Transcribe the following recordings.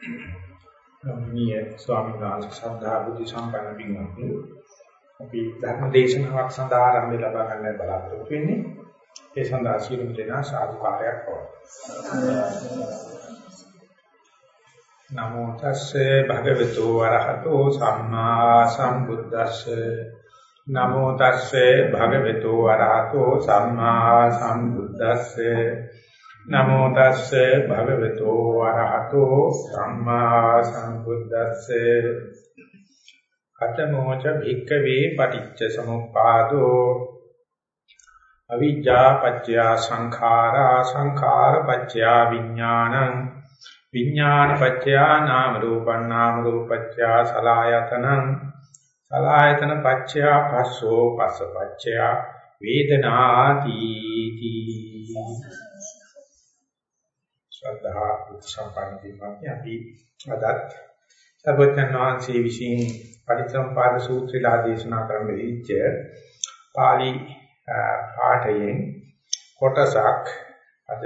ගෞරවනීය ස්වාමීන් වහන්සේ ශ්‍රද්ධා බුද්ධ සම්පන්න පින්වත්නි. අපි ධර්ම දේශනාවක් සඳහා ආරම්භය ලබා ගන්න බලාපොරොත්තු වෙන්නේ. ඒ සඳහා සියලුම දෙනා සාදුකාරයක් පවතුන නමෝ තස්සේ භගවතු වරහතෝ සම්මා සම්බුද්දස්සේ. නමෝ තස්සේ භගවතු වරහතෝ සම්මා සම්බුද්දස්සේ. නමෝ තස්සේ භගවතු වරහතෝ සම්මා සම්බුද්දස්සේ. කතමෝච භික්කවේ පටිච්ච සමුප්පාදෝ. අවිජ්ජා පත්‍ය සංඛාරා සංඛාර පත්‍ය විඥානං. විඥාන පත්‍ය නාම රූපං නාම රූපත්‍ය සලායතනං. සලායතන පත්‍ය පස්සෝ පස්ස පත්‍ය වේදනාති තී ශ්‍රද්ධා උත්සම්පන්න දීපක් අපි අදත් සර්වඥාන් වහන්සේ විසින් පරිසම්පාද සූත්‍රයලා දේශනා කරන්න දීච්ච පාලි පාඨයෙන් කොටසක් අද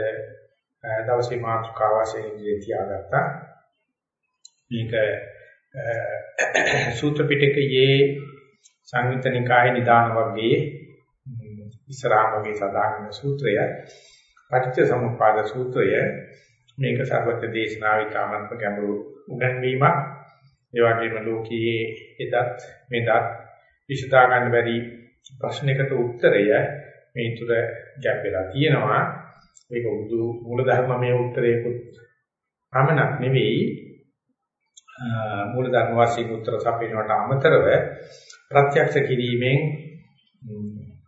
දවසේ මාතෘකාව වශයෙන් ඉදිරියට තියාගත්තා. මේක සූත්‍ර පිටකයේ සංයුත්ත නිකායේ නිදාන වර්ගයේ ඉස්සරහම වගේ සදාගෙන සූත්‍රය පටිච්ච සමුප්පාද සූත්‍රය මේක සර්වත්‍ය දේශනාවේ කාමත්ම ගැඹුරු උගන්වීමක්. ඒ වගේම ලෝකයේ එදත් මෙදත් විසඳා ගන්න බැරි ප්‍රශ්නයකට උත්තරය මේ තුර ගැප් වෙලා තියෙනවා. මේක උදු මූලධර්මමය උත්තරයකුත් පමණක් නෙවෙයි. මූලධර්ම වාසික උත්තර සපයනවට අමතරව ප්‍රත්‍යක්ෂ කිරීමෙන්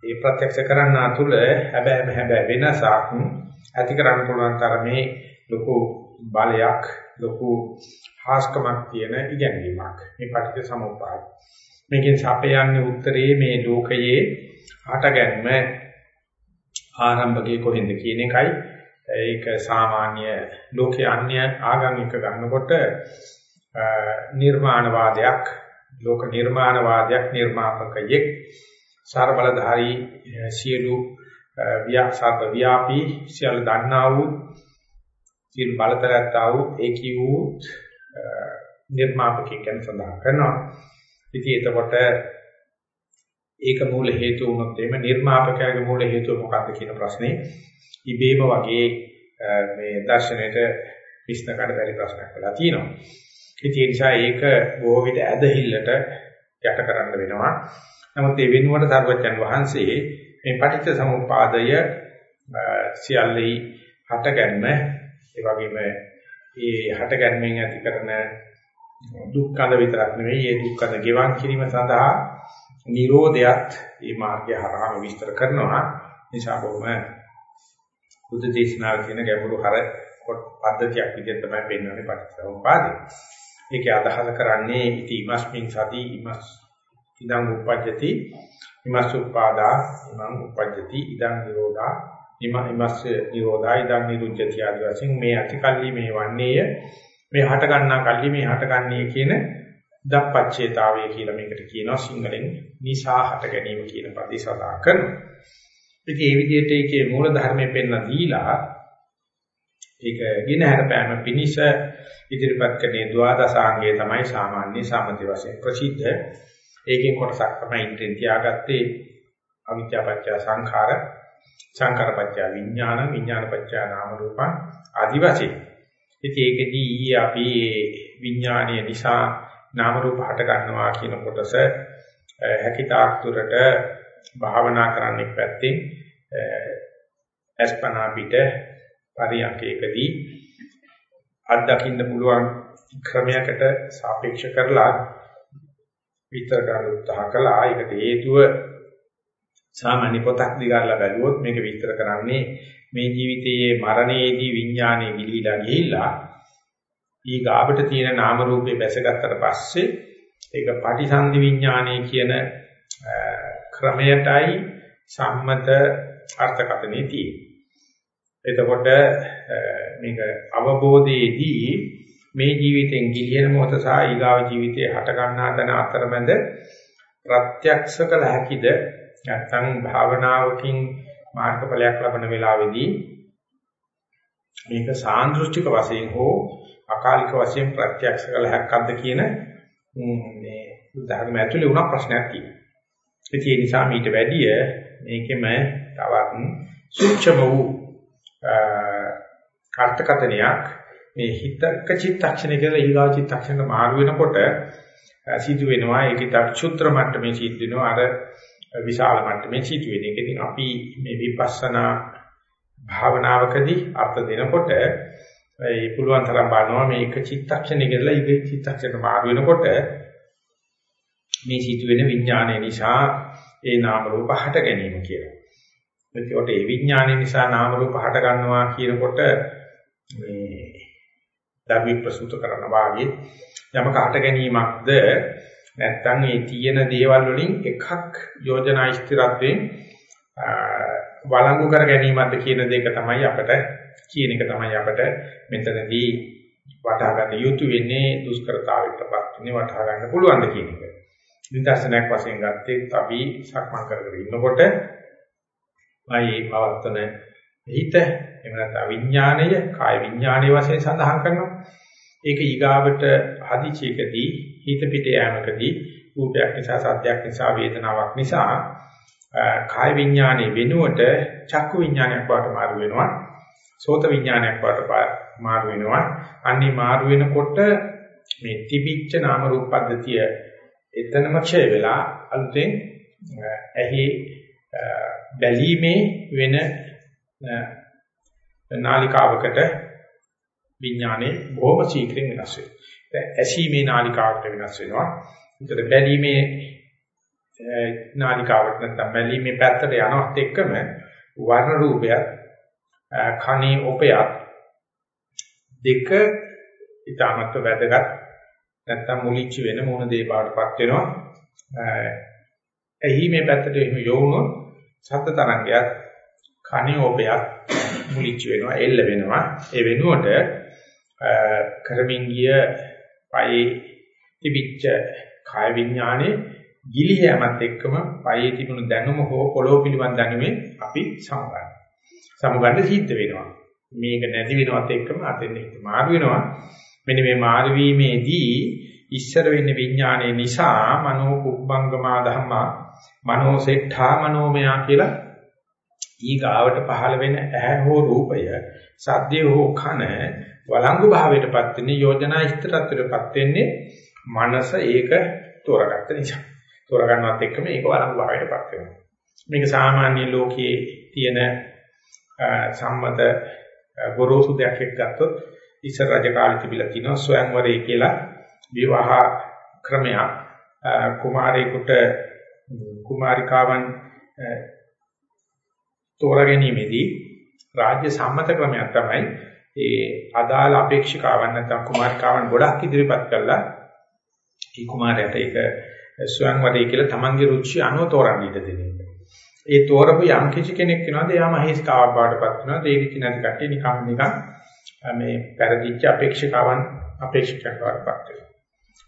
ඒ ප්‍රත්‍යක්ෂ කරන්න තුළ හැබැයි හැබැයි වෙනසක් ඇති කරන්න පුළුවන් තරමේ ලොකු බලයක් ලොකු හාස්කමක් තියෙන ඉගැන්වීමක්. මේ පටිච්ච සමුප්පාද. මේකෙන් සපයන්නේ උත්තරේ මේ ලෝකයේ හටගැන්ම ආරම්භකයේ කොහෙන්ද කියන එකයි. ඒක සාමාන්‍ය ලෝකයේ අන්‍ය ආගම් එක ගන්නකොට නිර්මාණවාදයක් ලෝක නිර්මාණවාදයක් නිර්මාපකයෙක් සර්බලධාරී සියලු ව්‍යාසත් ව්‍යාපී සියලු දන්නා වූ සියලු බලතරත්තා වූ ඒකී වූ නිර්මාපකයෙක් ගැන සඳහන් කරනවා. ඉතින් එතකොට ඒක මූල හේතු වුණොත් එimhe නිර්මාපකයාගේ මූල හේතුව මොකක්ද කියන ප්‍රශ්නේ ඉබේම වගේ මේ දර්ශනයට විශ්න කඩ බැරි ප්‍රශ්නයක් වෙලා තියෙනවා. ඉතින් ඒ නිසා ඒක බොහෝ විට ඇදහිල්ලට යට කරන්න වෙනවා. නමුත් ඒ වෙනුවට සර්වජන් වහන්සේ මේ පටිච්ච සමුප්පාදය සියල්ලේ හටගන්න ඒ වගේම මේ හටගන්මෙන් ඇති කරන දුක්ඛඳ විතරක් නෙවෙයි ඒ දුක්ඛඳ ගෙවන් කිරීම සඳහා නිරෝධයත් මේ මාර්ගය හරහාම විස්තර කරනවා නිසා බොහොම බුද්ධ දේශනාවේ තියෙන ගැඹුරු හර පද්ධතියක් විදිහට තමයි පෙන්වන්නේ පටිච්චසමුපාදය. ඒකේ අදහස කරන්නේ ඉති ඉමස්මින් සති ඉමස් ඉදං උපජ්ජති ඉමස් උපාදා ඉමං උපජ්ජති ඉදං නිරෝධා ඉම ඉමස් නිරෝධා ඉදං නිරුද්ධති ආදී වශයෙන් මේ අතිකල්ලි මේ වන්නේය මේ හට ගන්නා කල්ලි මේ හටගන්නේ කියන දප්පච්චේතාවය කියලා මේකට කියනවා සිංහලෙන් නිසා හට ගැනීම කියන පදේ සඳහන් කරනවා. ඉතින් මේ විදිහට ඒකේ මූල ධර්මයේ පෙන්න දීලා ඒක ගිනහැර පෑම පිනිස ඉදිරිපත් කරන්නේ ද්වාදසාංගය තමයි සාමාන්‍ය සම්මති වශයෙන් ප්‍රසිද්ධ. ඒකෙන් කොටසක් තමයි ඉන්ද්‍රිය තියාගත්තේ අවිද්‍යාපච්චය සංඛාර සංඛාරපච්චය විඥාන විඥානපච්චය නාම රූප ආදි වශයෙන්. ඉතින් ඒකෙදී ඊයේ අපි විඥානීය නිසා නාම රූප හට ගන්නවා කියන කොටස හැකිතාක් තුරට භාවනා කරන්නෙක් පැත්තෙන් අස්පනා පිට පරියන්කේකදී අත්දකින්න පුළුවන් ක්‍රමයකට සාපේක්ෂ කරලා විතර ගන්න උත්සාහ කළා. ඒකට හේතුව සාමාන්‍ය පොතක් දිගාරලා බැලුවොත් මේක විස්තර කරන්නේ මේ ජීවිතයේ මරණයේදී විඥානය ගිලිහිලා ගිහිල්ලා ඊගාවට තියෙන නාම රූපේ බැසගත්තට පස්සේ ඒක පටිසන්ධි විඥානය කියන ක්‍රමයටයි සම්මත අර්ථකථනය තියෙන්නේ. එතකොට මේක අවබෝධයේදී මේ ජීවිතෙන් ගිලිහෙන මොහොත සහ ඊගාව ජීවිතයේ හට ගන්නා තන අතරමැද ප්‍රත්‍යක්ෂ කළ හැකිද නැත්නම් භාවනාවකින් මාර්ගඵලයක් ලබන වෙලාවේදී මේක සාන්දෘෂ්ටික වශයෙන් හෝ අකාලික වශයෙන් ප්‍රත්‍යක්ෂ කළ හැක්කක්ද කියන මේ ධර්ම ඇතුලේ උනා ප්‍රශ්නයක් තියෙනවා. ඒ නිසා මීට වැඩිය මේකෙම තවත් සූක්ෂම වූ කාර්තකතනියක් මේ හිතක චිත්තක්ෂණය කියලා ඊගා චිත්තක්ෂණයට මාරු වෙනකොට සිදු වෙනවා ඒකේ තක්ෂුත්‍ර මට්ටමේ සිද්ධ වෙනවා අර විශාල මට්ටමේ සිදු වෙන එක. ඉතින් අපි මේ විපස්සනා භාවනාවකදී අර්ථ දෙනකොට ඒ පුළුවන් තරම් බලනවා මේක චිත්තක්ෂණය කියලා ඊගේ චිත්තක්ෂණයට මාරු වෙනකොට මේ සිදුවෙන විඥානය නිසා ඒ නාම රූප හට ගැනීම කියලා. එතකොට ඒ විඥානය නිසා නාම රූප හට ගන්නවා කියනකොට මේ ධර්ම ප්‍රසූත කරන වාගේ යමක හට ගැනීමක්ද නැත්නම් මේ තියෙන දේවල් වලින් එකක් යෝජනා ස්ථිරත්වයෙන් වළංගු කර ගැනීමක්ද කියන දෙක තමයි අපිට කියන එක තමයි අපිට මෙතනදී වටහා ගන්න යුතු වෙන්නේ දුෂ්කරතාවයකටපත් වෙන්නේ වටහා ගන්න පුළුවන් ද කියන එක. නිදර්ශනයක් වශයෙන් ගත්තේ අපි සක්මන් කරගෙන ඉන්නකොට මයි පවත්තන හිත එහෙම නැත්නම් විඥාණය කාය විඥාණය වශයෙන් සඳහන් කරනවා. ඒක ඊගාවට හදිචියකදී හිත පිට යෑමකදී රූපයක් නිසා සද්දයක් නිසා වේදනාවක් නිසා කාය විඥානයේ වෙනුවට චක්කු විඥානයක් වට මාරු වෙනවා. සෝත විඥානයක් වට මාරු වෙනවා. අන්නේ මාරු වෙනකොට මේ තිබිච්ච නාම රූප පද්ධතිය එතනම ක්ෂය වෙලා අලුතෙන් ඇහි බැලීමේ වෙන නාලිකාවකට විඥානේ බොහොම ශීඝ්‍රයෙන් වෙනස් වෙනවා. ඇසීමේ නාලිකාවකට වෙනස් වෙනවා. ඒතර බැලීමේ නාලිකාවට නැත්නම් බැලීමේ පැත්තට යනවත් එක්කම වර්ණ රූපයත් කණේ ඔපයත් දෙක ඊටමත් වැදගත්. නැත්තම් මුලිච්ච වෙන මොන දේ බාටපත් වෙනවා. එහි මේ පැත්තට එහෙම යොවුනොත් ශබ්ද තරංගයක් කණේ ඔබයක් මුලිච්ච වෙනවා එල්ල වෙනවා. ඒ වෙනුවට කරමින් ගිය පයේ තිබිච්ච කාය විඥානේ ගිලිහෑමත් එක්කම පයේ තිබුණු දැනුම හෝ පොළොව පිළිබඳ දැනුමේ අපි සමගන්න. සමගන්න සිද්ධ වෙනවා. මේක නැති වෙනවත් එක්කම අතෙන් මාරු වෙනවා. මෙන්න මේ මාරු වීමේදී ඉස්සර වෙන්නේ විඥානයේ නිසා මනෝ කුබ්බංගමා ධම්මා මනෝ සෙට්ඨා මනෝමයා කියලා ඊගාවට පහළ වෙන ඇහැ හෝ රූපය සද්දේ හෝ කන වළංගු භාවයටපත් වෙන්නේ යෝජනා ඉස්තරත්වයටපත් වෙන්නේ මනස ඒක තෝරගත්ත නිසා. තෝරගන්නවත් එක්කම ඒක වළංගු භාවයටපත් වෙනවා. මේක සාමාන්‍ය ලෝකයේ තියෙන සම්මත ගොරෝසු දෙයක් එක්ක ගත්තොත් ඉස්සර රජ කාලේ තිබිලා තිනවා ස්වයංවරය කියලා විවාහ ක්‍රමයක්. කුමාරයෙකුට කුමාරිකාවන් තෝරා ගැනීමේදී රාජ්‍ය සම්මත ක්‍රමයක් තමයි ඒ අදාළ අපේක්ෂිකාවන් නැත්නම් කුමාරිකාවන් ගොඩක් ඉදිරිපත් කළා ඒ කුමාරයාට ඒක ස්වයංවරය කියලා තමන්ගේ රුචි අනුව තෝරන්න ඉඩ දෙන එක. ඒ තෝරපු යම් කිසි කෙනෙක් වෙනවාද එයා මහේස්කාවක් බාටපත් වෙනවා දෙවිච්ච නැති කට්ටිය නිකම් නිකන් මේ පෙරදිච්ච අපේක්ෂිකාවන් අපේක්ෂකයන්ට වඩපත් වෙනවා.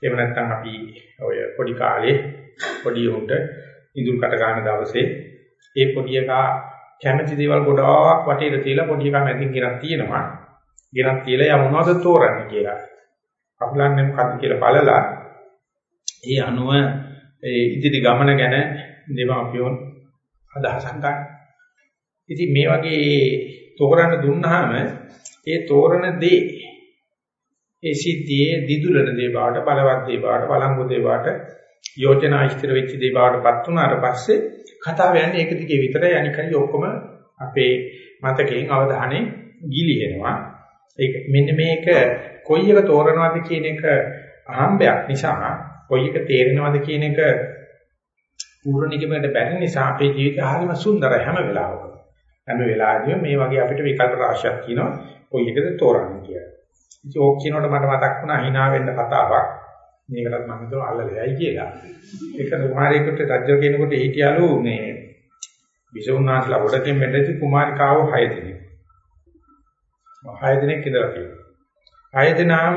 එහෙම නැත්නම් අපි ඔය පොඩි කාලේ පොඩි උන්ට ඉඳුල් කට ගන්න දවසේ ඒ පොඩි එකා කැමති දේවල් ගොඩාක් වටේට තියලා පොඩි එකා මැදින් ගෙනත් තියෙනවා. ගෙනත් තියලා යා මොනවද තෝරන්නේ කියලා. අපලන්නේ මොකද්ද කියලා බලලා ඒ අනුව ඒ ඉදිරි ගමන ගැන දෙමාපියෝන් අදහසක් ගන්න. ඉතින් මේ වගේ තෝරන්න දුන්නාම ඒ තෝරන දේ ඒ සිද්ධියේ දිදුලන දේ බවට බලවත් දේ බවට වළංගු දේ බවට යෝජනා ඉස්තර වෙච්ච දේ බවටපත් වුණාට පස්සේ කතාව යන්නේ ඒක දිගේ විතරයි අනිකයි ඔක්කොම අපේ මතකයෙන් අවධානය ගිලිහෙනවා ඒක මෙන්න මේක කොයි එක තෝරනවද කියන එක අහම්බයක් නිසා කොයි එක තේරෙනවද කියන එක පූර්ණ නිගමනට බැරි නිසා අපේ ජීවිතය හරිම සුන්දර හැම වෙලාවකම හැම වෙලාවෙම මේ වගේ අපිට විකල්ප රාශියක් තියෙනවා කොයි එකද තෝරන්නේ කියලා. ඉතින් ඕක කියනකොට මට මතක් වුණා hina වෙන්න කතාවක්. මේකටත් මම හිතුවා අල්ලලයි කියලා. ඒක කුමාරයෙකුට රජු කෙනෙකුට හිටියලු මේ විසුණුනාස්ලා උඩකින් මෙතෙදි කුමාරිකාව 6 දෙනෙක්. 6 දෙනෙක් ඉඳලා තියෙනවා. 6 දෙනාම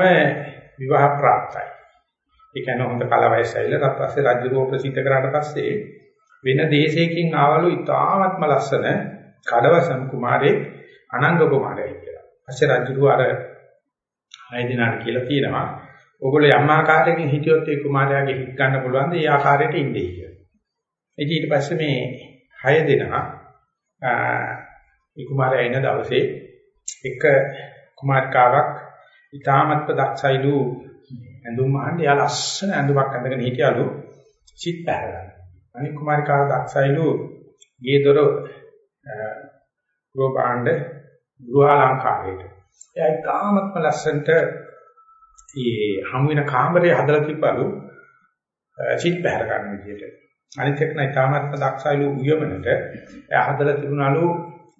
විවාහ ප්‍රාප්තයි. ඒ කියන්නේ හොඳ කල වයස ඇවිල්ලා ඊට පස්සේ රජු ප්‍රසිද්ධ කරාට පස්සේ වෙන දේශයකින් ආවලු ඉතාමත්ම ලස්සන කඩවසම් කුමාරේ අනංග කුමාරයයි කියලා. පස්සේ රජුරු අර හය දිනාට කියලා තියෙනවා. ඔයගොල්ලෝ යම් ආකාරයකින් හිටියොත් ඒ කුමාරයාගේ හිත ගන්න පුළුවන් ද ඒ ආකාරයට ඉන්නේ කියලා. ඉතින් ඊට පස්සේ මේ හය දෙනා ඒ කුමාරයා එන දවසේ එක කුමාරිකාවක් ඊටාමත් දක්ෂයිලු ඇඳුම් අහන්න යා ලස්සන ඇඳුමක් අඳගෙන හිටියලු සිත් පැහැරලා. අනික කුමාරිකාව දක්ෂයිලු ගේ දොර ගෝපාණ්ඩ ගෘහාලංකාරයට. එයා ඊටාමත්ම ලස්සනට මේ හම් වෙන කාමරේ හදලා තිබ්බලු සිත් පැහැර ගන්න විදියට. අනිත් එක නයි තාමත්ම දක්ෂයිලු උයමනට එයා හදලා තිබුණලු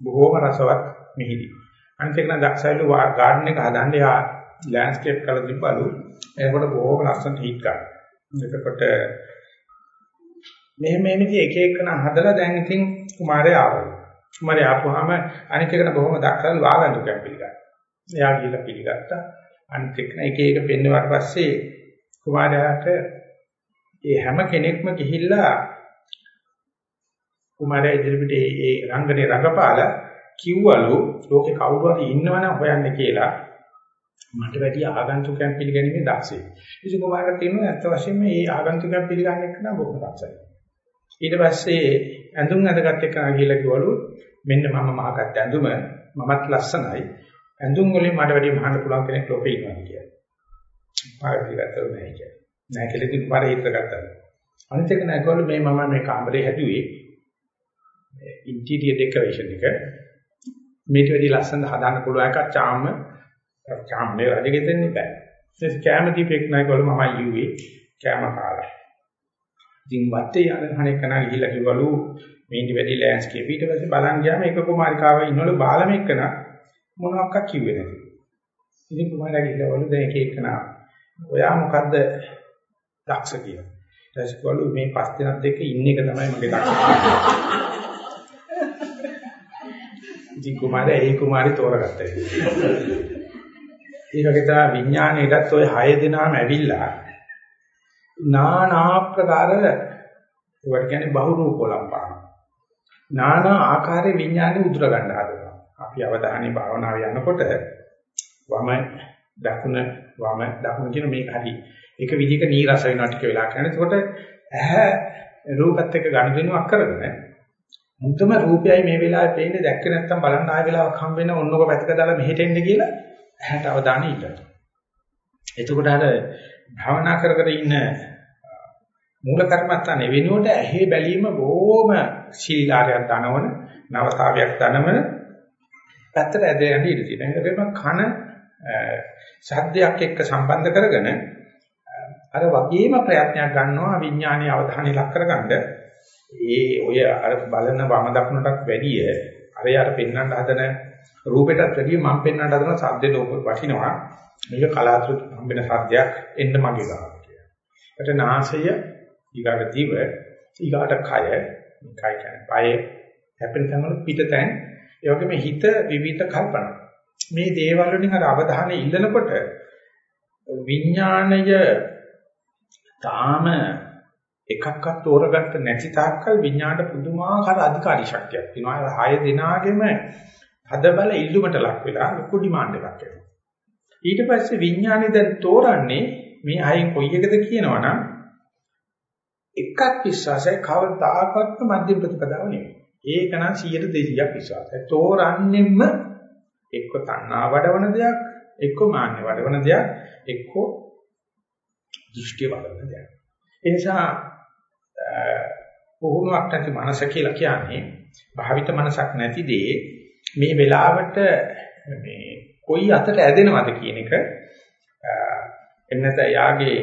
බොහෝම රසවත් මිහිරි. අනිත් එක නයි දක්ෂයිලු ගාඩන් එක හදන්න එයා ලෑන්ඩ්ස්කේප් කරලා තිබ්බලු එනකොට බොහෝම ලස්සනට හීට් ගන්න. එතකොට මෙහෙම මේ විදිහ එක එකන හදලා දැන් ඉතින් කුමාරයා ආවා. කුමාරයා ආපුවාම අනිත් එකට බොහොම දක්ෂයි වාගන්තුකම් පිළිගත්තා. එයා කියලා පිළිගත්තා. අනිත් එක එක එක පෙන්වුවාට පස්සේ කුමාරයාට ඒ හැම කෙනෙක්ම ගිහිල්ලා කුමාරයා ඉදිරියට ඒ රංගනේ රඟපාලා කිව්වලු ලෝකේ කවුරු හරි ඉන්නවනම් හොයන්න කියලා මට වැඩි ආගන්තුකයන් පිළිගැනීමේ දක්ෂයි. ඉතින් කුමාරයා කියනවා ඇත්ත වශයෙන්ම මේ ආගන්තුකයන් පිළිගන්න එක නම් බොහොම දක්ෂයි. ඊට පස්සේ ඇඳුම් අඳගත් එක ගිහිල්ලා කිව්වලු මෙන්න මම මහකට ඇඳුම මමත් ලස්සනයි. ඇඳුම් වලින් මට වැඩි මහන්න පුළුවන් කෙනෙක් ලෝකේ ඉන්නවා කියලා. පාරේ ගත්තොත් නැහැ කියලා. නැහැ කියලා ඉතින් පාරේ හිත ගත්තා. අනිත් එක නැගවල මේ මම මේ කාමරේ හැදුවේ ඉන්ටීරියර් ඩෙකරේෂන් එක මේට වැඩි ලස්සන හදාන්න පුළුවන් එකක් චාම්ම චාම් මේ රජගෙ දෙන්නේ බෑ. ඒ කැම දීපෙක් නැගවල මම යුවේ කැම කාලා. ඉතින් වත්තේ යන හණේ කනා ගිහිල්ලා කිව්වලු මේටි වැඩි ලෑන්ඩ්ස්කේප් ඊට පස්සේ බලන් ගියාම එක කුමාරිකාව ඉන්නවලු බාලම එක්කන මොනවාක් කිව්වේ නැති. ඉතින් කුමාරයා ගිහිල්ලා දැන් එක එක්කන ඔයා මොකද්ද දක්ෂ කියලා. ඊට පස්සේ මේ පස් දෙනක් දෙක ඉන්න එක තමයි මගේ දක්ෂකම. ඉතින් කුමාරයා ඒ කුමාරි තෝරගත්තා. ඒ වගේ තමයි විඥාණයටත් ওই 6 දෙනාම ඇවිල්ලා නානා ප්‍රකාර ඒවට කියන්නේ බහුරූපලම් පාන. නානා ආකාරයේ විඥානෙ උදුර ගන්න හදනවා. අපි අවධානය භාවනාව යනකොට වම දකුණ වම දකුණ කියන මේක හරි ඒක විදිහක නීරස වෙනවා ටික වෙලා කරන. එතකොට ඇහැ රූපත් එක්ක ගනුදෙනුවක් කරගෙන මුතම රූපයයි මේ වෙලාවේ පේන්නේ දැක්ක නැත්තම් බලන්න ආය වෙලාවක් හම් වෙන ඔන්නක පැත්තක දාලා මෙහෙට එන්න කියලා ඇහැට අවධානය ඉල්ලනවා. එතකොට අර භාවනා කර කර ඉන්න මූල කර්මත්තානේ වෙනුවට ඇහි බැලීම බොහොම ශීලාරයක් දනවන නවතාවයක් දනවන පැත්තට ඇද යන්න ඉඩ තියෙනවා. ඒකෙම කන ශබ්දයක් එක්ක සම්බන්ධ කරගෙන අර වගේම ප්‍රයත්නයක් ගන්නවා විඥානීය අවධානය ලක් කරගන්න. ඒ ඔය අර බලන වම දකුණටත් වැඩිය අර යාර පෙන්වන්න හදන රූපෙටත් වැඩිය මම පෙන්වන්න හදන සද්දේ ලෝක වටිනවා. මේක කලාතුරකින් හම්බෙන සද්දයක් එන්න මගේ ගාව කියලා. ඒකට නාසය ඊගාට දිව ඊගාට කය කය කියන්නේ පය හැපෙන තැන් වල පිටතෙන් ඒ වගේම හිත විවිධ කල්පනා මේ දේවල් වලින් අර අවධානය ඉල්ලනකොට විඥාණය තාම එකක්වත් තෝරගත්ත නැති තාක්කල් විඥාණයට පුදුමාකාර අධිකාරී ශක්තියක් තියෙනවා. ඒ හය දෙනාගෙම හදබල ඉල්ලුමට ලක් වෙලා ලොකු ඩිමාන්ඩ් එකක් එනවා. ඊට පස්සේ විඥාණය දැන් තෝරන්නේ මේ හයෙන් කොයි එකද කියනවනම් එකක් විශ්වාසයි කවදාකවත් මධ්‍යම ප්‍රතිපදාව නෙවෙයි. ඒක නම් 100 200ක් විශ්වාසයි. තෝරන්නෙම එක්ක තණ්හා වඩවන දෙයක්, එක්ක මාන්න වඩවන දෙයක්, එක්ක දෘෂ්ටි වඩවන දෙයක්. ඒ නිසා පුහුණුවක් නැති මනස කියලා කියන්නේ භාවිත මනසක් නැති දේ මේ වෙලාවට මේ කොයි අතට ඇදෙනවද කියන එක එන්නත යාගේ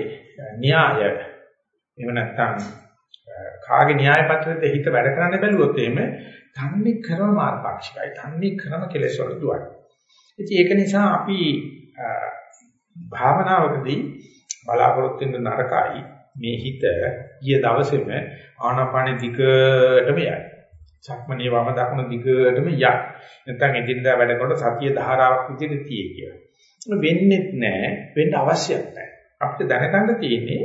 න්‍යාය එහෙම නැත්නම් කාගේ න්‍යාය පත්‍රයේද හිත වැඩ කරන්න බැලුවොත් එහෙම තන්නේ කරම මාර්ගපාක්ෂිකයි තන්නේ කරම කෙලෙස් වල දුවයි. ඉතින් ඒක නිසා අපි භාවනාවකදී බලාපොරොත්තු වෙන නරකයි මේ හිත ගිය දවසේම ආනාපානෙ දිගටම යයි. සක්මණේ වම දකුණ දිගටම යයි. නැත්නම් එදින්දා වැඩ කරනකොට සතිය ධාරාවක් විදිහට තියේ කියලා. වෙන්නේත් නැහැ, වෙන්න අවශ්‍යත් නැහැ. අපිට දැනගන්න තියෙන්නේ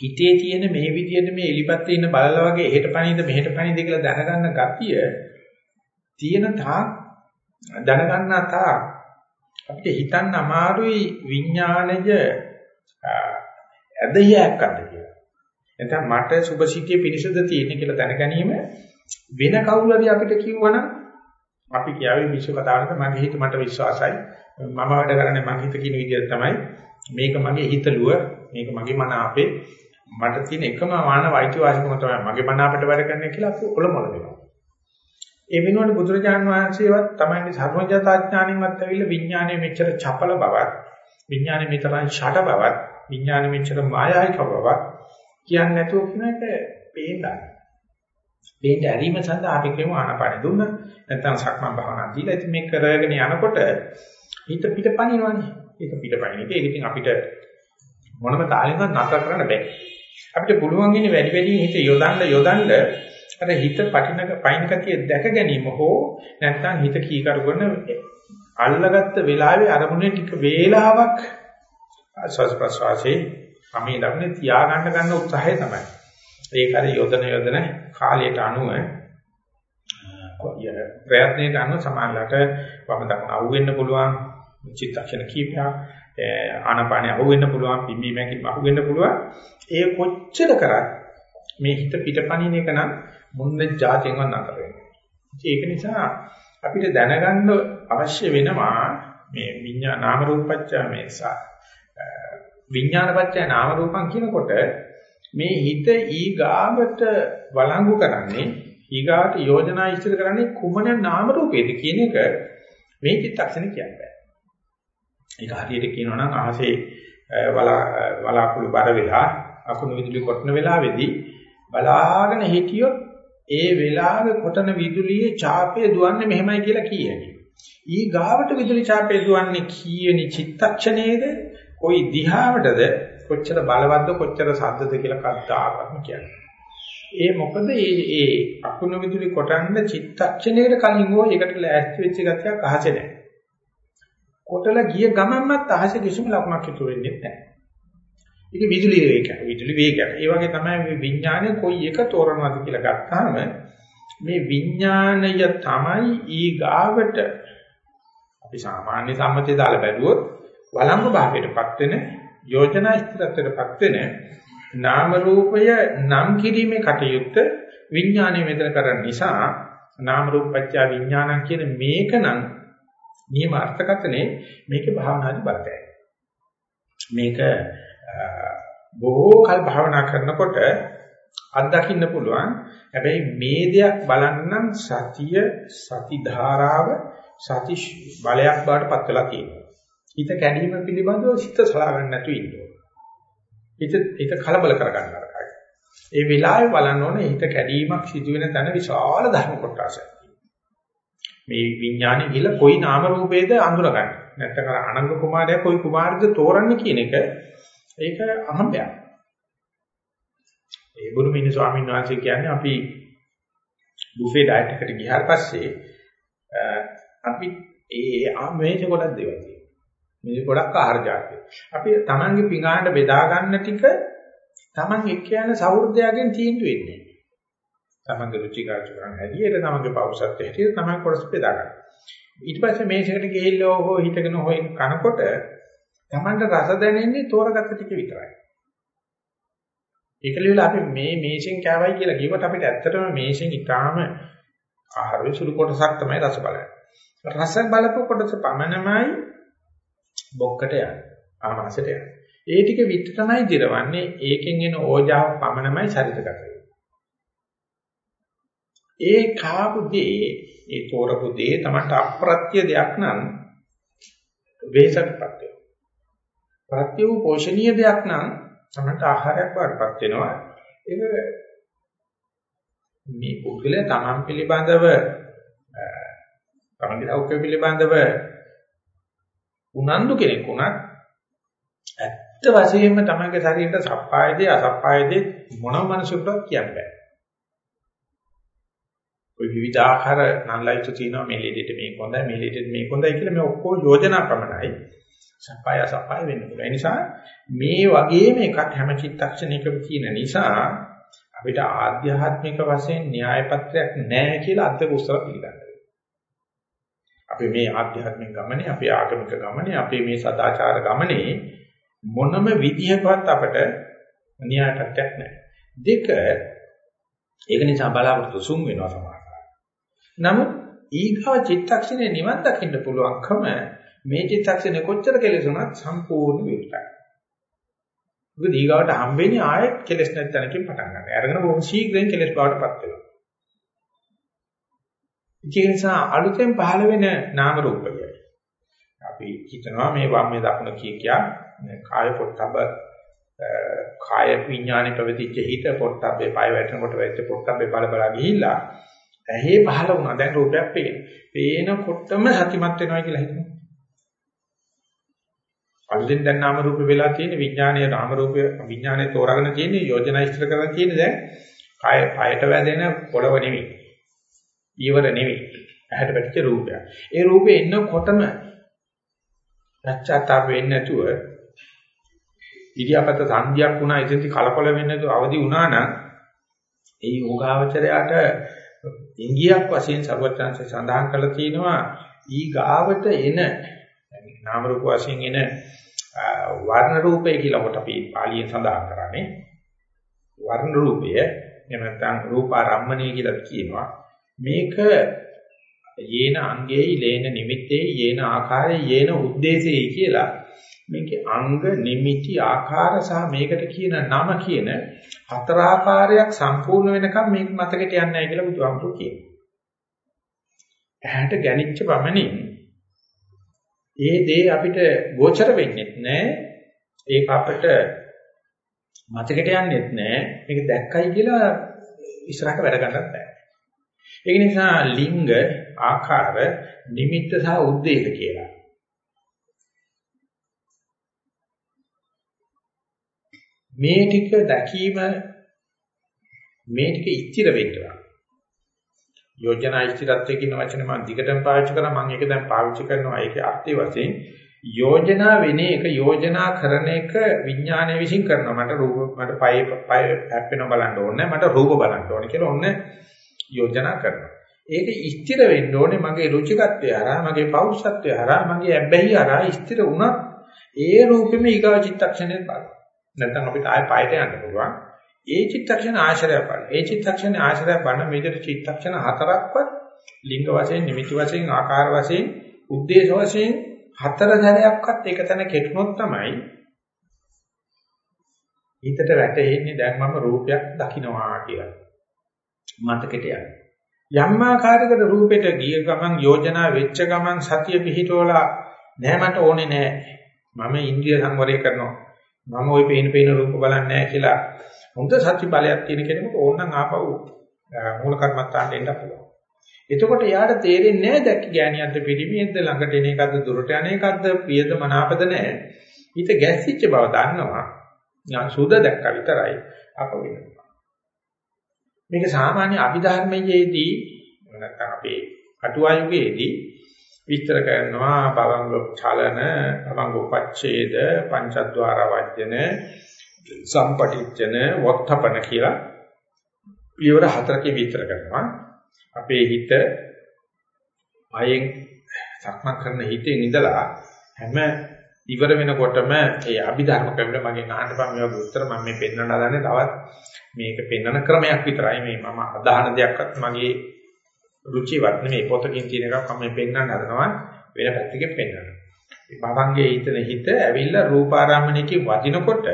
හිතේ තියෙන මේ විදිහට මේ එලිපත් ඉන්න බලලා වගේ එහෙට පණිද මෙහෙට පණිද කියලා දැනගන්න ගතිය තියෙන තාක් දැනගන්න තා අපිට හිතන්න අමාරුයි විඥාණය ඇදහියක් ගන්න කියලා. නැත්නම් මට සුභසිද්ධිය පිණිසද තියෙන්නේ කියලා දැන ගැනීම වෙන කවුරු හරි අපිට කිව්වනම් අපි කියාවේ විශ්ව කතාවට මගේ හිත මට විශ්වාසයි. මම වැඩ කරන්නේ මගේ හිත කියන විදිහට තමයි. මේක මගේ හිතලුව, මේක මගේ මන අපේ මට තියෙන එකම මාන වෛද්‍ය වාසිකම තමයි මගේ මන අපිට වැඩ කරන්නේ කියලා අපි ඔලොමල දෙනවා. ඒ වෙනුවට බුදුරජාන් වහන්සේවත් තමයි සර්වඥතාඥාණින්වත් ඇවිල්ලා විඥානයේ මෙච්චර චපල බවක්, විඥානයේ මෙතරම් ෂට බවක්, විඥානයේ මෙච්චර මායාවික බවක් කියන්නේ නැතුව කියන එක පේන්නයි. මේක ඇරීම සඳහා අපි කියමු ආනපාන දුන්න නැත්නම් සක්මන් භාවනා දීලා ඉතින් මේ කරගෙන යනකොට හිත පිටපනිනවනේ. ඒක පිටපනින එක. ඒක ඉතින් අපිට මොනම තාලෙන්වත් නතර කරන්න බෑ. අපිට පුළුවන් ඉන්නේ වැඩි වැඩියෙන් හිත යොදන්න යොදන්න අර හිත පටිනක පයින් කතිය දැක ගැනීම හෝ නැත්නම් හිත කීකරු කරන අල්ලගත්ත වෙලාවේ අරමුණේ ටික වේලාවක් ආස්වාස් ප්‍රසවාසයේ අපි ළඟ තියාගන්න ගන්න උත්සාහය තමයි. ඒක හරි යොදන යොදන කාලයට අනුව ප්‍රයත්නයට අනුව සමානලට වම දක්න අහුවෙන්න පුළුවන් චිත්තක්ෂණ කීපයක් ආනපානිය අහුවෙන්න පුළුවන් පිම්බීමකින් අහුවෙන්න පුළුවන් ඒ කොච්චර කරත් මේ හිත පිටපණින එක නම් මුන්න જાතියෙන්වත් නතර වෙන්නේ ඒක නිසා අපිට දැනගන්න අවශ්‍ය වෙනවා මේ විඤ්ඤා නාම රූපච්ඡ මේ විඥානපච්චය නාම රූපං කියනකොට මේ හිත ඊගාවට වළංගු කරන්නේ ඊගාට යෝජනා ඉදිරි කරන්නේ කුමන නාම රූපේද කියන එක මේ චිත්තක්ෂණ කියන්නේ. ඒක හරියට කියනවා නම් අහසේ වලාකුළු බර වෙලා අකුණු විදුලි කොටන වෙලාවේදී බලාගෙන හිටියොත් ඒ වෙලාවේ කොටන විදුලියේ ඡාපය දුවන්නේ මෙහෙමයි කියලා කියයි. ඊ ගාවට විදුලි ඡාපය දුවන්නේ කීයනි චිත්තක්ෂණයේද? කොයි දිහාවටද කොච්චර බලවත්ද කොච්චර සද්දද කියලා කද්දාකත්ම කියන්නේ. ඒ මොකද මේ ඒ අකුණු විදුලි කොටන්න චිත්තක්ෂණයකට කලින් ඕ ඒකට ලෑස්ති වෙච්ච ගතියක් අහසේ නැහැ. කොටල ගිය ගමන්මත් අහසේ කිසිම ලකුණක් ඉතුරු වෙන්නේ නැහැ. ඒක විදුලි වේගය. විදුලි වේගය. ඒ වගේ තමයි මේ විඥානය කොයි එක තෝරනවද කියලා ගත්තාම මේ විඥානය තමයි ඊගාවට අපි සාමාන්‍ය සම්මතය දාලා බැලුවොත් වළංගු භාවයටපත් වෙන යෝජනා ස්ථිරත්වයටපත් වෙන නාම රූපය නම් කිරීමේ කටයුත්ත විඥානය මෙතන කරන නිසා නාම රූපච්ඡ විඥානං කියන මේක නම් නියම අර්ථකථනේ මේකේ භාවනාදි බලතයි මේක බොහෝ කල් භාවනා කරනකොට අත්දකින්න පුළුවන් හැබැයි මේ දෙයක් බලන්න නම් සතිය සති ධාරාව සති බලයක් බවට පත් වෙලා තියෙනවා හිත කැඩීම පිළිබඳව සිත සලා ගන්න නැතුව ඉන්න ඕනේ. හිත හිත කලබල කරගන්න නරකයි. ඒ වෙලාවේ බලන්න ඕනේ හිත කැඩීමක් සිදු වෙන තැන විශාල ධර්ම කොටසක්. මේ විඥානේ ගිල කොයි නාම රූපේද අඳුරගන්න. නැත්නම් අර අනංග කුමාරයා කොයි කුමාරද තෝරන්නේ කියන එක ඒක අහඹයක්. ඒ බුදුමිනි ස්වාමීන් වහන්සේ කියන්නේ අපි බුෆේ ඩයට් එකට ගියාට පස්සේ අපි ඒ ආමේෂ කොටක් දෙවයි. මේ ගොඩක් ආහාර ජාති. අපි තමන්ගේ පිඟානට බෙදා ගන්න ටික තමන් එක්ක යන සෞර්ධයගෙන් තීන්දුව වෙන්නේ. තමන්ගේ රුචිකාචකයන් හැටියට තමන්ගේ පෞරුෂත්වයට හැටියට තමන් කොටස් බෙදා ගන්න. ඊට පස්සේ මේසෙකට ගිහිල්ලා හෝ හිටගෙන හෝ කනකොට තමන්ට රස දැනෙන්නේ තෝරගත්ත ටික විතරයි. ඒකලියල අපි මේ මේෂෙන් කෑවයි කියලා කිව්වට අපිට ඇත්තටම මේෂෙන් ඊටාම ආහාරයේ සුළු කොටසක් තමයි රස බලන්නේ. රස බලපු කොටස පමණමයි බොක්කට යන්නේ. ආමාශයට යන්නේ. ඒ ටික විත් තමයි දිරවන්නේ. ඒකෙන් එන ඕජාව පමණමයි ශරීරගත වෙන්නේ. ඒ කාපු දේ, ඒ තෝරපු දේ තමයි අප්‍රත්‍ය දෙයක් නම් වේසක්පත් වෙනවා. ප්‍රත්‍ය වූ පෝෂණීය දෙයක් නම් තමයි ආහාරයක් වඩපත් වෙනවා. ඒක මේ පුද්ගලයා තමන් පිළිබඳව තමන්ගේ සෞඛ්‍ය පිළිබඳව උනන්දු කෙනෙක් වුණත් ඇත්ත වශයෙන්ම තමයිගේ ශරීරයට සප්පායදී අසප්පායදී මොනම මනසකටවත් කියන්න බෑ. કોઈ විවිධාකාර නන්ලයිතු තියෙනවා මේ ලෙඩේට මේක හොඳයි මේ ලෙඩේට මේක හොඳයි කියලා මේ ඔක්කොම යෝජනා ප්‍රමණයි. සප්පාය අසප්පාය වෙන්න පුළුවන්. ඒ නිසා මේ වගේම එකක් හැම චිත්තක්ෂණයකම තියෙන නිසා අපිට ආධ්‍යාත්මික වශයෙන් න්‍යාය පත්‍රයක් නැහැ කියලා අත්දක උත්සව පිළිගන්නවා. අපි මේ ආධ්‍යාත්මික ගමනේ, අපේ ආගමික ගමනේ, අපේ මේ සදාචාර ගමනේ මොනම විදිහකවත් අපට න්‍යායපත්‍යක් නැහැ. දෙක ඒක නිසා බලාපොරොත්තු සුන් වෙනවා සමහරවිට. නමුත් ඊගා චිත්තක්ෂණේ නිවන් දකින්න පුළුවන්කම මේ චිත්තක්ෂණේ කොච්චර කෙලෙසුණත් සම්පූර්ණ විරුද්ධයි. මොකද ඊගාවට හම්බෙන්නේ ආයෙත් කෙලෙස් නැති තැනකින් පටන් ගන්නවා. අරගෙන බොහොම ශීඝ්‍රයෙන් කෙලෙස් බවටපත් වෙනවා. ඒ නිසා අලුතෙන් පහළ වෙන නාම රූපය. අපි හිතනවා මේ වම්මේ දකුණ කිය කියා කාය පොට්ටබ කාය විඥානේ පැවතිච්ච හිත පොට්ටබ්බේ පය වැටෙනකොට වෙච්ච පොට්ටබ්බේ බල බල ගිහිල්ලා ඇහි පහළ වුණා දැන් රූපයක් පේන. පේනකොටම සතිමත් වෙනවා කියලා හිතනවා. අලුතෙන් දැන් නාම රූප වෙලා තියෙන විඥානීය නාම රූප විඥානයේ තෝරාගෙන තියෙන යෝජනා ඉස්තර කරලා තියෙන දැන් කාය පයට වැදෙන පොළව නෙවෙයි. ඊවර නෙවෙයි. ඇහැට පැටිච්ච රූපයක්. ඒ රූපේ එන්නකොටම පශ්චාත්තාප වෙන්නේ නැතුව ඉරියාපත සංධියක් වුණා ඉතින් කලකොල වෙන්නේ නැතුව අවදි වුණා නම් ඒ යෝගාවචරයට ඉංගියක් වශයෙන් සර්වඥාන්සේ සඳහන් කරලා තියෙනවා ඊ ගාවට එන නාම රූප වශයෙන් එන වර්ණ රූපය කියලා කොට අපි පාලියෙන් සඳහන් කරන්නේ. වර්ණ රූපය එහෙම නැත්නම් රූපාරම්මණය කියලා කියනවා. මේක යේන අංගේ ලේන නිමිත්තේ යේන ආකාරයේ යේන උද්දේශේ කියලා මේකේ අංග නිමිති ආකාර සහ මේකට කියන නම කියන හතර ආකාරයක් සම්පූර්ණ වෙනකම් මේක මතකෙට යන්නේ නැහැ කියලා බුදුහාමුදුරුවෝ කියනවා. ඇහැට ගැනිච්ච පමණින් ඒ දේ අපිට ගෝචර වෙන්නේ නැහැ. ඒක අපිට මතකෙට යන්නේ නැහැ. මේක දැක්කයි කියලා ඉස්සරහට වැඩ ගන්නත් බෑ. ඒ නිසා ලිංග ආකාර නිමිත්ත සහ උද්දේශ කියලා. මේ ටික දැකීම මේ ටික ස්ථිර වෙන්නවා. යෝජනා ස්ථිරත්වයේ කියන වචනේ මම දිගටම පාවිච්චි කරා. මම ඒක දැන් පාවිච්චි කරනවා. ඒකේ අර්ථය වශයෙන් යෝජනා වෙන එක යෝජනා කරන එක විඥානය විසින් කරනවා. මට රූප මට පය පය හැප්පෙන බලන්න ඕනේ. මට රූප බලන්න ඕනේ කියලා ඔන්න යෝජනා කරනවා. ඒක ස්ථිර වෙන්න ඕනේ. මගේ රුචිකත්වය හරහා මගේ පෞරුෂත්වය හරහා මගේ ඇබ්බැහි හරහා ස්ථිර වුණා ඒ රූපෙම ඊගා චිත්තක්ෂණය බලන්න නැත්නම් අපිට ආයෙ පයට යන්න පුළුවන් ඒ චිත්තක්ෂණ ආශ්‍රය බලන්න. ඒ චිත්තක්ෂණ ආශ්‍රය බලන මේකට චිත්තක්ෂණ හතරක්වත් ලිංග වශයෙන්, නිමිති වශයෙන්, ආකාර වශයෙන්, උද්දේශ වශයෙන් හතර ධරයක්වත් එකතැන කෙටුනොත් තමයි හිතට වැටෙන්නේ දැන් මම රූපයක් දකින්නවා කියලා. මතකෙට යන්නේ. යම් ආකාරයකට රූපෙට ගිය ගමන් යෝජනා වෙච්ච ගමන් සතිය පිහිටවලා නෑ මට ඕනේ නෑ. මම ඉන්ද්‍රිය සංවරය කරනවා. මම ওই පේන පේන රූප බලන්නේ නෑ කියලා හොඳ සත්‍ය බලයක් තියෙන කෙනෙකුට ඕනනම් ආපහු මූල කර්මත්තාන්ට එන්න පුළුවන්. එතකොට යාට තේරෙන්නේ නැහැ දැක්ක ගෑණියක්ද පිළිමියෙක්ද ළඟට එන එකක්ද දුරට යන එකක්ද ප්‍රියද මනාපද නැහැ. හිත ගැස්සිච්ච බව දන්නවා. ඥාන සුද දැක්ක විතරයි අප වෙනවා. මේක සාමාන්‍ය අභිධර්මයේදී නැත්නම් අපේ අටුවායුගයේදී විස්තර කරනවා භවංග චලන භවංග උපච්ඡේද පංචද්වාර වජ්ජන සම්පටිච්චන වත්තපන කියලා පියවර හතරකින් විතර කරනවා. අපේ හිත අයෙන් සක්මන් කරන හිතේ ඉඳලා හැම ඉවර වෙනකොටම ඒ අභිධර්ම ක්‍රමෙ මගෙන් අහන්න බෑ මේ වගේ උත්තර මම මේ පෙන්වන්න හදන්නේ තවත් මේක පෙන්වන ක්‍රමයක් විතරයි මේ මම අදහන දෙයක්වත් මගේ රුචිවත් නෙමෙයි පොතකින් තියෙන එකක් මම පෙන්වන්න හදනවා වෙන පැත්තකින් පෙන්වනවා. මේ භවංගේ හිතන හිත ඇවිල්ලා රූපාරාමණයකින් වදිනකොට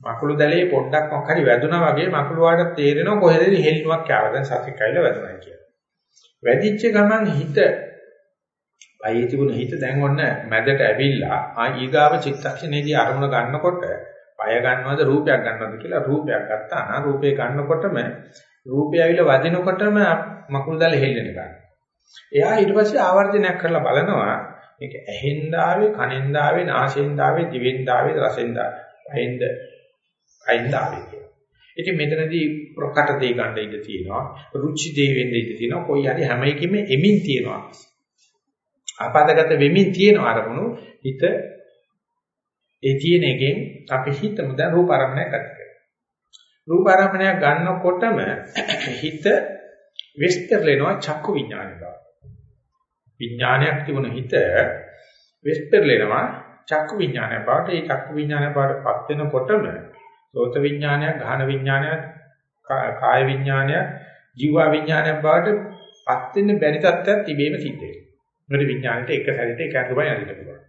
මකුළු දැලේ පොඩ්ඩක් මොකක් හරි වැදුනා වගේ මකුළු වාට තේරෙනවා කොහෙද හෙල්ලුමක් ආව දැන් සතිය කයිලා වැදුනා කියලා. වැදිච්ච ගමන් හිත පයේ තිබුණ හිත දැන් ඔන්න මැදට ඇවිල්ලා ආ ඊගාව චිත්තක්ෂණේදී අරමුණ ගන්නකොට පය ගන්නවද රූපයක් ගන්නවද කියලා රූපයක් ගත්තා නා රූපේ ගන්නකොටම රූපය ඇවිල්ලා වදිනකොටම මකුළු දැල හෙල්ලෙන ගන්න. එයා ඊට පස්සේ ආවර්ජනයක් කරලා බලනවා මේක ඇහෙන් ආවේ කනෙන් ආවේ නාසයෙන් ආවේ දිවෙන් ආවේ රසෙන් ආවේ පහෙන්ද අයින්ද ආවේ කියලා. ඉතින් මෙතනදී ප්‍රකට දේ ගන්න ඉඩ තියෙනවා. රුචි දේ වෙන්න ඉඩ තියෙනවා. කොයි හරි හැම එකෙම එමින් තියෙනවා. ආපදාගත වෙමින් තියෙන අරමුණු හිත ඒ තියෙන එකෙන් අපි හිතමු දැන් රූප ආරම්භණය කරනවා. රූප ආරම්භණය ගන්නකොටම හිත විස්තරලෙනවා චක්කු විඥානය බව. විඥානයක් තිබුණ හිත වෙස්පර්ලෙනවා චක්කු විඥානය බවට ඒ චක්කු විඥානය බවට පත් වෙනකොටම සෝත විඥානය, ගාහන විඥානය, කාය විඥානය, ජීව විඥානය බවට පත් වෙන්න බැරි තත්ත්වයක් තිබීම සිද්ධ වෙනවා. මොකද විඥානෙට එක සැරේට එක අතුරයි යන්න පුළුවන්.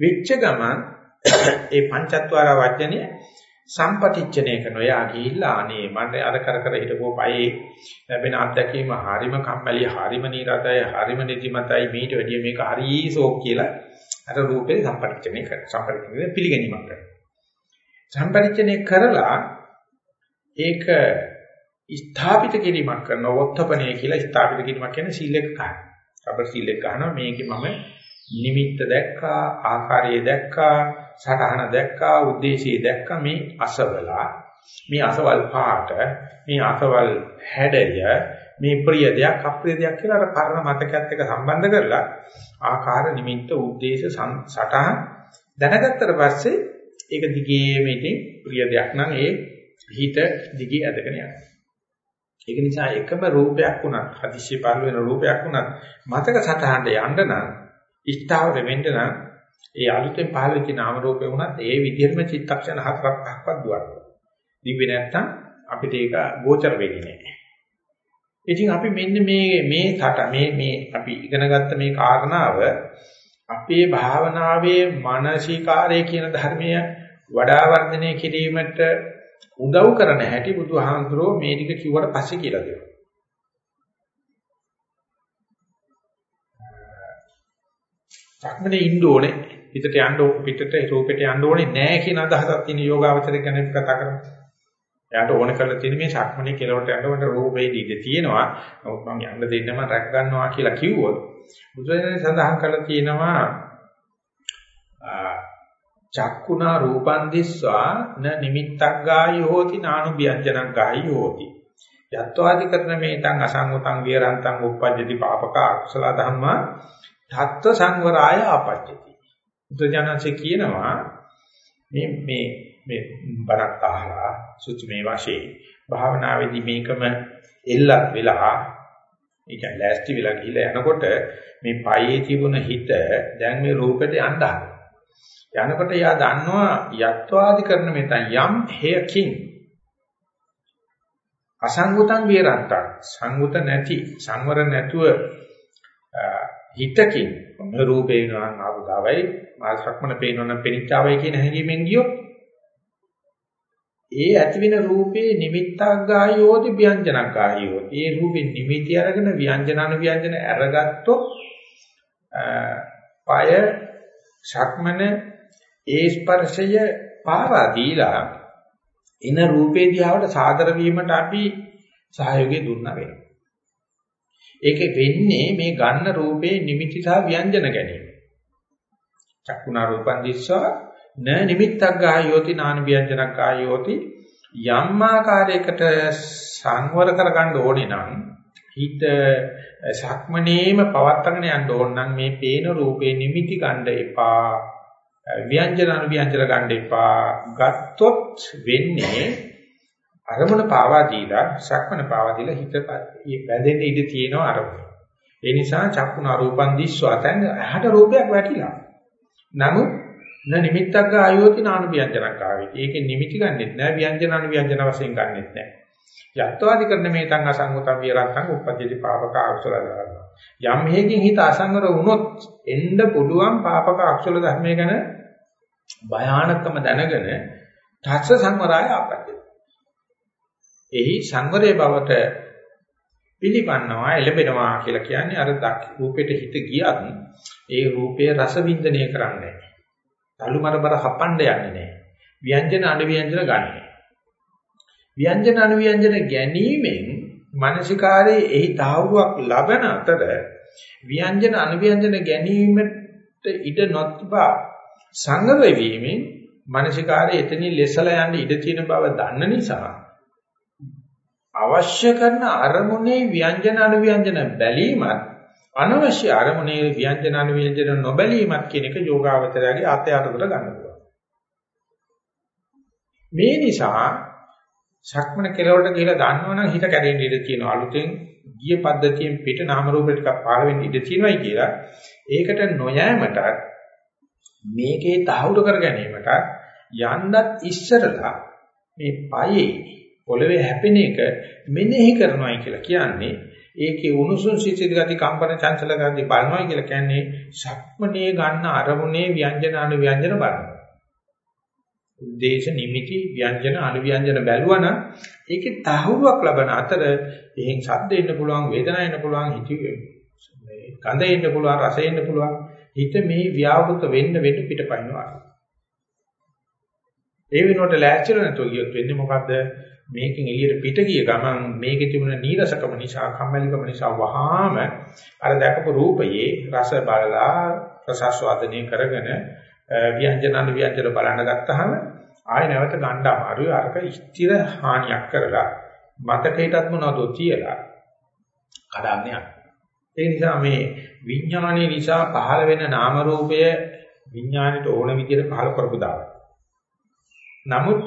වෙච්ච ගමන් ඒ පංචත්වාර වචනේ සම්පටිච්ඡනය කරන ඔයා ගිහිල්ලා අනේ මට අර කර කර හිටපුව පයේ ලැබෙන අත්දැකීම හරිම කම්මැලි හරිම නිරතයි හරිම නිදිමතයි. මීට වැඩිය මේක හරිසෝක් කියලා අර රූපේ සම්පටිච්ඡනය කර සම්පටිච්ඡනය පිළිගැනීමක් කරනවා. සම්පටිච්ඡනය කරලා ඒක ස්ථාපිත කිරීමක් කරනවා වොත්තපණය කියලා ස්ථාපිත කිරීමක් කියන්නේ සීලෙක ගන්න. අපර සීලෙක ගන්නවා. මේකේ මම නිමිත්ත දැක්කා, ආකාරය දැක්කා, සටහන දැක්කා, ಉದ್ದೇಶය දැක්කා මේ අසවලා. මේ අසවල් පාට, මේ අසවල් හැඩය, මේ ප්‍රිය දෙයක්, අප්‍රිය දෙයක් කියලා අර පරණ මතකයත් එක්ක සම්බන්ධ කරලා ආකාර, නිමිත්ත, ಉದ್ದೇಶ, සටහන් දැනගත්තට පස්සේ ඒක දිගේම ඉතින් ප්‍රිය දෙයක් නම් ඒ හිත දිගේ ඇදගෙන යනවා. ඒක නිසා එකම රූපයක් වුණත්, හදිස්සිය පාළ වෙන රූපයක් වුණත් මතක සටහනට යන්න නම් ඉස්තාවර වෙන්න නම් ඒ අලුතෙන් පහළ වෙච්ච නාම රූපේ වුණත් ඒ විදිහම චිත්තක්ෂණ හතරක් පහක්වත් දුවනවා. දිව්වේ නැත්තම් අපිට ඒක ගෝචර වෙන්නේ නැහැ. ඉතින් අපි මෙන්න මේ මේ කට මේ මේ අපි ඉගෙනගත්ත මේ කාරණාව අපේ භාවනාවේ මානසිකාරය කියන ධර්මය වඩා වර්ධනය කිරීමට උදව් කරන හැටි බුදුහාමුදුරුවෝ මේ ටික කිව්වට පස්සේ කියලා දෙනවා. සක්මනේ ඉන්න ඕනේ. හිතට යන්න පිටට රූපෙට යන්න ඕනේ නැහැ කියන අදහසක් තියෙන යෝගාවචරය ගැන කතා කරමු. එයාට ඕන කරලා තියෙන මේ සක්මනේ කෙලවට යන්න ඕන රූපේ ඉඳ තියෙනවා. නමුත් මම යන්න දෙන්නම රැක ගන්නවා කියලා කිව්වොත් බුදුරජාණන් සඳහන් කරලා තියෙනවා චක්කුණා රූපං දිස්වා න නිමිත්තක් ගායි හෝති නානු ව්‍යංජනක් ගායි හෝති යත්වාදි කරන මේතං අසංගතං විරන්තං උප්පජ්ජති පාපක අකුසල ධම්මා ධත්ත සංවරාය ආපජ්ජති. බුදුජානකසේ කියනවා මේ මේ මේ බණක් අහලා සුචි මේ වශයෙන් භාවනාවේදී මේකම එල්ලක් වෙලා ඒ කියන්නේ ලෑස්ති වෙලා ගිහිලා යනකොට මේ පයේ තිබුණ හිත දැන් මේ රූපෙට යන්න යනකොට යා දන්නවා යත්වාදි කරන මෙතන යම් හේයකින් අසංගතං විරන්තං සංගත නැති සංවර නැතුව හිතකින් මොන රූපේ වෙනවා නම් ආපු ගාවයි මාසක්මන පේනවා නම් පෙනිච්චාවයි කියන හැඟීමෙන් ගියොත් ඒ ඇති වෙන රූපේ නිමිත්තක් ගායෝති ව්‍යංජනක් ගායෝති ඒ රූපේ නිමිති අරගෙන ව්‍යංජන අනු ව්‍යංජන අරගත්තොත් පය ශක්මන ඒ ස්පර්ශය පාවා දීලා ඉන රූපේ දිහාවට සාදර වීමට අපි සහයෝගය දුන්නා වෙනවා ඒකේ වෙන්නේ මේ ගන්න රූපේ නිමිති සහ ව්‍යංජන ගැනීම. චක්කුණා රූපං දිස්වා න නිමිත්තක් ගායෝති නාන ව්‍යංජනක් ගායෝති යම් ආකාරයකට සංවර කරගන්න ඕනේ නම් හිත සක්මනේම පවත්තගෙන යන්න ඕන නම් මේ පේන රූපේ නිමිති ගන්න එපා ව්‍යංජන අනුව්‍යංජන ගන්න එපා ගත්තොත් වෙන්නේ අරමුණ පාවා දීලා සක්මන පාවා දීලා හිත බැඳෙන්න ඉඩ තියෙනවා අරමුණ. ඒ නිසා චක්කුණ රූපං දිස්වා තැන් ඇහැට රූපයක් වැටිලා. නමුත් න නිමිත්තක් ආයෝති නානු ව්‍යංජනක් ආවේ. ඒකේ නිමිති ගන්නෙත් නෑ ව්‍යංජන අනු ව්‍යංජන වශයෙන් ගන්නෙත් නෑ. යත්වාදි කරන මේ තං අසංගතං විරත්තං උපජ්ජති පාපක අකුසල ධර්ම. යම් හේකින් හිත අසංගර වුණොත් එන්න පුළුවන් පාපක අකුසල ධර්මය ගැන භයානකම දැනගෙන තස්ස සංවරය ආපජ්ජති. එහි සංවරයේ බවට පිළිපන්නවා එළඹෙනවා කියලා කියන්නේ අර රූපෙට හිත ගියත් ඒ රූපයේ රස වින්දනය කරන්නේ නැහැ. තලු මරබර හපන්න යන්නේ නැහැ. ව්‍යංජන අනුව්‍යංජන ගන්න. ව්‍යංජන අනුව්‍යංජන ගැනීමෙන් මානසිකාරයේ එහි තාවුවක් ලබන අතර ව්‍යංජන අනුව්‍යංජන ගැනීමට ඉඩ නොතිබා සංගර වීමෙන් මානසිකාරයේ එතනින් ලෙසලා යන්න ඉඩ තියෙන බව දන්න නිසා අවශ්‍ය කරන අරමුණේ ව්‍යංජන අනුව්‍යංජන බැලීමත් අනවශ්‍ය අරමුණේ ව්‍යංජන අනුව්‍යංජන නොබැලීමත් කියන එක යෝගාවචරයාගේ ආත්‍යයතකට ගන්න පුළුවන්. මේ නිසා සක්මන කෙලවට ගිහලා දන්නවනම් හිත කැඩෙන්න ඉඩ තියෙනවා අලුතෙන් ගිය පද්ධතියෙන් පිට නාම රූප ටිකක් පාළ වෙන්න ඉඩ තියෙනවායි කියලා ඒකට නොයෑමට මේකේ තහවුරු කර ගැනීමට යන්නත් ඉස්සරලා මේ පයේ පොළවේ හැපෙන එක මෙනෙහි කරනවායි කියලා කියන්නේ ඒකේ උණුසුම් සිසිල් ගති කම්පන චංචල ගති බලනවා කියලා කියන්නේ සක්මනේ ගන්න අරමුණේ ව්‍යංජන අනු ව්‍යංජන බලනවා. උද්දේශ නිමිති ව්‍යංජන අනු ව්‍යංජන බැලුවනම් ඒකේ තහවුරක් ලබන අතර එහෙන් ශබ්ද එන්න පුළුවන් වේදනා එන්න පුළුවන් හිතේ මේ ගඳ එන්න පුළුවන් රස එන්න පුළුවන් හිත මේ ව්‍යාවෘත වෙන්න වෙන්න පිටපයින්නවා. ඒ වෙනුවට ලෑස්තිල නැතුව ගියොත් වෙන්නේ මොකද්ද? මේකෙන් එළියට පිට ගිය ගමන් මේකේ තිබුණ නීරසකම නිසා කම්මැලිකම නිසා වහාම අර දැකපු රූපයේ රස බලලා රසස්වාදනය කරගෙන ව්‍යංජනන ව්‍යංජන බලන්න ගත්තාම ආය නැවත ගන්න අමාරුයි. අරක ස්ථිර හානියක් කරලා මතකයටත් මොනවද තියලා කඩන්නේ ඒ නිසා මේ විඥානයේ නිසා පහළ වෙන නාම රූපය විඥාණයට ඕන විදිහට පහළ කරපු දාලා. නමුත්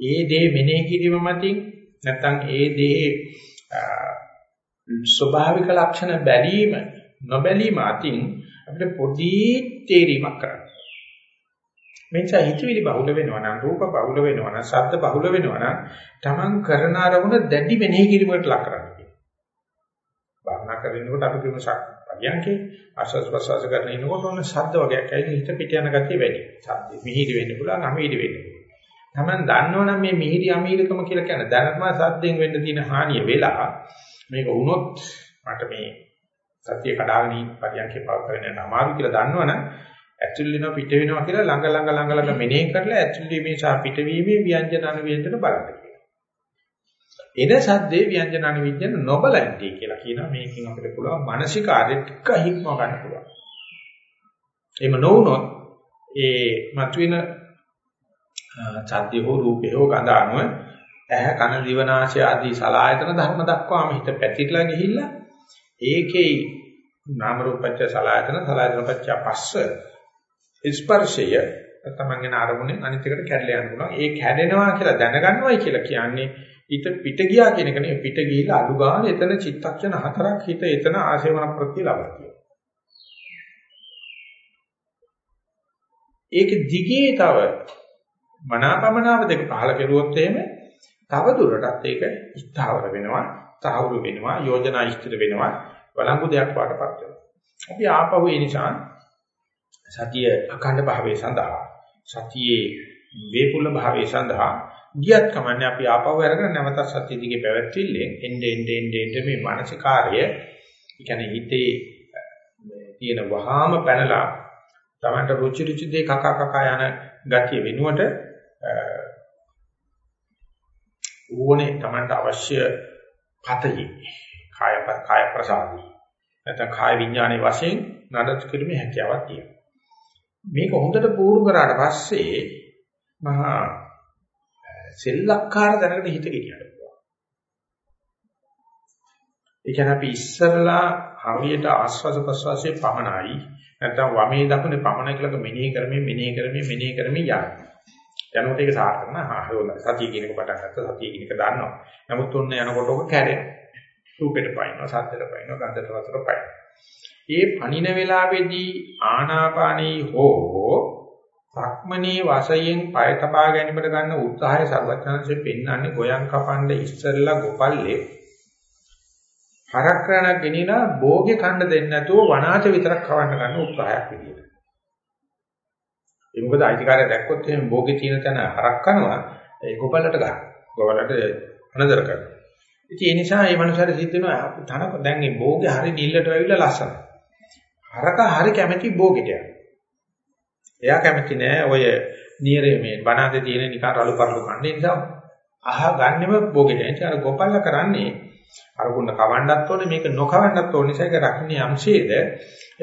ඒ දේ මෙනෙහි කිරීම මතින් නැත්නම් ඒ දේ ස්වභාවික ලක්ෂණ බැලීම නොබැලීම අතින් අපිට පොඩි තේරීමක් කරන්න. මෙච්චර හිතවිලි බහුල වෙනවා නම් රූප බහුල වෙනවා නම් ශබ්ද බහුල වෙනවා නම් Taman කරන අරමුණ දැඩි මෙනෙහි කිරීමකට ලක් කරන්න කියනවා. භාවනා කරනකොට අපි කියන පරියන්කේ ආස්වාද ප්‍රසවාස කරන ඉන්නකොට ඔන්න ශබ්ද වගේක් ඇයි හිත පිට යන ගතිය වැඩි. ශබ්ද මිහිරි වෙන්න පුළුවන් අමිහිරි වෙන්න පුළුවන්. Taman දන්නවනම් මේ මිහිරි අමීරකම කියලා කියන ධර්ම සද්දෙන් වෙන්න තියෙන හානිය වෙලා මේක වුණොත් මට මේ සත්‍ය කඩාගෙන ඉන්න පරියන්කේ පව කරගෙන අමාරු කියලා දන්නවනම් ඇතුල් වෙනවා පිට වෙනවා කියලා ළඟ ළඟ ළඟ ළඟ මෙනෙහි කරලා ඇතුල් වීමේ සහ පිටවීමේ ව්‍යංජන අනුව්‍යංජන බලන්න කියනවා. එන සද්දේ ව්‍යංජන අනුව්‍යංජන නොබලන්නේ කියලා කියනවා. මේකෙන් අපිට පුළුවන් මානසිකාර්ය ටික හික්ම ගන්න පුළුවන්. එහෙම නොවුනොත් ඒ මතුවෙන සද්ද හෝ රූපේ හෝ ගඳ අනුව ඇහ කන දිව නාසය ආදී සලආයතන ධර්ම දක්වාම හිත පැතිරලා ගිහිල්ලා ඒකේ නාම රූපච්ච සලආයතන සලආයතන පච්ච පස්ස ස්පර්ශය තමන්ගෙන අරමුණෙන් අනිත් එකට කැඩලා යන්න පුළුවන්. ඒ කැඩෙනවා කියලා දැනගන්නවයි කියලා කියන්නේ හිත පිට ගියා කියන එක නෙවෙයි පිට ගිහිල්ලා අඩු ගන්න එතන චිත්තක්ෂණ හතරක් හිත එතන ආශේවන ප්‍රත්‍ය ලබනවා. ඒක දිගේ තව මනාපමනාව දෙක පහල කෙරුවොත් එහෙම තව දුරටත් ඒක ස්ථාවර වෙනවා, තහවුරු වෙනවා, යෝජනා ඉස්තර වෙනවා, වළංගු දෙයක් වඩපත් වෙනවා. අපි ආපහු ඒ නිසා සතිය අඛණ්ඩ භාවයේ සඳහා සතියේ වේපුල භාවයේ සඳහා ගියත් කමන්නේ අපි ආපහු අරගෙන නැවත සතිය දිගේ පැවැත්විල්ලෙන් එnde ende ende ende මේ මානසික කාර්යය කියන්නේ හිතේ තියෙන වහාම පැනලා තමන්ට රුචි රුචි දේ කකා කකා යන ගතිය වෙනුවට ඕනේ Tamanට අවශ්‍ය පතයි කාය කාය ප්‍රසාදී නැත්නම් කාය විඥානයේ වශයෙන් නඩත් කිරීමේ හැකියාවක් තියෙනවා. මේක හොඳට පුහුණු කරාට පස්සේ මහා සෙල්ලක්කාර දැනකට හිත ගෙනියන්න පුළුවන්. ඒ කියන්නේ අපි ඉස්සරලා හරියට ආස්වාද ප්‍රසවාසයේ පමණයි නැත්නම් වමේ දකුණේ පමණ කියලා මෙනෙහි කරමින් මෙනෙහි කරමින් මෙනෙහි කරමින් යනවා. යනකොට ඒක සාර්ථක නෑ. හොඳයි. සතිය කියන එක පටන් ගත්තා. සතිය කියන එක දන්නවා. නමුත් ඔන්න යනකොට ඔක කැරෙනවා. රූපෙට පයින්නවා, සද්දෙට පයින්නවා, ගන්ධට රසට පයින්නවා. මේ පණින වෙලාවේදී ආනාපානී හෝ සක්මණේ වශයෙන් පය තබා ගැනීමට ගන්න උත්සාහය සර්වඥාන්සේ පෙන්වන්නේ ගෝයන් කපන්න ඉස්සෙල්ලා ගොපල්ලේ හරක් කරනක් ගෙනිලා භෝගේ කන්න දෙන්නේ නැතුව වනාච විතරක් කවන්න ගන්න උත්සාහයක් විදියට. ඒ මොකද අයිතිකාරය දැක්කොත් එහෙනම් භෝගේ තියෙන තැන හරක් කරනවා ඒ ගොපලට ගන්න. ගොපලට අනදර කරනවා. ඉතින් ඒ නිසා මේ මනුස්සයාට සිද්ධ වෙනවා තනක දැන් මේ භෝගේ හරි නිල්ලට වෙවිලා ලස්සන. හරක හරි කැමැති භෝගෙට යනවා. එයා කැමැති නෑ ඔය නියරේ මේ බණාදේ තියෙන නිකන් රළු පරළු කන්නේ නිසා අහ ගන්නෙම භෝගෙට. ඒ නිසා ගොපල්ල කරන්නේ අර ගුණ කවන්නත් ඕනේ මේක නොකවන්නත් ඕනේ නිසා ඒක රකින්නේ යම්ෂේද ඒ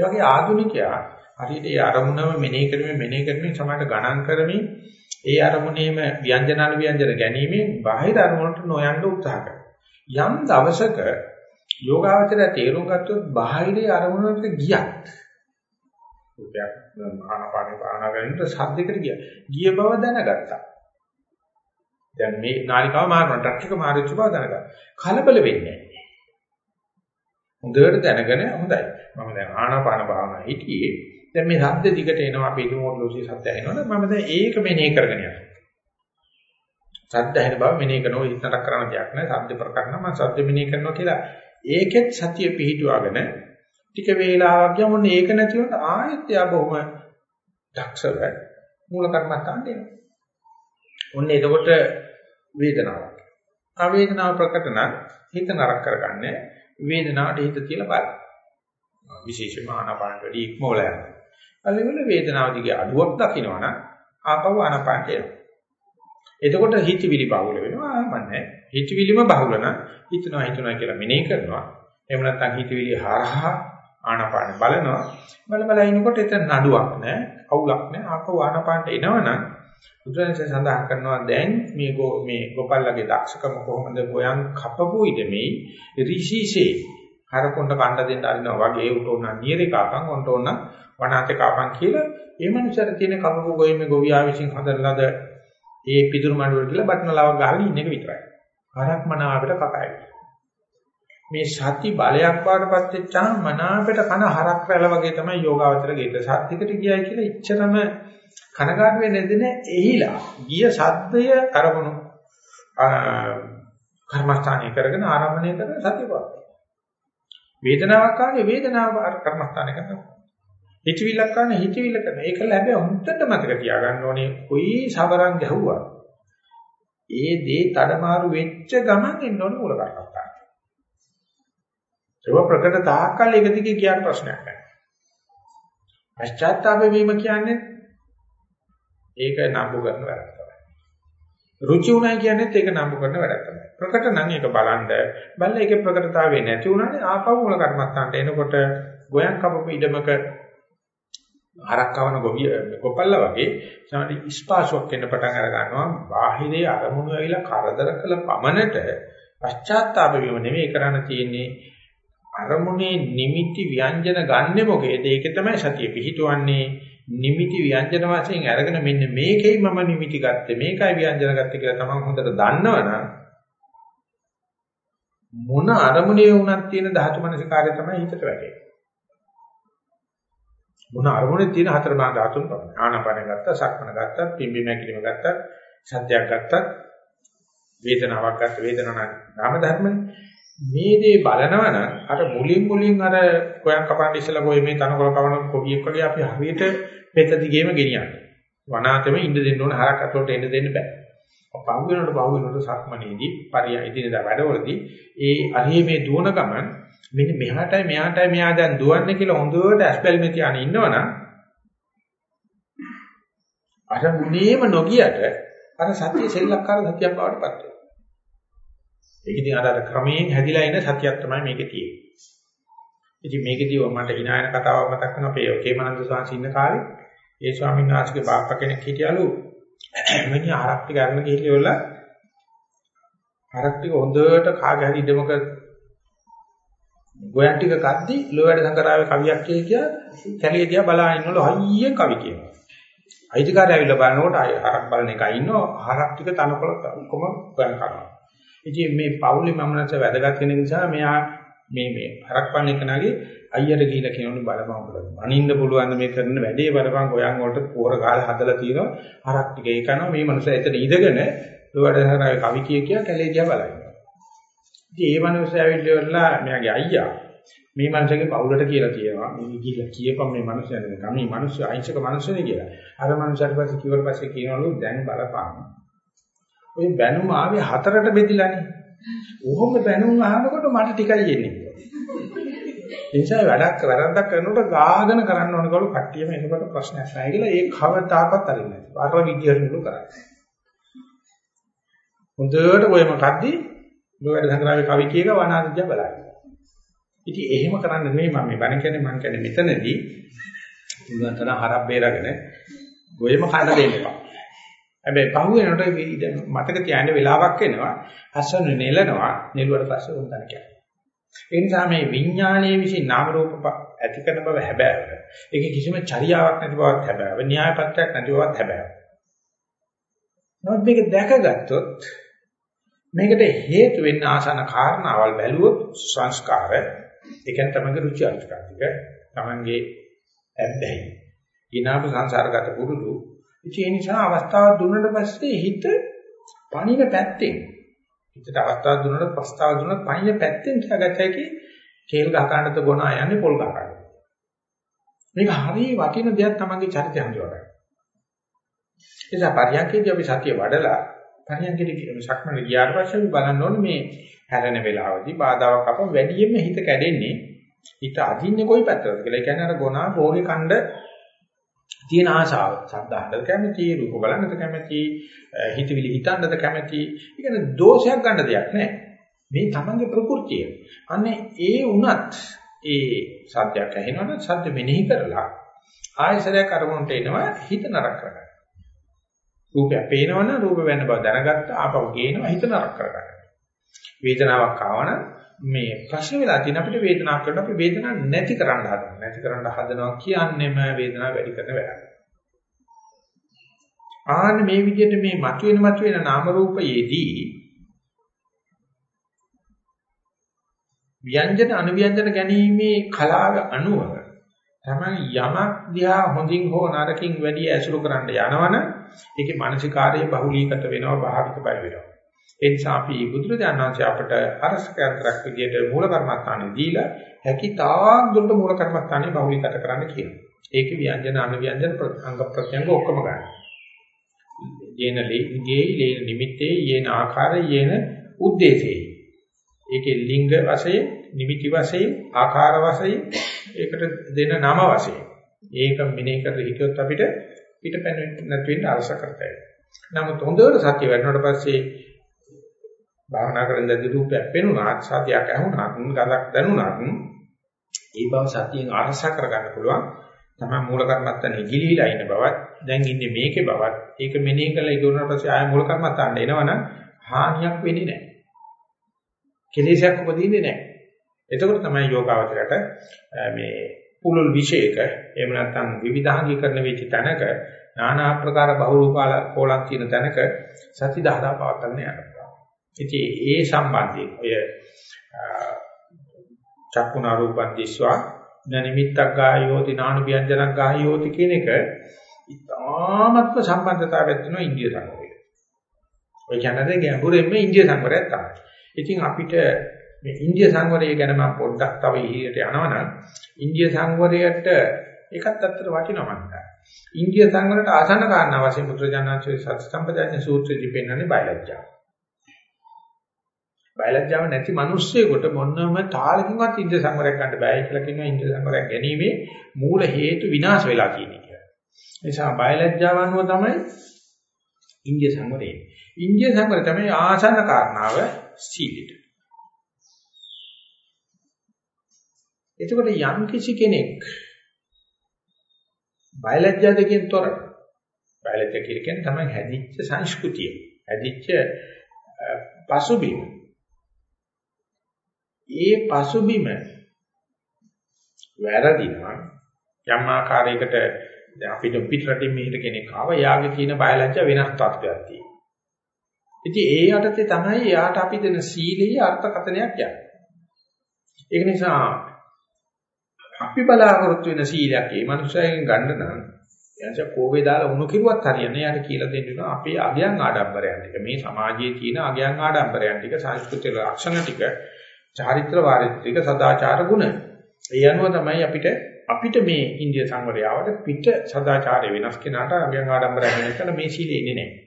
වගේ ආධුනිකයා හරියට ඒ අරමුණම මෙනෙහි කරමින් මෙනෙහි කරමින් සමානට ගණන් කරමින් ඒ අරමුණේම ව්‍යංජනාන ව්‍යංජන ගැනීමෙන් බාහිර අරමුණට නොයන්න උත්සාහ කරනවා යම් දවසක යෝගාවචරය තේරුම් ගත්තොත් බාහිර අරමුණට ගියත් රූපයක් ආනාපානේ පානා කරනකොට ශබ්දයකට ගියා ගිය බව දැනගත්තා දැන් මේ නාලිකාව මාරනවා ට්‍රක් එක මාරිච්ච බව දැනගන්න. කලබල වෙන්නේ නැහැ. හොඳට දැනගෙන හොඳයි. මම දැන් ආනාපාන භාවනා හිටියේ. දැන් මේ ශබ්ද දිගට එනවා අපි හිතමු ලෝසි ශබ්ද ඇහෙනවනේ මම දැන් ඒක මෙනෙහි කරගෙන යනවා. ශබ්ද ඇහෙන බව මෙනෙහි කරනවා හිතනක් කරන දෙයක් නෑ. ශබ්ද ප්‍රකරණ මම ශබ්ද මෙනෙහි කරනවා කියලා ඒකෙත් සතිය පිහිටුවාගෙන ටික වේලාවක් ගියාම ඔන්න ඒක නැති වුණාට ආයෙත් යා බොහොම දක්ෂව මූල කර්මස්ථානට එනවා. ඔන්න එතකොට වේදනාවක්. ආ වේදනාව ප්‍රකට නම් හිත නරක කරගන්නේ වේදනාවට හිත තියලා බලන්න. විශේෂයෙන්ම ආනාපාන වැඩි ඉක්මවල යනවා. අල්ලෙවල වේදනාව දිගේ අඩුවක් දකින්නවනම් ආපහු ආනාපානට එනවා. එතකොට හිතවිලි බහුල වෙනවා ආමන්නේ. හිතවිලිම බහුල නම් හිතනවා හිතනවා කියලා මෙනෙහි කරනවා. එහෙම නැත්නම් හිතවිලි හරහා ආනාපාන බලනවා. බල බල ඉනකොට එතන නඩුවක් නැහැ, අවුලක් නැහැ. ආපහු ආනාපානට එනවනම් බුදුරජාණන් සඳහන් කරනවා දැන් මේ මේ ගෝපල්ලගේ දක්ෂකම කොහොමද ගෝයන් කපපු ඉදමේ ඍෂිසේ හරකොණ්ඩ කණ්ඩ දෙන්න අරිනවා වගේ උට උන නියරේ කාපන් උන්ට උන වනාතේ කාපන් කියලා ඒ මනුස්සයර තියෙන කපපු ගොයමේ ගොවියා විසින් හදලාද ඒ පිටුරු මඩුවල කියලා බටන ලව ගහලා ඉන්න එක විතරයි. හරක් මනාවට කකයි. මේ සති බලයක් වඩපත් වෙච්චාම මනාවට කන හරක් රැළ වගේ තමයි යෝගාවචර ගෙට. සත්‍යකට ගියයි කියලා ඉච්චරම කනගාටු වෙන්නේ නැදෙන එහිලා ගිය සද්දය කරමුණු කර්මස්ථානය කරගෙන ආරම්භණය කරන සතියපවත් වේදනාවක් ආවේ වේදනාව කර්මස්ථානය කරනවා. හිතවිල්ලක් ගන්න හිතවිල්ල කරන ඒක ලැබෙ හොඳට මතක තියාගන්න ඕනේ කොයි සබරන් ගැහුවා. ඒ දේ තඩමාරු වෙච්ච ගමන් එන්න ඕනේ මූල කර්මස්ථාන ඒක ප්‍රකට තාක්කල් එක දිගේ කියන ප්‍රශ්නයක් නැහැ පශ්චාත්තාප වීම කියන්නේ ඒක නම්බු කරන වැඩක් තමයි. රුචි උනායි කියන්නේත් ඒක නම්බු කරන වැඩක් තමයි. ප්‍රකට නම් ඒක බලන්න. බලලා ඒකේ ප්‍රකටතාවය නැති වුණානේ ආපහු මූල කර්මස්ථානට එනකොට ගෝයන් කපපු ඉඩමක හරක් කවන ගොවිය කොපල්ලා වගේ සමහරවිට ස්පාසුවක් එන්න පටන් අර ගන්නවා. බාහිරේ අරමුණු ඇවිල්ලා කරදර කළ පමණට පශ්චාත්තාප වීම නෙමෙයි කරන්න තියෙන්නේ අරමුණේ නිමිති ව්‍යංජන ගන්නෙ මොකේද? ඒක තමයි සතිය පිහිටවන්නේ. නිමිති ව්‍යංජන වශයෙන් අරගෙන මෙන්න මේකෙයි මම නිමිති ගත්තේ මේකයි ව්‍යංජන ගත්තේ කියලා තමන් හොඳට දන්නවනම් මොන අරමුණේ වුණත් තියෙන ධාතු මනසිකාරය තමයි හිතට වැටෙන්නේ. මොන අරමුණේ තියෙන හතර මහා ධාතුන් තමයි. ආනාපාන ගත්තා, සක්මන ගත්තා, පිම්බි මැකිලිම ගත්තා, සත්‍යයක් ගත්තා, වේදනාවක් ගත්තා, වේදනාවක් නාම ධර්මනේ. මේ දේ බලනවා නම් අර මුලින් මුලින් අර කොයන් කපන්න ඉස්සලා කොයි මේ තනකොළ කවන කොඩියෙක් වගේ අපි හරියට පෙත දිගේම ගෙනියන්නේ. වනාතෙම ඉඳ දෙන්න ඕන හරක් අතට එන්න දෙන්න බෑ. පහු වෙනකොට පහු වෙනකොට සක්මනේදී පරිය ඉදිනදා වැඩවලදී ඒ අරහේ මේ දුවන ගමන් මෙන්න මෙහාටයි මෙහාටයි මෙහා දැන් දුවන්නේ කියලා හොඳට ඇස්පල් මේ තියාගෙන ඉන්නවනම් අර මුනේම නොගියට අර සත්‍ය සෙල්ලක්කාර සත්‍යයක් බවට පත් වෙනවා. ඒක ඉතින් අර ක්‍රමයෙන් හැදිලා ඉන්න සතියක් තමයි මේකේ තියෙන්නේ. ඉතින් මේකදී මට hina යන කතාවක් මතක් වෙනවා අපේ කේමනන්ද ස්වාමීන් ඉන්න කාලේ ඒ ස්වාමීන් වහන්සේගේ බාප්පා කෙනෙක් හිටියලු මෙනි ආරක් ටික අරගෙන ගිහිල්ලා ආරක් ටික හොඳට කාගේ හරි ඉදමක ගෝයන් ටික කද්දි ලෝවැඩ සංකරාවේ කවියක් කිය කිය කැලිය දිහා බලා ඉන්නවලු හයියෙන් කවි කියනවා. අයිතිකාරය ඇවිල්ලා බලනකොට ආරක් බලන එකයි ඉන්නව ආරක් ටික තනකොළ කොම ගන්න කරනවා. ඉතින් මේ පවුලේ මම නැස වැදගත් කෙනෙක් නිසා මෙයා මේ මේ හරක් පන්න එකනගේ අයියට ගිහිලා කියනවලු බලපං උඹලා. අනින්න පුළුවන් මේ කරන වැඩේ බලපං ගොයන් වලට පෝර ගාලා හදලා තියෙනවා. හරක් ටික ඒ කරනවා මේ මනුස්සයා එතන ඉඳගෙන ලෝවැඩ හරයි කවි කිය කිය කැලේ දිහා බලනවා. ඉතින් මේ මනුස්සයා ඇවිල්ලා මෙයාගේ අයියා මේ මනුස්සයාගේ පවුලට කියලා කියනවා. මේ ගිහිලා කියපම් මේ මනුස්සයා නේ ගමේ මනුස්සය අහිංසක මනුස්සයනේ කියලා. අර මනුස්සයාට පස්සේ කිව්වට පස්සේ කියනවලු දැන් බලපං. ওই බැනුම ආවේ හතරට බෙදිලානේ. ඔහොම බැනුම් අහනකොට මට ටිකයි එන්නේ. ඒ නිසා වැඩක් වැරද්දක් කරනකොට ගාගෙන කරන්න ඕනකලු කට්ටියම එනකොට ප්‍රශ්නයක් නැහැ කියලා ඒ කවදාකවත් අරින්නේ නැහැ. අර විදියට නුළු කරන්නේ. හොඳට ඔය මොකද්දි ලෝකයට සංග්‍රහයේ කවි කියක වනාදිය බලන්න. ඉතින් එහෙම කරන්න නෙමෙයි මම මේ බණ කියන්නේ මම කියන්නේ මෙතනදී පුළුවන් තරම් හරක් බේරගෙන ගොයම කඩ දෙන්න එපා. හැබැයි පහු වෙනකොට මතක තියාගන්න වෙලාවක් එනවා. අසන නෙලනවා. නෙළුවට පස්සේ උන්දන කියන්නේ. ඒ නිසා මේ විඥානයේ විසින් නාම රූප ඇති කරන බව හැබෑව. ඒකේ කිසිම චර්යාවක් නැති බවක් හැබෑව. න්‍යාය පත්‍රයක් නැති බවක් හැබෑව. නමුත් මේක දැකගත්තොත් මේකට හේතු වෙන්න ආසන කාරණාවල් බැලුවොත් සංස්කාර ඒ කියන්නේ තමන්ගේ රුචි අරුචිකම් ටික තමන්ගේ ඇබ්බැහි. ඊනාප සංසාරගත පුරුදු. ඒ නිසා අවස්ථාව දුන්නට පස්සේ හිත පණින පැත්තෙන් හිතට අවස්ථාව දුන්නට ප්‍රස්තාව දුන්නත් පණින පැත්තෙන් තියාගත හැකි කේල් ගහ ගන්නද ගොනා යන්නේ පොල් ගහ ගන්න. මේක හරිය වටින දෙයක් තමන්ගේ චරිතය අඳුරගන්න. ඒ නිසා පරියන්කේදී අපි සතිය වඩලා පරියන්කේදී සක්මන ගියාට පස්සේ අපි බලන්න ඕනේ මේ හැරෙන වෙලාවදී බාධාවක් අප වැඩියෙන්ම හිත කැඩෙන්නේ හිත අදින්නේ කොයි පැත්තටද කියලා. ඒ කියන්නේ අර ගොනා භෝගේ කණ්ඩ තියෙන ආශාව. සද්ධාහනද කැමති, රූප බලන්නද කැමති, හිතවිලි හිතන්නද කැමති. ඒ කියන්නේ දෝෂයක් ගන්න දෙයක් නැහැ. මේ තමන්ගේ ප්‍රകൃතිය. අනේ ඒ වුණත් ඒ සත්‍යයක් ඇහෙනවනම් සත්‍ය මෙනෙහි කරලා ආයසරයක් අරමුණට එනවා හිත නරක කරගන්න. රූපය පේනවනම් රූප වෙන බව දැනගත්ත ආපහු ගේනවා හිත නරක කරගන්න. වේදනාවක් ආවනම් මේ ප්‍රශ්න වෙලා තියෙන අපිට වේදනාවක් කරන අපි වේදනාවක් නැති කරන්න හදනවා. නැති කරන්න හදනවා කියන්නේම වේදනාව වැඩි කරන වැඩක්. ආන්න මේ විදිහට මේ මතුවෙන මතුවෙන නාම රූපයේදී ව්‍යංජන අනුව්‍යංජන ගැනීමේ කලාව අනුව තමයි යමක් දිහා හොඳින් හෝ නරකින් වැඩි ඇසුරු කරන්න යනවනම් ඒකේ මානසිකාර්යය බහුලීගත වෙනවා භාවික බය වෙනවා. ඒ නිසා අපි බුදුරජාණන් වහන්සේ අපට අරසකයන්තරක් විදියට මූල කර්මස්ථානෙ දීලා හැකි තාක් දුරට මූල කර්මස්ථානෙ බහුලීගත කරන්න කියනවා. ඒකේ ව්‍යංජන අනුව්‍යංජන අංග ප්‍රත්‍යංග ඔක්කොම ගන්න. යේන ලේගේ ලේන නිමිත්තේ යේන ආකාරය යේන උද්දේශේ. ඒකේ ලිංග වශයෙන් නිමිති වශයෙන් ආකාර වශයෙන් ඒකට දෙන නම වශයෙන් ඒක මෙනෙහි කර හිටියොත් අපිට පිටපැන නැති වෙන්න අරස කරතයි. නමුත් හොඳට සත්‍ය වෙනකොට පස්සේ භාවනා කරන දි රූපයක් පෙනුණාත් සතියක් ඇහුණාත් ගඳක් දැනුණාත් ඒ බව සතියෙන් අරස කරගන්න පුළුවන්. තමයි මූල කර්මත්තනේ ගිලිහිලා ඉන්න බවත් දැන් ඉන්නේ මේකේ බවත් ඒක මෙනෙහි කරලා ඉදුණාට පස්සේ ආය මූල කර්මත්තන්න එනවනම් හානියක් වෙන්නේ නැහැ. කෙලෙසයක් උපදින්නේ නැහැ. එතකොට තමයි යෝගාවචරයට මේ පුලුල් විශේෂක එහෙම නැත්නම් විවිධාංගීකරණ වෙච්ච තැනක নানা ආකාර බහුරූපාල කෝලක් තියෙන තැනක සති දහදා පවත්න්න යනවා. ඉතින් ඒ සම්බන්ධයෙන් ඔය චක්කුණා රූපං දිස්වා නිමිත්තක් ගායෝති නානු ව්‍යංජනක් ගායෝති කියන එක ඉතාමත්ම සම්බන්ධතාවයක් තියෙනවා ඉන්දිය සංවරයට. ඔය කියන්නේ ගැඹුරින්ම ඉන්දිය සංවරයක් තමයි. ඉතින් අපිට මේ ඉන්දිය සංවරය ගැන මම පොඩ්ඩක් තව ඉහියට යනවනම් ඉන්දිය සංවරයට ඒකත් ඇත්තට වටිනවා මම ඉන්දිය සංවරයට ආසන්න කාරණා වශයෙන් බුදුරජාණන්සේ සත්‍ය සම්පදාය සූත්‍රයේදී පෙන්වන්නේ බයලජ්ජාව. බයලජ්ජාව නැති මිනිස්සෙකුට මොනම තාලකින්වත් ඉන්දිය සංවරයක් ගන්න බෑ කියලා කියනවා ඉන්දිය සංවරයක් ගැනීමේ මූල හේතු විනාශ වෙලා තියෙන කියලා. ඒ නිසා බයලජ්ජාව අනුව තමයි ඉන්දිය සංවරය. ඉන්දිය සංවරය තමයි ආසන්න කාරණාව සීලෙට. එතකොට යම් කිසි කෙනෙක් බයලජ්ජා දෙකෙන් තොර බයලජ්ජා කියන්නේ තමයි හැදිච්ච සංස්කෘතිය හැදිච්ච පසුබිම ඒ පසුබිම වැරදිනවා යම් ආකාරයකට දැන් අපිට පිටරටින් මෙහෙට කෙනෙක් ආව යාගේ තියෙන බයලජ්ජා වෙනස් තත්ත්වයක් තියෙනවා. ඉතින් ඒ යටතේ තමයි යාට අපි දෙන සීලයේ අර්ථකථනයක් යන්නේ. ඒක නිසා අපි බලාපොරොත්තු වෙන සීලයක් ඒ මනුස්සයගෙන් ගන්න නම් එයාට කෝවේ දාලා උණු කිරුවත් හරියන්නේ යාට කියලා දෙන්න වෙනවා අපේ අගයන් ආඩම්බරයන් ටික. මේ සමාජයේ තියෙන අගයන් ආඩම්බරයන් ටික සංස්කෘතික ලක්ෂණ ටික චාරිත්‍ර වාරිත්‍රික සදාචාර ගුණ ඒ අනුව තමයි අපිට අපිට මේ ඉන්දිය සංවරයාවට පිට සදාචාරය වෙනස් කෙනාට අගයන් ආඩම්බරයන් වෙනකල මේ සීලෙ ඉන්නේ නැහැ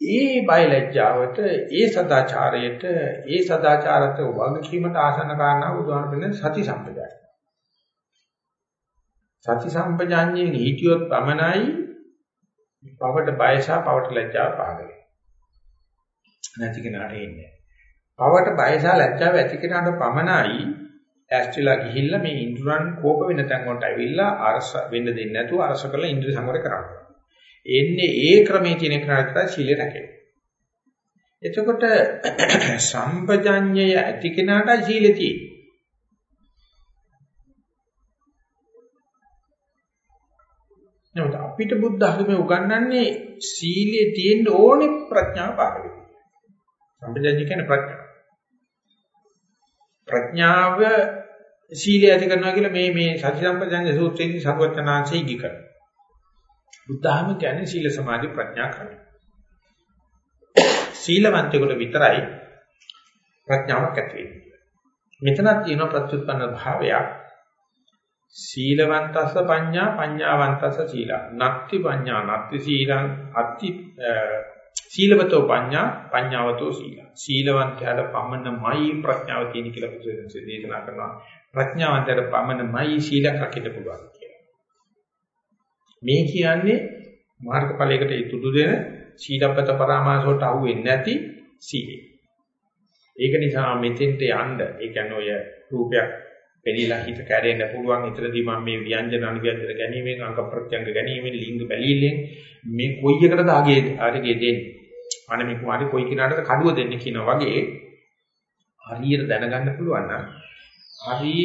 ඒ බයලජ්ජාවට ඒ සදාචාරයට ඒ සදාචාරත වගකීමට ආසන්න කාරණා උදාහරණ දෙන්න සති සම්පජාය. සති සම්පජාඤ්ඤයෙන් හිටියොත් පමණයි පවට බයසා පවට ලැජ්ජාව පහළ නැති කෙනාට එන්නේ. පවට බයසා ලැජ්ජාව ඇති කෙනාට පමණයි ඇස්චිලා ගිහිල්ලා මේ ඉන්ද්‍රයන් කෝප වෙන තැන් වලට ඇවිල්ලා අරස වෙන්න දෙන්නේ නැතුව අරස කරලා ඉන්ද්‍රිය සංවර කරන්නේ. එන්නේ ඒ ක්‍රමයේ තියෙන කරාට සීලය රැකෙනවා. එතකොට සම්පජඤ්ඤය ඇති කෙනාට සීලය තියෙනවා. නමුත් අපිට බුද්ධ ධර්මයේ උගන්වන්නේ සීලයේ තියෙන්න ඕනේ ප්‍රඥාව පාරවි. සම්පජඤ්ඤය කියන්නේ ප්‍රඥාව. ප්‍රඥාව සීලය ඇති කරනවා කියලා මේ මේ සති සම්පජාඤ්ඤ සූත්‍රයේදී සර්වඥාන්සේ ඉගි කරනවා. බුද්ධාම කියන්නේ සීල සමාධි ප්‍රඥා කරනවා. සීලවන්තයෙකුට විතරයි ප්‍රඥාවක් ඇති වෙන්නේ. මෙතනක් තියෙන ප්‍රත්‍යুৎপন্ন භාවයක් සීලවන්තස්ස පඤ්ඤා පඤ්ඤාවන්තස්ස සීලං නත්ති පඤ්ඤා නත්ති සීලං අත්ති සීලවතෝ පඤ්ඤා පඤ්ඤාවතෝ සීලා. සීලවන්තයාට පමණමයි ප්‍රඥාව තියෙන කියලා බුදුරජාණන්සේ දේශනා කරනවා. ප්‍රඥාවන්තයාට පමණමයි සීලයක් රකින්න පුළුවන් කියලා. මේ කියන්නේ මාර්ගඵලයකට ඉතුරු දෙන සීලබ්බත පරාමාස වලට අහු වෙන්නේ නැති සීලය. ඒක නිසා මෙතෙන්ට යන්න ඒ කියන්නේ ඔය රූපයක් පෙළීලා හිත කැරෙන්න පුළුවන් ඊතරදී මම මේ ව්‍යංජන අනුව්‍යංජන ගැනීමෙන් අංග ප්‍රත්‍යංග ගැනීමෙන් ලිංග බැලීමෙන් මේ කොයි එකටද ආගේ ආරගේ දෙන්නේ අනේ කුමාරි කොයි කෙනාටද කඩුව දෙන්නේ කියනවා වගේ හරියට දැනගන්න පුළුවන් නම් හරි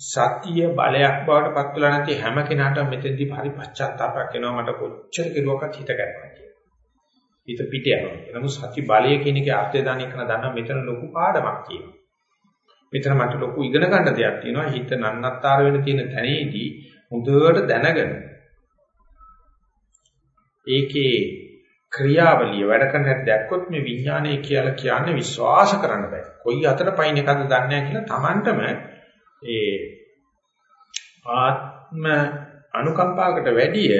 සත්‍ය බලයක් බවට පත් වෙලා නැති හැම කෙනාටම මෙතෙන්දී හරි පශ්චාත්තාවයක් එනවා මට කොච්චර කෙරුවක්වත් හිත ගන්නවා කියලා. හිත පිට යනවා. නමුත් සත්‍ය බලය කියන එකේ අර්ථය දන්නේ කරන දන්න මෙතන ලොකු පාඩමක් කියනවා. මෙතන මට ලොකු ඉගෙන ගන්න දෙයක් තියෙනවා. හිත නන්නත්තර වෙන තියෙන තැනේදී හොඳට දැනගෙන ඒකේ ක්‍රියාවලිය වැඩ කරන හැටි දැක්කොත් මේ විඥානය කියලා කියන්නේ විශ්වාස කරන්න බෑ. කොයි අතට පයින් එකක්ද දන්නේ නැහැ කියලා Tamanටම ඒ ආත්ම අනුකම්පාවකට වැඩිය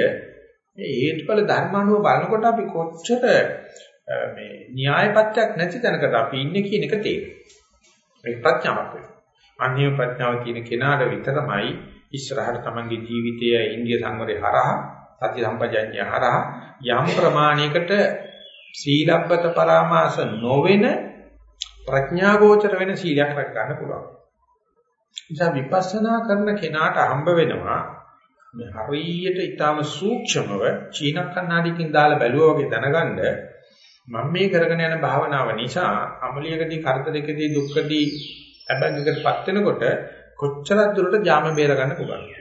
මේ හේතුඵල ධර්මානුව බලනකොට අපි කොච්චර මේ න්‍යායපත්‍යක් නැති තැනකට අපි ඉන්නේ කියන එක තේරෙනවා. ඒක ප්‍රඥාවක් වෙනවා. අන්‍ය ප්‍රඥාව කියන කෙනාට විතරමයි ඉස්සරහට තමන්ගේ ජීවිතයේ ඉන්දිය සංවරය හරහා සති සම්පජඤ්ඤය හරහා යම් ප්‍රමාණයකට සීලබ්බත පරාමාස නොවන ප්‍රඥාගෝචර වෙන සීලයක් රැක ගන්න පුළුවන්. නිසා විපස්සනා කරන කෙනාට හම්බ වෙනවා මේ හරියට ඊටාම සූක්ෂමව චීන කන්නඩියකින් දාලා බැලුවා වගේ දැනගන්න මම මේ කරගෙන යන භාවනාව නිසා අමලියකදී කරදරයකදී දුක්කදී අබංගකටපත් වෙනකොට කොච්චරක් දුරට ජාම බේර ගන්න පුළුවන්ද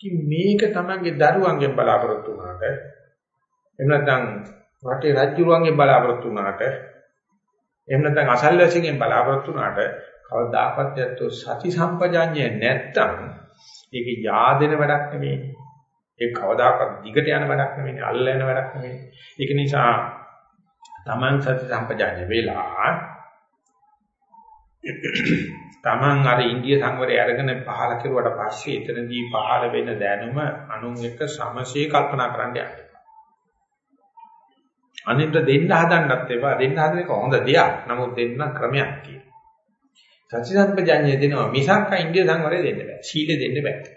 ඉතින් මේක තමන්ගේ දරුවන්ගෙන් බලාපොරොත්තු වුණාට එහෙම නැත්නම් රටේ රජුරුවන්ගෙන් බලාපොරොත්තු වුණාට එහෙම නැත්නම් අසල්වැසියෙන් බලාපොරොත්තු වුණාට කවදාකවත් ඇත්තෝ සති සම්පජාඤ්ඤය නැත්තම් ඒක yaadෙන වැඩක් නෙමෙයි. ඒ කවදාකවත් දිගට යන වැඩක් නෙමෙයි අල්ල යන වැඩක් නෙමෙයි. ඒක නිසා Taman සති සම්පජාඤ්ඤ වෙලා Taman අර ඉන්දිය සංවරය අරගෙන පහල කෙරුවට පස්සේ එතනදී පහල වෙන දැනුම අනුන් එක්ක සමසේ කල්පනා කරන්න යන්න. අනිත් දෙන්න හදන්නත් එපා දෙන්න හදන එක හොඳ දෙයක්. නමුත් දෙන්න ක්‍රමයක් තියෙනවා. සත්‍ය සම්පජාඤ්ඤය දෙනවා මිසක් ඉන්දිය සංවරය දෙන්න බෑ. සීල දෙන්න බෑ.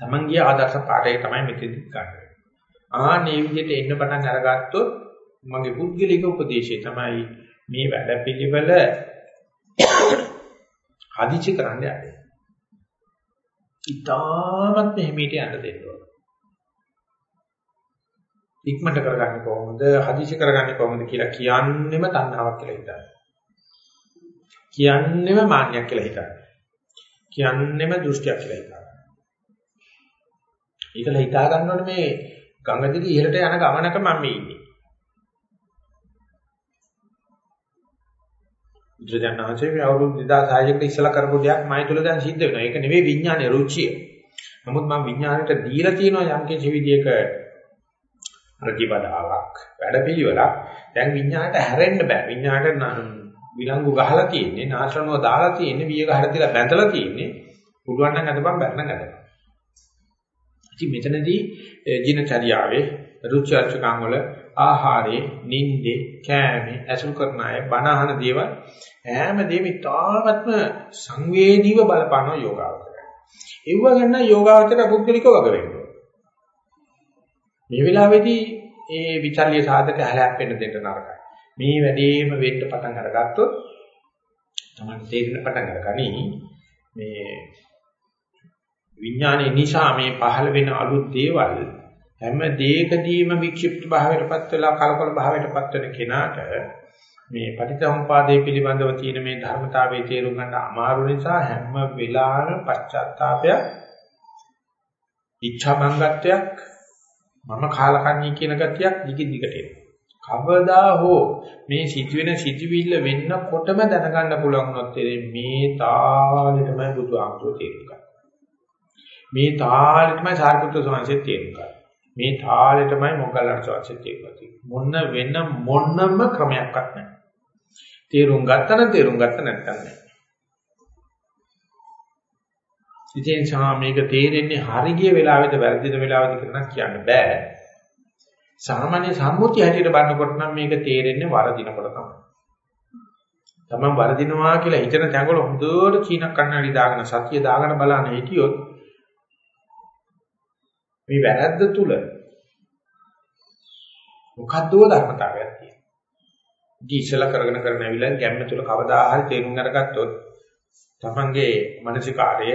Tamanගේ ආදර්ශ පාඩේ තමයි මෙතෙදි ගන්න. ආන්නේ විදිහට එන්න පටන් අරගත්තොත් මගේ පුද්ගලික උපදේශය තමයි මේ වැඩ පිළිවෙල හදිචි කරන්න යන්නේ. ඉතාමත් මෙහෙමීට යන්න දෙන්න ඕන. ඉක්මනට කරගන්නේ කොහොමද? හදිසි කරගන්නේ කොහොමද කියලා කියන්නෙම තණ්හාවක් කියලා හිතන්න. කියන්නෙම මාන්නයක් කියලා හිතන්න. කියන්නෙම දෘෂ්ටියක් කියලා හිතන්න. ඒකල හිතා ගන්නකොට මේ ගංගා දිගේ ඉහළට යන ගමනක මම ඉන්නේ. බුදුජානනාංශයේ මේ අවුරුදු 2600කට ඉස්සලා කරපු දෙයක් මයි තුල දැන් සිද්ධ වෙනවා. ඒක නෙවෙයි විඥානයේ රුචිය. නමුත් මම විඥානයට දීලා තියෙනවා යම් කිසි විදියක ප්‍රතිපදාවක්, වැඩපිළිවෙලක්. දැන් විඥානයට හැරෙන්න බෑ. විඥානයට විලංගු ගහලා තියෙන්නේ, නාශරණුව දාලා තියෙන්නේ, විය ගහලා තියලා බැඳලා තියෙන්නේ. පුළුවන් නම් අදපන් බැලන ගන්න. ඉතින් මෙතනදී ජීනචර්යාවේ රුචි අරුචිකම් වල ආහාරේ, නිින්දේ, කෑමේ, ඇසුරු කරන අය, බණ අහන දේවල් හැමදේම ඉතාමත්ම සංවේදීව බලපාන යෝගාවචරය. ඒව ගන්න යෝගාවචර පුද්ගලිකව වග වෙන්න මේ වෙලාවේදී ඒ විචල්්‍ය සාධක හැලැප්පෙන්න දෙන්න නරකයි. මේ වැඩේම වෙන්න පටන් අරගත්තොත් තමයි තේරෙන පටන් අරගනි මේ විඥානයේ නිසා මේ පහළ වෙන අලුත් දේවල් හැම දෙයකදීම වික්ෂිප්ත භාවයටපත් වෙලා කලකොල භාවයටපත් වෙන කෙනාට මේ පටිච්චසමුපාදයේ පිළිබඳව තියෙන මේ ධර්මතාවයේ තේරුම් ගන්න අමාරු නිසා හැම වෙලාවෙම පශ්චාත්තාවයක් ඉච්ඡා බංගත්වයක් මම කාලකන්ණී කියන ගතියක් දිගින් දිගට එනවා. කවදා හෝ මේ සිදුවෙන සිදුවිල්ල වෙන්නකොටම දැනගන්න පුළුවන් වුණොත් මේ තාලෙටමයි බුදු ආමතුරු තේරුම් ගන්න. මේ තාලෙටමයි සාරිපුත්‍ර ස්වාමීන් තේරුම් ගන්න. මේ තාලෙටමයි මොග්ගලණ ස්වාමීන් තේරුම් ගන්න. මොන වෙන මොනම ක්‍රමයක්වත් නැහැ. තේරුම් ගත්තා නම් තේරුම් ගත්තා නැත්නම් නැහැ. ඉතින් සා මේක තේරෙන්නේ හරි ගිය වෙලාවෙද වැරදින වෙලාවෙද කියලා කියන්න බෑ. සාමාන්‍ය සම්මුතිය හැටියට බලනකොට නම් මේක තේරෙන්නේ වරදිනකොට තමයි. තමන් වරදිනවා කියලා හිතන තැඟවල හොඳට චීන කන්නඩි දාගෙන සතිය දාගෙන බලන්න හිටියොත් මේ වැරද්ද තුල මොකද්දෝ ධර්මතාවයක් තියෙනවා. ඉතින් ඉස්සලා කරගෙන කරගෙන ඇවිල්ලා ගැම්ම තුල කවදා හරි තේරුම් අරගත්තොත් තමන්ගේ මානසිකාර්ය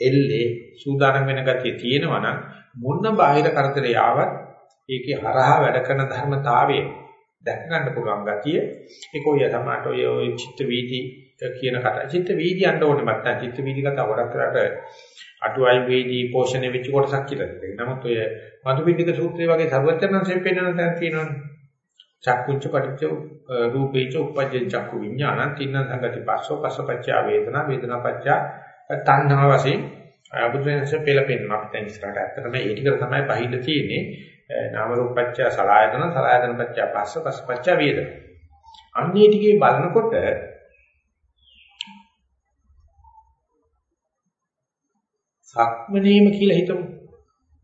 එල්ලේ සූදානම් වෙන ගතිය තියෙනවා නම් මොන බාහිර කරදරේ ආවත් ඒකේ හරහා වැඩ කරන ධර්මතාවය දැක ගන්න පුළුවන් ගතිය ඒක ඔය තමයි ඔය චිත්ත වීදි කියන කතාව. චිත්ත වීදි යන්න ඕනේ මත්තන් චිත්ත වීදි කතාව ගොඩක් කරලා අටුවයි වේදී පෝෂණය වෙච්ච කොටසක් කියලා දෙනවා. නමුත් ඔය මధుපිණ්ඩික සූත්‍රය වගේ සර්වඥාන්සේ පෙන්වන තැන තියෙනවනේ. චක්කුච්ච පටිච්ච රූපේච උපජ්ජ චක්කු විඥාන තින්න සංගති පස්සෝ පස්සපච්ච වේදනා වේදනා පච්ච තණ්හා වශයෙන් බුදුරජාණන්සේ පෙළපෙන්න අපිට ඉස්සරහට ඇත්තටම ඒ ටික තමයි පහින්න තියෙන්නේ. නාම රූප පච්ච සලආයතන සලආයතන පච්ච පස්ස පස්ස පච්ච වේදනා. අන්නේ ටිකේ බලනකොට සක්මනේම කියලා හිතමු.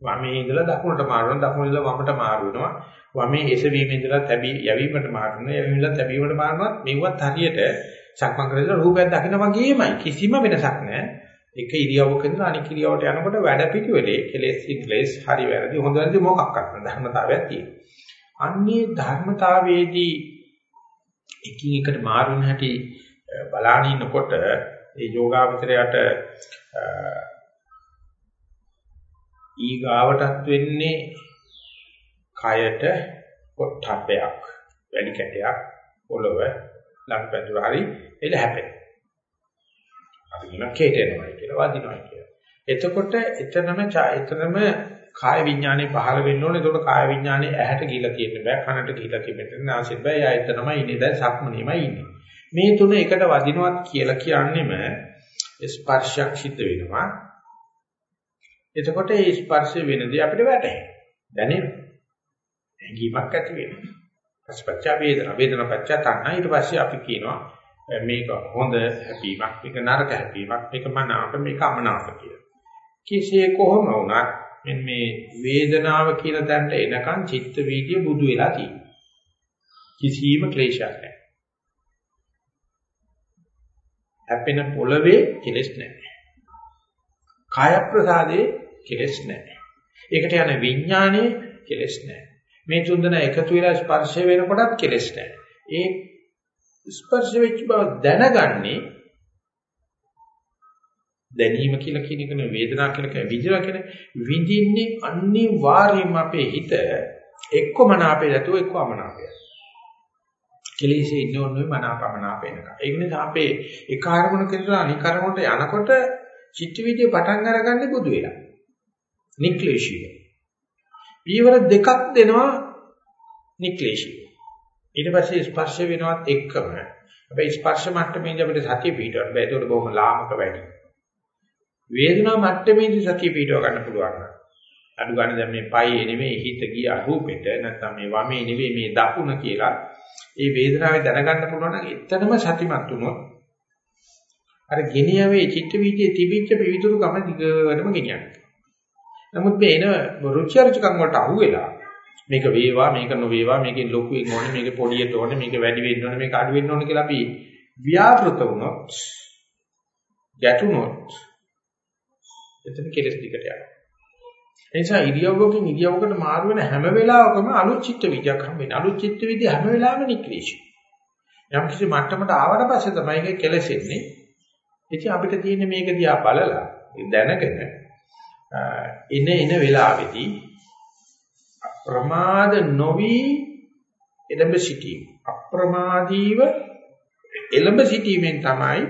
වමේ ඉඳලා දකුණට මාරුනවා දකුණ ඉඳලා වමට මාරු වෙනවා. වමේ එසවීම ඉඳලා තැබී යැවීමට මාරුනවා. යැවීම ඉඳලා තැබීමට මාරුනවා. මෙව්වත් හරියට සක්මන් කරලා රූපයක් දකින්න වගේමයි. කිසිම වෙනසක් නැහැ. එක ඉරියව්වක ඉඳලා අනිත් ඉරියව්වට යනකොට වැඩ පිටිවලේ කෙලෙස් ඉක්ලෙස් හරි වැරදි හොඳ වැරදි මොකක්වත් නැහැ. ධර්මතාවයක් තියෙනවා. අන්නේ ධර්මතාවයේදී එකින් එකට මාරු වෙන හැටි බලාගෙන ඉන්නකොට ඒ යෝගාවචරයට ඊගාවටත් වෙන්නේ කයට පොට්ටබ්බයක් වැඩි කැටයක් පොළව ලම්පැදුර හරි එල හැපෙන. අපි කියන කේටේනවා කියලා වදිනවා කියලා. එතකොට එතනම එතනම කාය විඥානේ පහළ වෙන්න ඕනේ. ඒකට කාය විඥානේ ඇහැට ගිහිලා තියෙන්න බෑ, කනට ගිහිලා තියෙන්න නාසෙත් බෑ. යා එතනමයි ඉන්නේ. දැන් සක්මනේමයි ඉන්නේ. මේ තුන එකට වදිනවත් කියලා කියන්නේම ස්පර්ශයක් සිද්ධ වෙනවා. එතකොට ඒ ස්පර්ශය වෙනදී අපිට වැටහෙනවා. දැනෙනවා. හැඟීමක් ඇති වෙනවා. පස්පච්ච වේදනා වේදනා පච්ච තණ්හා ඊට පස්සේ අපි කියනවා මේක හොඳ හැපීමක් මේක නරක හැපීමක් මේක මනාප මේක අමනාප කියලා. කෙසේ කොහොම වුණත් මේ වේදනාව කියන තැනට එනකන් චිත්ත වීදිය බුදු වෙලා තියෙනවා. කිසිම ක්ලේශයක් නැහැ. හැපෙන පොළවේ කෙලෙස් නැහැ. කාය ප්‍රසාදේ කෙලෙස් නැහැ. ඒකට යන විඥානයේ කෙලෙස් නැහැ. මේ තුන්දෙනා එකතු වෙලා ස්පර්ශ වෙනකොටත් කෙලෙස් නැහැ. ඒ ස්පර්ශ වෙච්ච බව දැනගන්නේ දැනීම කියලා කියන එක නෙවෙයි වේදනාව කියලා කියන විදිහා කියන විඳින්නේ අනිවාර්යයෙන්ම අපේ හිත එක්කම නාපේ නැතුව එක්ක අමනාපය. කෙලෙසේ ඉන්න ඕනේ මනාපමනාපේනක. ඒක නිසා අපේ එක අරමුණ කරලා අනික අරමුණට යනකොට චිත්ත විදිය පටන් අරගන්නේ බුදු වෙලා. නික්ලේශීය. පීවර දෙකක් දෙනවා නික්ලේශීය. ඊට පස්සේ ස්පර්ශ වෙනවත් එක්කම හැබැයි ස්පර්ශ මට්ටමේදී අපිට සතිය පිටවන්න බෑ ඒකට බොහොම ලාමක වැඩි. වේදනා මට්ටමේදී සතිය පිටව ගන්න පුළුවන්. අඩු ගන්න දැන් මේ පයේ නෙමෙයි හිත ගිය රූපෙට නැත්නම් මේ වමේ නෙවෙයි මේ දකුණ කියලා ඒ වේදනාවේ දැනගන්න පුළුවන් නම් එතනම සතිමත් වුණොත් අර ගෙනියවේ චිත්ත වීදියේ තිබිච්ච පිවිතුරු ගම දිගටම ගෙනියන්න. නමුත් මේ එන රුචි අරුචිකම් වලට අහු වෙලා මේක වේවා මේක නොවේවා මේකෙන් ලොකු වෙන්න ඕනේ මේක පොඩියට ඕනේ මේක වැඩි වෙන්න ඕනේ මේක අඩු වෙන්න ඕනේ කියලා අපි ව්‍යාපෘත වුණොත් ගැටුනොත් එතන කෙලස් දිකට යනවා. ඒ නිසා ඉරියව්වකින් ඉරියව්වකට මාරු වෙන හැම වෙලාවකම අලුත් චිත්ත විද්‍යාවක් හම්බ වෙනවා. අලුත් චිත්ත විද්‍ය හැම වෙලාවෙම නික්ලේශී. යම් කිසි මට්ටමකට ආවට පස්සේ තමයි ඒක කෙලසෙන්නේ. ඉතින් අපිට තියෙන්නේ මේක දිහා බලලා දැනගෙන එන එන වෙලාවේදී අප්‍රමාද නොවි එළඹ සිටීම අප්‍රමාදීව එළඹ සිටීමෙන් තමයි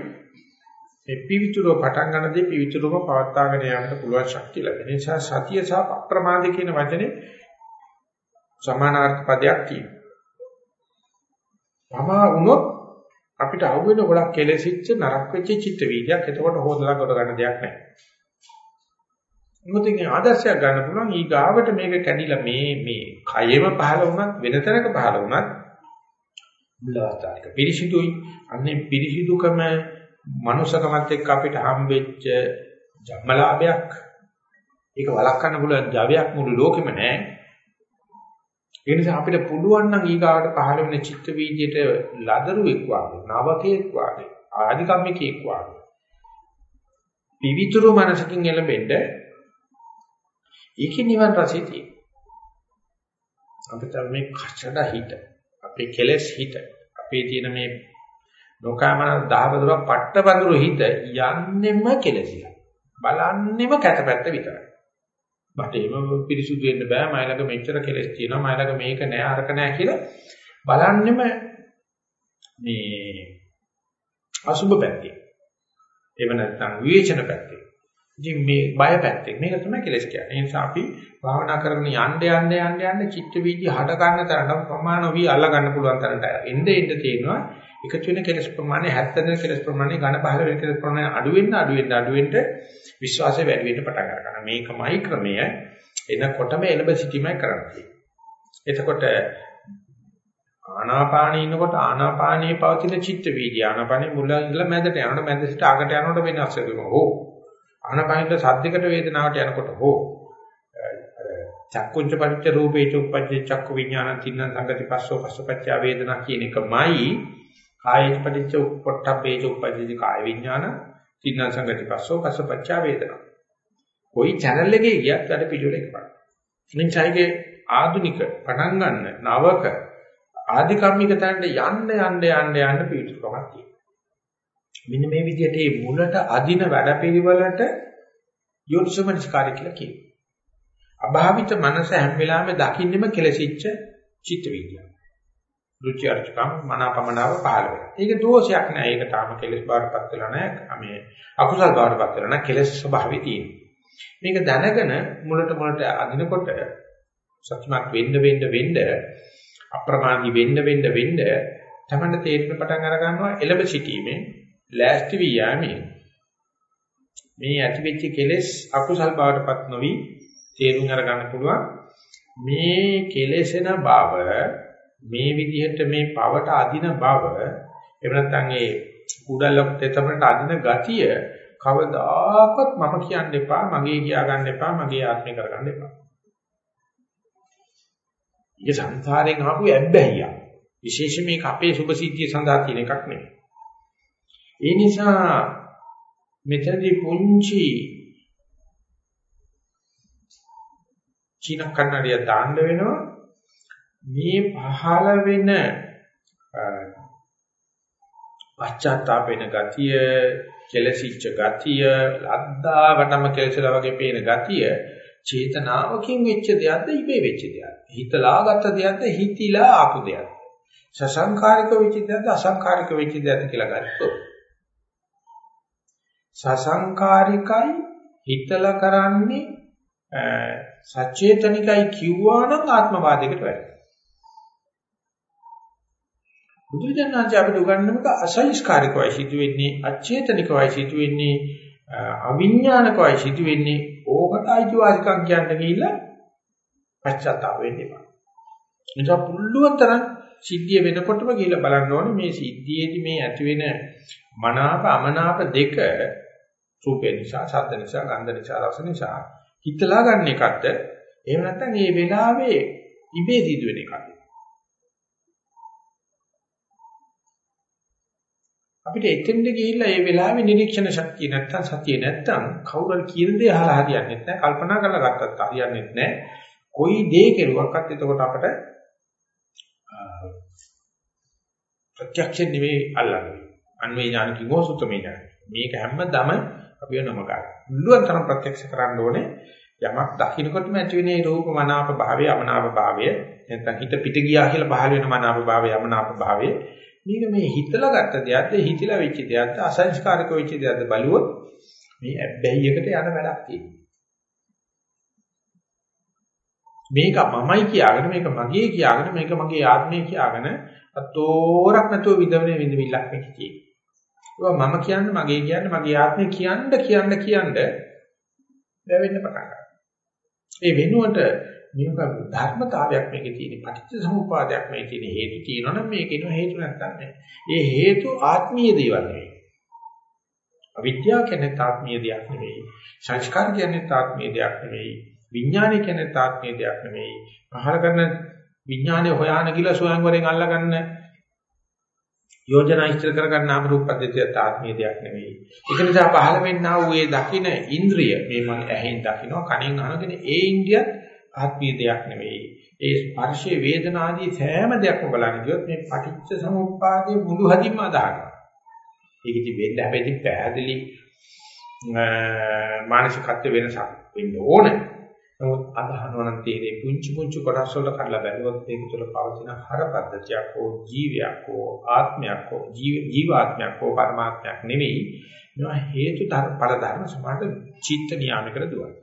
මේ පිවිතුරව පටන් ගන්නදී පිවිතුරව පවත්වාගෙන යන්න පුළුවන් ශක්තිය ලැබෙන නිසා සතිය සහ අප්‍රමාද කියන වචනේ සමානාර්ථ පදයක් තියෙනවා පමා වුණොත් අපිට අහුවෙන ගොඩක් කෙලෙසිච්ච නරක වෙච්ච චිත්ත වීදියක් එතකොට හොදලා කොට ගන්න දෙයක් නැහැ. මොකද මේ ආදර්ශයක් ගන්න පුළුවන්. ඊ ගාවට මේක කැඩිලා මේ මේ කයෙම පහළ වුණත් වෙන තැනක පහළ වුණත් බුලාස්තාරික පිරිසිදුයි. අන්නේ පිරිසිදුකම මනුෂකමත් එක්ක අපිට හම්බෙච්ච ජම්මලාභයක්. ඒක වළක්වන්න පුළුවන් ජවයක් මුළු ලෝකෙම නැහැ ඒ නිසා අපිට පුළුවන් නම් ඊගාවට පහළ වෙන චිත්ත වීදියට ලදරුවෙක් වාගේ නවකෙක් වාගේ ආධිකම්මිකෙක් වාගේ පිවිතුරු මනසකින් එළඹෙන්න ඒකේ නිවන් රසය තියෙනවා. අපිට මේ කචඩ හිත අපේ කෙලෙස් හිත අපේ තියෙන මේ නොකාමන දහවදුරක් පට්ටබඳුරු හිත යන්නෙම කෙලසිලා බලන්නෙම කැතපැත්ත විතරයි. මට එහෙම පිරිසුදු වෙන්න බෑ. මයි ළඟ මෙච්චර කෙලස් තියෙනවා. මයි ළඟ මේක නෑ අරක නෑ කියලා බලන්නෙම මේ අසුබ පැත්තේ. එහෙම නැත්නම් විවේචන පැත්තේ. ඉතින් මේ බය පැත්තේ මේක තමයි කෙලස් කියන්නේ ඒ නිසා අපි භාවනා කරගෙන යන්න යන්න යන්න යන්න චිත්ත වීදි හට ගන්න තරම් ප්‍රමාණ වී අල්ල ගන්න පුළුවන් තරමට එnde එnde තියෙනවා එකතු වෙන කෙලස් ප්‍රමාණය 70 වෙන කෙලස් ප්‍රමාණය ඝන පහළ වෙන කෙලස් ප්‍රමාණය අඩු වෙන්න අඩු වෙන්න අඩු වෙන්න විශ්වාසය වැඩි වෙන්න පටන් ගන්නවා. මේකමයි ක්‍රමය. එනකොටම එළඹ සිටීමයි කරන්නේ. එතකොට ආනාපානේ ඉන්නකොට ආනාපානයේ පවතින චිත්ත වීර්ය ආනාපානේ මුල ඉඳලා මැදට යනකොට මැද සිට අගට යනකොට වෙනස් වෙනවා. හෝ ආනාපානෙට සද්දයකට වේදනාවට යනකොට හෝ චක්කුංච පරිච්ඡ රූපේ චුප්පච්ච චක්කු විඥාන තින්න සංගති පස්සෝ පස්සපච්ච වේදනා කියන එකමයි කායේච පරිච්ඡ පොට්ටබ්බේ චුප්පච්ච කාය විඥාන තින්න සංගති පස්සෝ පස්සපච්ච වේදනා. කොයි channel එකේ ගියත් වැඩ පිළිවෙල එකපාරයි. නිචයිගේ ආදුනික පටන් ගන්න නවක ආධිකම්මික තැනට යන්න යන්න යන්න යන්න පිටුකමක් තියෙනවා. මෙන්න මේ විදිහට මේ මුලට අදින වැඩපිළිවෙලට යොත්සමනිස්කාරය කියලා කියනවා. අභාවිත මනස හැම වෙලාවෙම දකින්නෙම කෙලසිච්ච චිත්ත විද්‍යාව. රුචි අරුචිකම් මනාපමනාව පහළ වෙනවා. ඒක දෝෂයක් නෑ. ඒක තාම කෙලස් බාරපත් වෙලා නෑ. මේ අකුසල් බාරපත් වෙලා නෑ. කෙලස් ස්වභාවය තියෙනවා. මේක දැනගෙන මුලට මුලට අදිනකොට සත්‍යමත් වෙන්න වෙන්න වෙන්න අප්‍රමාදී වෙන්න වෙන්න වෙන්න තමයි තේරෙන පටන් අර ගන්නවා එළඹ සිටීමේ ලෑස්ති වී යෑමේ මේ ඇතිවෙච්ච කෙලෙස් අකුසල් බවටපත් නොවි තේරුම් අරගන්න පුළුවන් මේ කෙලෙසෙන බව මේ විදිහට මේ පවට අදින බව එහෙම නැත්නම් ඒ කුඩලක් තෙතමට අදින ගතිය කවදාකවත් මම කියන්න එපා මගේ කියා ගන්න එපා මගේ ආත්මය කරගන්න එපා. ඒක සංසාරයෙන් ආපු ඇබ්බැහිය. විශේෂයෙන් මේක අපේ සුභසිද්ධිය සඳහා තියෙන එකක් නෙවෙයි. ඒ නිසා මෙතනදී පුංචි චීන කන්නඩිය දාන්න වෙනවා. මේ පහළ වෙන පශ්චාත්තාප වෙන ගතිය කෙලසිච්ච ගතිය ලද්දාවටම කෙලසලා වගේ පේන ගතිය චේතනාවකින් වෙච්ච දෙයක්ද ඉබේ වෙච්ච දෙයක්ද? හිතලා ගත්ත දෙයක්ද හිතිලා ආපු දෙයක්ද? සසංකාරික වෙච්ච දෙයක්ද අසංකාරික වෙච්ච දෙයක්ද කියලා ගත්තොත් සසංකාරිකයි හිතලා කරන්නේ සචේතනිකයි කිව්වා නම් ආත්මවාදයකට වැටෙනවා. බුදුජානනාංශ අපිට උගන්වනක අසංස්කාරිකවයි සිදුවෙන්නේ අචේතනිකවයි සිදුවෙන්නේ අවිඥානිකවයි සිදුවෙන්නේ ඕකට අයිතිවාසිකම් කියන්න ගිහිල්ලා පශ්චාත්තාප වෙන්න එපා. නිසා පුළුවන් තරම් සිද්ධිය වෙනකොටම ගිහිල්ලා බලන්න ඕනේ මේ සිද්ධියේදී මේ ඇති වෙන මනාප අමනාප දෙක රූපේ නිසා, ශබ්ද නිසා, ගන්ධ නිසා, රස නිසා හිතලා ගන්න එකක්ද? එහෙම නැත්නම් මේ වෙලාවේ ඉබේ සිදුවෙන එකක්ද? අපිට එතෙන්ද ගිහිල්ලා මේ වෙලාවේ නිරීක්ෂණ ශක්තිය නැත්තම් සතිය නැත්තම් කවුරුහරි කියන දේ අහලා හරියන්නේ නැහැ කල්පනා කරලා ගත්තත් හරියන්නේ නැහැ. කොයි දේ කෙරුවක්වත් එතකොට අපට ප්‍රත්‍යක්ෂ නෙවෙයි අල්ලන්නේ. අන්වේ ඥාන කිව්වොත් සුතමේ ඥාන. මේක හැමදම අපිව නම ගන්න. මුළුන් තරම් ප්‍රත්‍යක්ෂ කරන්න ඕනේ යමක් දකින්නකොටම ඇති වෙන රූප මනාප භාවය අමනාප භාවය නැත්නම් හිත පිට ගියා කියලා පහළ වෙන මනාප භාවය අමනාප භාවය මේක මේ හිතලා ගත්ත දෙයක්ද හිතිලා වෙච්ච දෙයක්ද අසංස්කාරක වෙච්ච දෙයක්ද බලුවොත් මේ ඇබ්බැහියකට යන වැඩක් තියෙනවා. මේක මමයි කියාගෙන මේක මගේ කියාගෙන මේක මගේ ආත්මය කියාගෙන අතෝරක් නැතුව විඳවන විඳවිල්ලක් මේක තියෙන්නේ. මම කියන්නේ මගේ කියන්නේ මගේ ආත්මය කියන්න කියන්න කියන්න දැවෙන්න පටන් ගන්නවා. ඒ වෙනුවට මේක ධර්මතාවයක් මේකේ තියෙන පටිච්ච සමුප්පාදයක් මේකේ තියෙන හේතු තියෙනවනම් මේකේන හේතු නැත්තම් නෑ. ඒ හේතු ආත්මීය දේවල් නෙවෙයි. අවිද්‍යාව කියන්නේ තාත්මීය දෙයක් නෙවෙයි. සංස්කාර කියන්නේ තාත්මීය දෙයක් නෙවෙයි. විඥානය කියන්නේ තාත්මීය දෙයක් නෙවෙයි. පහල කරන විඥානය හොයාන ගිල සොයන්වරෙන් අල්ලගන්න යෝජනා ඉස්තර කරගන්න නාම රූප පද්ධතිය තාත්මීය දෙයක් නෙවෙයි. ඒක නිසා පහල වෙන්නා වූ ඒ දකින ඉන්ද්‍රිය මේ මම ඇහෙන් දකිනවා කනෙන් අහගෙන ඒ ඉන්ද්‍රියත් ආත්මීය දෙයක් නෙවෙයි. ඒ ස්පර්ශයේ වේදනාදී සෑම දෙයක්ම බලන්න ගියොත් මේ පටිච්ච සමුප්පාදයේ මුළු හදින්ම අදාහනවා. ඒක ඉතින් වෙන්න හැබැයි පැහැදිලි මානසිකත්ව වෙනසක් වෙන්න ඕනේ. නමුත් අදහනවා නම් තේරෙන්නේ පුංචි පුංචි කොටස් වල කඩලා බැලුවොත් ඒක තුළ පවතින හර පද්ධතියක් හෝ ජීවයක් හෝ ආත්මයක් හෝ ජීව ජීවාත්මයක් හෝ පරමාත්මයක් නෙවෙයි. මේවා හේතු ඵල ධර්ම සමාත චිත්ත නියාමයකට දුවන.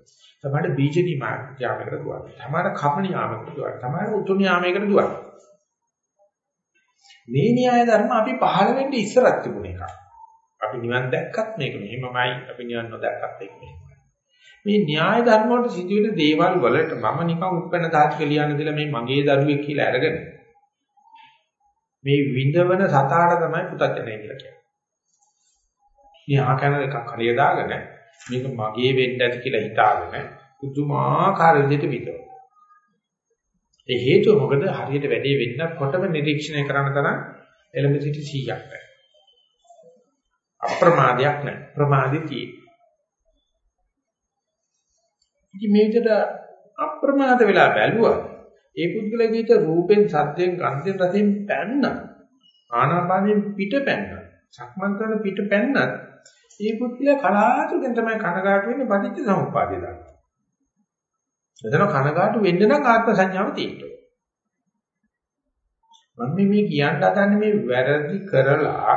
තමයි බීජ නියාමයකට දුවන. තමයි කප නියාමයකට දුවන. තමයි උතු නියාමයකට දුවන. මේ න්‍යාය ධර්ම අපි පහළ වෙන්න ඉස්සරක් තිබුණ එකක්. අපි නිවන් දැක්කත් මේක මෙහෙමමයි අපි නිවන් නොදැක්කත් ඒක මෙහෙමයි. මේ න්‍යාය ධර්ම වලට සිදුවෙන දේවල් වලට මම නිකන් උපැන්න දාතික ලියන්න දෙලා මේ මගේ දරුවෙක් කියලා අරගෙන මේ විඳවන සතාට තමයි පුතඥය කියලා කියන්නේ. මේ ආකන එකක් හරිය දාගෙන මේක මගේ වෙන්න ඇති කියලා හිතාගෙන පුදුමාකාර විදිහට විඳවන. ඒ හේතුව මොකද හරියට වැඩේ වෙන්නකොටම නිරීක්ෂණය කරන තරම් එළඹ සිටි 100ක් නැහැ. අප්‍රමාදයක් නැහැ. ප්‍රමාදේ තියෙන්නේ. ඉතින් මේ විදිහට අප්‍රමාද වෙලා බැලුවා ඒ පුද්ගලයාගේ හිත රූපෙන් සද්දෙන් ගන්ධෙන් රසෙන් පැන්න ආනාපානෙන් පිට පැන්න සක්මන් කරන පිට පැන්නත් ඒ පුද්ගලයා කලාතුරකින් තමයි කනගාටු වෙන්නේ පටිච්ච සමුප්පාදේ දාන්න. එතන කනගාටු වෙන්න නම් ආත්ම සංඥාව තියෙන්න මම මේ කියන්න හදන්නේ මේ වැරදි කරලා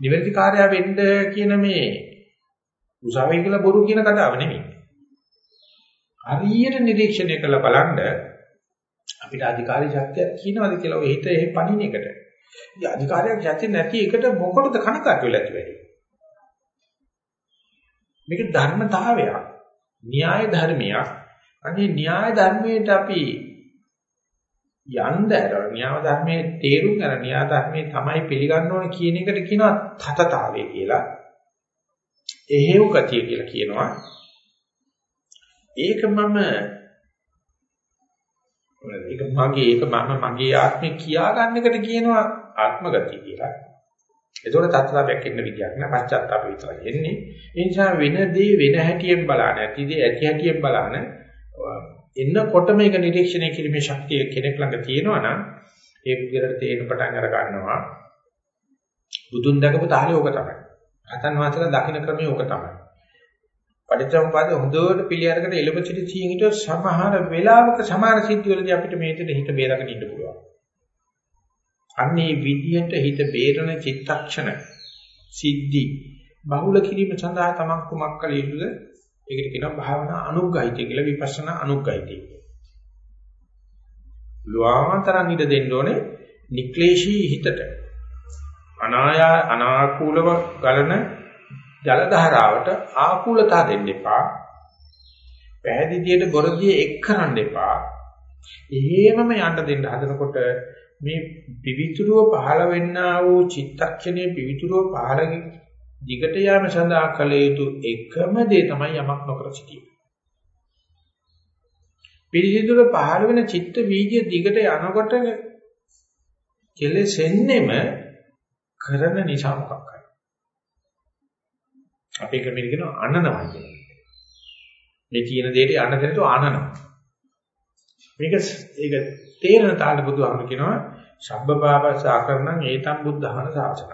නිවැරදි කාර්යය වෙන්න කියන මේ උසාවිය කියලා බොරු කියන කතාව නෙමෙයි. හරියට නිරීක්ෂණය කරලා බලන්න අපිට අධිකාරී ශක්තියක් කියනවාද කියලා ඔය හිත එහෙ පණින එකට. ඉතින් අධිකාරියක් ශක්තිය නැති එකට මොකටද කනකාට වෙලා තියෙන්නේ? මේක ධර්මතාවයක්. න්‍යාය ධර්මයක්. අනේ න්‍යාය ධර්මයට අපි යන්න ඇර න්‍යාය ධර්මයේ තේරුම් ගන්න න්‍යාය ධර්මයේ තමයි පිළිගන්න ඕන කියන එකට කියනවා තතතාවය කියලා. එහෙව් ගතිය කියලා කියනවා. ඒක මම ඒක මගේ ඒක මම මගේ ආත්මය කියා ගන්න එකට කියනවා ආත්ම ගතිය කියලා. ඒතකොට තත්ත්වයක් එන්න විදියක් නෑ පශ්චාත්තාප විතරයි එන්නේ. ඒ නිසා වෙන දේ වෙන හැටියෙන් බලන්න, ඇති දේ ඇති හැටියෙන් බලන්න එන්නකොට මේක නිරීක්ෂණය කිරීමේ ශක්තිය කෙනෙක් ළඟ තියෙනවා නම් ඒ විදිහට තේරෙන පටන් අර ගන්නවා. බුදුන් දැකපු තාලේ ඕක තමයි. රහතන් වහන්සේලා දකින්න ක්‍රමය ඕක තමයි. පටිච්චසමුපාදේ හොඳට පිළිඅරගෙන එළඹසිටි සීන් හිටියොත් සමහර වෙලාවක සමාන සිද්ධිවලදී අපිට මේකට හිත බේරගෙන ඉන්න පුළුවන්. අන්නේ විදියට හිත බේරන චිත්තක්ෂණ සිද්ධි බහුල කිරීම සඳහා තමන් කුමක් කළ යුතුද? ඒකට කියනවා භාවනා අනුග්‍රහිතය කියලා විපස්සනා අනුග්‍රහිතය කියලා. ලුවාමතරන් ඉඳ දෙන්න ඕනේ නික්ලේශී හිතට. අනායා අනාකූලව ගලන ජල ධාරාවට ආකූලතා දෙන්න එපා. පැහැදිලියට බොරදියේ එක් කරන්න එපා. එහෙමම යන්න දෙන්න හදනකොට මේ පිවිතුරුව පහළ වෙන්නා වූ චිත්තක්ෂණයේ පිවිතුරුව පහළ දිගට යාම සඳහා කළ යුතු එකම දේ තමයි යමක් නොකර සිටීම. පිරිසිදුර පහළ වෙන චිත්ත වීර්ය දිගට යනකොට කෙලෙසෙන්නෙම කරන නිසා මොකක් හරි. අපේ ක්‍රමෙට කියනවා අනනවා කියලා. මේ තියෙන දෙයට යන්න දෙන්නට අනනවා. මේක ඒක තේරෙන තාලට බුදුහාම කියනවා සබ්බපාපස්ස ආකරණං ඒතම් බුද්ධහන සාසන.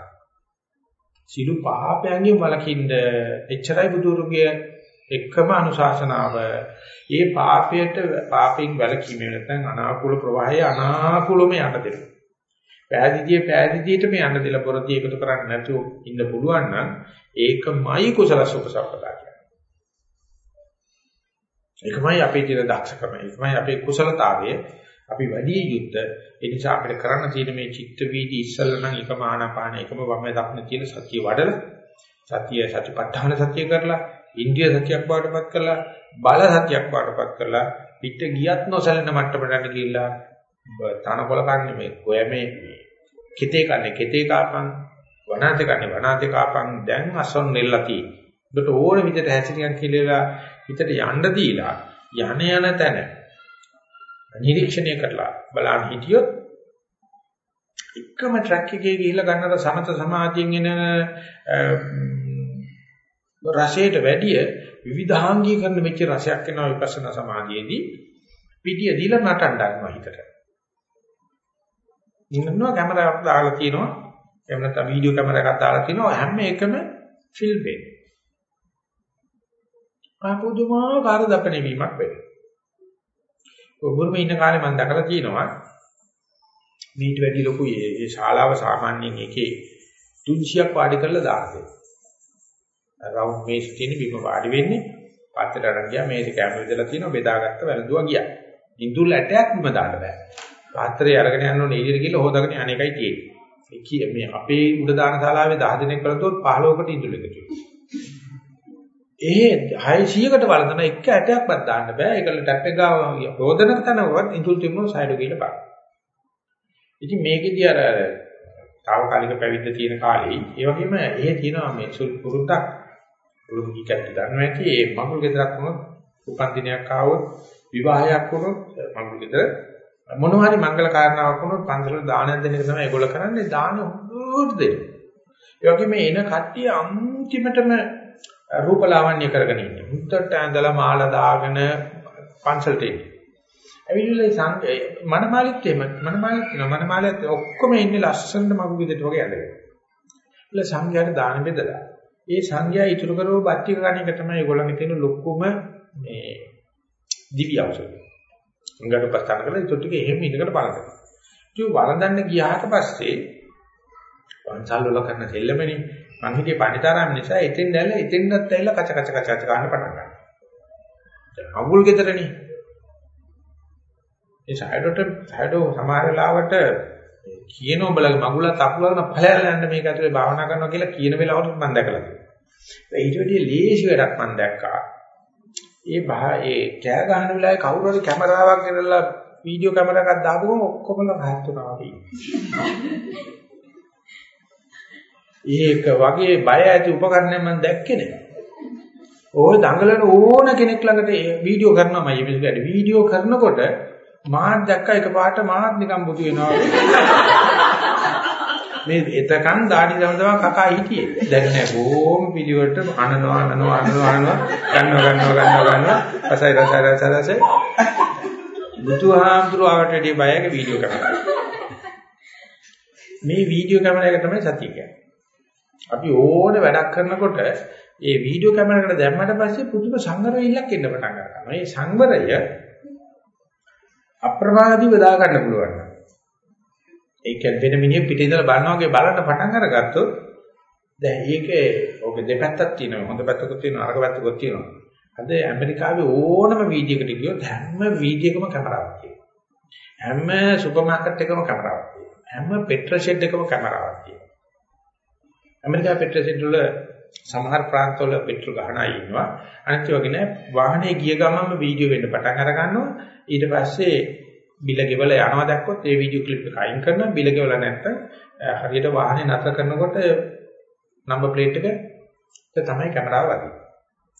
සිළු පාපයන්ගෙන් වළකින්න එච්චරයි බුදුරුගේ එක්කම අනුශාසනාව. ඒ පාපයට පාපයෙන් වැළකීම නැත්නම් අනාකූල ප්‍රවාහය අනාකූලම යන්න දෙන්න. පෑදීදී පෑදීදීට මේ යන්න දෙලා පොරදී එකතු කරන්නේ නැතුව ඉන්න පුළුවන් නම් ඒකමයි කුසල සුපසප්පදා කියන්නේ. ඒකමයි අපේ තියෙන දක්ෂකම. ඒකමයි අපේ කුසලතාවය. අපි වැඩි යුද්ධ ඒ නිසා අපිට කරන්න තියෙන මේ චිත්ත වීදි ඉස්සල්ලා නම් එකම ආනාපාන එකම වම දක්න කියන සතිය වඩලා සතිය සතිපට්ඨාන සතිය කරලා ඉන්ද්‍රිය සතියක් බාටපත් කරලා බල සතියක් බාටපත් කරලා පිට ගියත් නොසැලෙන මට්ටමකට ගිහිල්ලා තනකොළ කන්නේ මේ ගොයමේ කිතේ කන්නේ කිතේ කාපන් වනාතේ කන්නේ වනාතේ කාපන් දැන් අසොන් නෙල්ලා තියෙන්නේ. ඔබට ඕන විදිහට හැසිරියන් කියලා හිතට යන්න දීලා යන යන තැන නිරීක්ෂණය කරලා බලන්න හිටියොත් එකම ට්‍රැක් එකේ ගිහිල්ලා ගන්නට සමත සමාධියෙන් එන රසයට වැඩිය විවිධාංගීකරණ වෙච්ච රසයක් එනවා විපස්සනා සමාධියේදී පිටිය දීලා නටන්න ගන්නවා හිතට. ඉන්නවා කැමරාවක් දාලා තියෙනවා එහෙම නැත්නම් වීඩියෝ කැමරාවක් දාලා තියෙනවා හැම එකම ෆිල්ම් වෙන්නේ. ආපුදුමාකාර දපණේ වීමක් වෙනවා. ඔබුරුම ඉන්න කාලේ මම දැකලා තියෙනවා මීට වැඩි ලොකු ඒ ශාලාව සාමාන්‍යයෙන් එකේ 300ක් වාඩි කරලා දානවා. රවුන්ඩ් මේස් තියෙන බිම වාඩි වෙන්නේ පාත්‍රයට අරන් ගියා මේක කැම විදලා තියෙනවා බෙදාගත්ත වැළඳුවා ගියා. ඉඳුල් ඇටයක් බිම දාන්න බෑ. පාත්‍රය අරගෙන යන්න ඕනේ එළියට ගිහලා හොදාගෙන අනේකයි තියෙන්නේ. මේ අපේ උඩ දාන ශාලාවේ 10 දෙනෙක් කරතොත් 15කට ඉඳුල් එකතු ඒ 600කට වළඳන එක ඇටයක්වත් දාන්න බෑ. ඒකල ටැප් එක ගාව රෝදන තනවත් ඉඳුල් තිබුණොත් සයිඩ් ගිහලා බලන්න. ඉතින් මේකෙදී අර తాවකාලික පැවිද්ද තියෙන කාලේ ඒ වගේම එහෙ තියෙනවා මේ පුරුද්දක් පුරුදු කීකට දන්නවා ඇති ඒ මඟුල් ගෙදරක් වුණොත් උපන් දිනයක් ආවොත් විවාහයක් වුණොත් මඟුල් ගෙදර මොනවා හරි මංගල කාරණාවක් වුණොත් පන්සල දානයක් දෙන එක තමයි ඒගොල්ලෝ කරන්නේ දාන හොඳට දෙන්න. ඒ වගේම එන කට්ටිය අන්තිමටම රූපලාවන්‍ය කරගෙන ඉන්නේ. මුත්තට ඇඳලා මාලා දාගෙන පන්සලට එන්නේ. ඇවිල්ලා සංඝ මනමාලිත් එහෙම මනමාලිත් වෙනවා මනමාලිත් ඔක්කොම ඉන්නේ ලස්සනට මගු විදිහට වගේ ඇඳගෙන. ඉතින් සංඝයාට දාන බෙදලා. ඒ සංඝයා ඉතුරු කරව බත්තික ගන්න එක තමයි ඒගොල්ලන්ගේ තියෙන ලොකුම මේ දිව්‍ය ඖෂධය. සංඝයාට ප්‍රස්තාන කරලා ඒ ටික එහෙම ඉඳකට බලන්න. ඉතින් වරදන්න ගියාට පස්සේ පන්සල් වල කරන දෙල්ලමනේ මං හිතේ පණිතරම් නිසා එතෙන් දැල්ලා එතෙන්වත් ඇවිල්ලා කච කච කච කච ගන්න පටන් ගන්නවා. දැන් අඟුල් ගෙදරනේ ඒ ෂැඩෝට ෂැඩෝ සමහර වෙලාවට කියන උඹලගේ මගුලත් අකුලගෙන ඵලයල් යන්න මේක ඇතුලේ භාවනා කරනවා කියලා කියන වෙලාවට මම දැකලා තියෙනවා. ඊට වැඩිය ලේසි වැඩක් මම දැක්කා. ඒ බා ඒ කෑ ගහන වෙලාවේ කවුරු හරි කැමරාවක් ගෙනල්ලා වීඩියෝ කැමරාවක් දාපුවම ඔක්කොම රහත් වෙනවා වගේ. ඒක වගේ බය ඇති උපකරණයක් මම දැක්කේ නෑ. ඔය දඟලන ඕන කෙනෙක් ළඟට වීඩියෝ කරනවා මම මේ විදිහට වීඩියෝ කරනකොට මාත් දැක්ක එකපාරට මාත් නිකන් බුදු වෙනවා මේ එතකන් দাঁඩි සමදව කකා හිටියේ. දැන් නෑ බොහොම පිළිවෙලට අනනවා අනනවා අනනවා අනනවා. ගන්නවා ගන්නවා ගන්නවා ගන්නවා. රසයි රසයි රසයි රසයි. බුදුහාමුදුරුවෝ ආවට බයගේ වීඩියෝ කරනවා මේ වීඩියෝ කැමරා එක තමයි සතිය කියන්නේ. අපි ඕනේ වැඩක් කරනකොට ඒ වීඩියෝ කැමරාවකට දැම්මට පස්සේ පුදුම සංවරයෙල්ලක් එන්න පටන් ගන්නවා. මේ සංවරය අප්‍රමාදීව දා ගන්න පුළුවන්. ඒ කියන්නේ වෙන මිනිහ පිටේ ඉඳලා බලනවා වගේ බලන්න පටන් අරගත්තොත් දැන් ඒකේ ඔබ දෙපැත්තක් තියෙනවා. හොඳ පැත්තකුත් තියෙනවා, අරක පැත්තකුත් තියෙනවා. අද ඇමරිකාවේ ඕනම වීඩියෝකට ගියොත් හැම වීඩියෝකම කැමරාවක් තියෙනවා. හැම සුපර් මාකට් එකකම කැමරාවක් තියෙනවා. හැම පෙට්‍රල් ෂෙඩ් එකකම කැමරාවක් තියෙනවා. ඇමරිකාවේ පෙට්‍රල් ෂෙඩ් වල සමහර ප්‍රාන්තවල පෙට්‍රල් ගහන අය ඉන්නවා. අනිත් වගේ නෑ වාහනේ ගිය ගමන්ම වීඩියෝ වෙන්න පටන් අර ගන්නවා. ඊට පස්සේ බිල ගෙවල යනවා දැක්කොත් ඒ වීඩියෝ ක්ලිප් එක අයින් කරනවා. බිල ගෙවල නැත්තම් හරියට වාහනේ නතර කරනකොට නම්බර් ප්ලේට් එක තමයි කැමරාව වදින්නේ.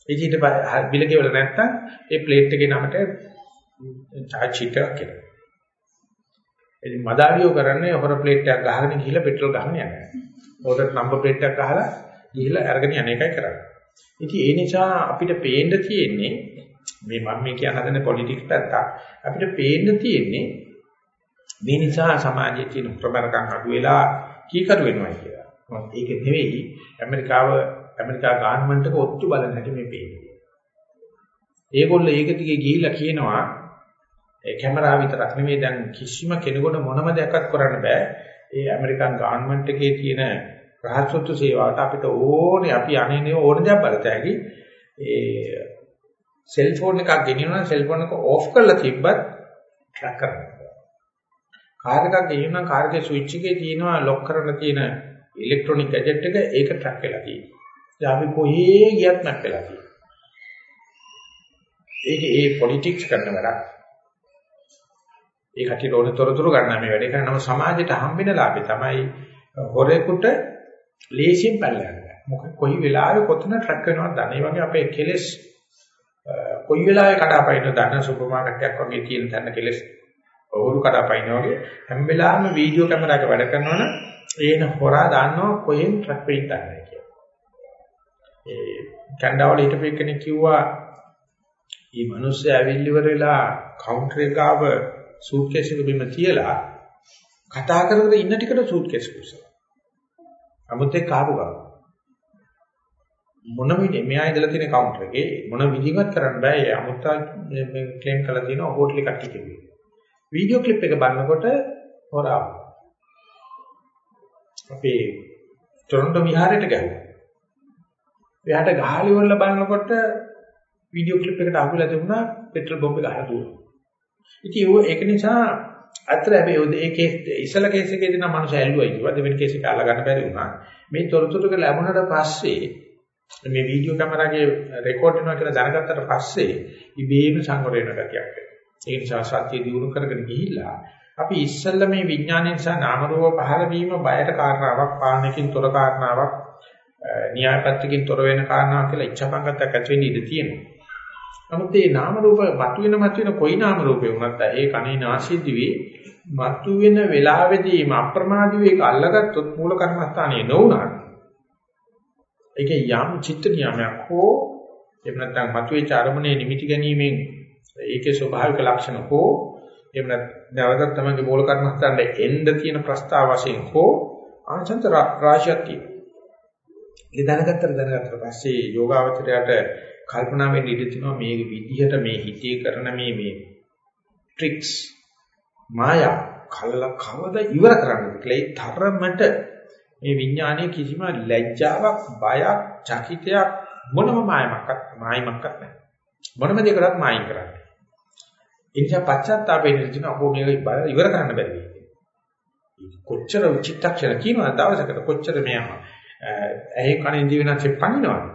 ඒ ඊට බිල ගෙවල නැත්තම් ඒ ප්ලේට් එකේ නමට චාර්ජ් ෂීට් එකක් එනවා. ඉතින් මදාවියෝ කරන්නේ හොර ප්ලේට් එකක් ගහගෙන ගිහිල්ලා පෙට්‍රල් ගහන යනවා. හොරට නම්බර් ප්ලේට් එකක් ගහලා ගිහිල්ලා අරගෙන යන එකයි කරන්නේ. ඉතින් ඒ නිසා අපිට පේන්න තියෙන්නේ මේ මම මේ කියන හදන පොලිටික්ස් පැත්ත අපිට පේන්න තියෙන්නේ මේ නිසා සමාජයේ තියෙන ප්‍රබලකම් අඩු වෙලා කීකරු වෙනවා කියලා. මොකද ඒක නෙවෙයි ඇමරිකාව ඇමරිකා ගාන්මන්ට් එක ඔත්තු බලන හැටි මේ පේන්නේ. ඒගොල්ලෝ ඒක දිගේ ගිහිල්ලා කියනවා ඒ කැමරාව විතරක් නෙවෙයි දැන් කිසිම කෙනෙකුට මොනම දෙයක්වත් කරන්න බෑ. ඒ ඇමරිකන් ගාන්මන්ට් එකේ තියෙන රහසොත්තු සේවාවට අපිට ඕනේ අපි අනේනේ ඕන දෙයක් බලතැයි ඒ සෙල්ෆෝන් එකක් ගෙනියනවා සෙල්ෆෝන් එක ඕෆ් කරලා තිබ්බත් ට්‍රැක් කරන්න. කාර් එකක් ගෙනියන කාර් එකේ ස්විච් එකේ තියෙනවා ලොක් කරන්න තියෙන ඉලෙක්ට්‍රොනික ගැජට් එක ඒක ට්‍රැක් වෙලා තියෙනවා. දැන් අපි කොහේ ගියත් මැප් වෙලා තියෙනවා. ඒක ඒ පොලිටික්ස් කරන වැඩක්. ඒ කටියට ඕන තොරතුරු ගන්න මේ වැඩේ කරනම සමාජයට හම්බෙන ලාභය තමයි හොරෙකුට ලේසියෙන් පැනලා මොකද කොයි වෙලාවෙ කොතන ට්‍රැක් වෙනවද දන්නේ. වගේ අපේ කෙලස් කොයි වෙලාවෙ කඩාපයින්න දන්න සුපර් මාකට් එකක් වගේ තියෙන තැන කෙලස් ඔවුරු කඩාපයින්න වගේ හැම වෙලාවෙම වීඩියෝ කැමරාවක වැඩ කරනවනම් ඒන හොරා දන්නවා කොහෙන් ට්‍රැක් වෙයිද දන්නේ කියලා. ඒ කණ්ඩාවල හිටපු කෙනෙක් කිව්වා මේ මිනිස්සු ඇවිල්ලි ඉවර වෙලා කවුන්ටර් එක ගාව සූට්කේස් එක බිම තියලා කතා කර කර ඉන්න ටිකට සූට්කේස් කුසලා. අමුත් එක්ක ආපු ගමන් මොන විදිහ මෙයා ඉඳලා තියෙන කවුන්ටර් එකේ මොන විදිහකට කරන්න බෑ ඒ අමුත්තා මේ ක්ලේම් කරලා තියෙනවා හෝටල් එකක් කිව්වේ. වීඩියෝ ක්ලිප් එක බලනකොට හොරා අපේ ටොරන්ටෝ විහාරයට ගියා. එයාට ගහලි වල බලනකොට වීඩියෝ ක්ලිප් එකට අහුලා තිබුණා පෙට්‍රල් බෝම්බ ගහලා දුන්නා. ඉතින් ඒක නිසා අතර හැබැයි ඒ කේස් ඉස්සල කේස් එකේදී නම් මනුස්සය ඇල්ලුවා කිව්වා දෙවෙනි කේස් එක අල්ලගන්න බැරි වුණා. මේ තොරතුරු ටික ලැබුණාට පස්සේ මේ වීඩියෝ කැමරාවේ රෙකෝඩ් වෙනවා කියලා දැනගත්තට පස්සේ ඉබේම සංවර වෙන ගතියක් එනවා. ඒ නිසා සත්‍ය දියුණු කරගෙන ගිහිල්ලා අපි ඉස්සෙල්ලා මේ විඥානය නිසා නාම රූප පහළ වීම බයට කාරණාවක් පාණකින් තොර කාරණාවක් න්‍යායපත්‍රකින් තොර වෙන කාරණාවක් කියලා ඉච්ඡාපංගතයක් ඇති වෙන්න ඉඩ තියෙනවා. නමුත් මේ නාම රූප මතුවෙන මතුවෙන කොයි නාම රූපේ වුණත් ඒ කණේ නාසී දිවේ මතුවෙන වෙලාවේදී අප්‍රමාදී වේක අල්ලගත්තොත් මූල කර්මස්ථානයේ නොඋනා ඒකේ යම් චිත්ත නියමයක් හෝ එහෙම නැත්නම් මතුවේ චාරමණය නිමිති ගැනීමෙන් ඒකේ ස්වභාවික ලක්ෂණ හෝ එහෙම නැත්නම් තමයි මූල කර්මස්ථානයේ එන්න තියෙන ප්‍රස්තාව වශයෙන් හෝ ආචන්ත රාශියක් තියෙනවා. ඒ දැනගත්තට දැනගත්තට පස්සේ යෝගාවචරයට කල්පනා වෙන්න ඉඩ තියෙනවා මේ විදිහට මේ හිතේ කරන මේ මේ ට්‍රික්ස් මායා කල්ල කවද ඉවර කරන්නද කියලා ඒ තරමට මේ විඥානයේ කිසිම ලැජ්ජාවක් බයක් චකිතයක් මොනම මායමක්වත් මායිමක්වත් නැහැ. මොනම දෙයකටත් මායින් කරන්නේ ඒ නිසා පශ්චාත්තාපයෙන් ඉඳින අපෝ මේක ඉවර කරන්න බැරි කොච්චර චිත්තක්ෂණ කියනවා දවසකට කොච්චර මෙයා ඇහි කනින් දිවෙනච්ච පණිනවද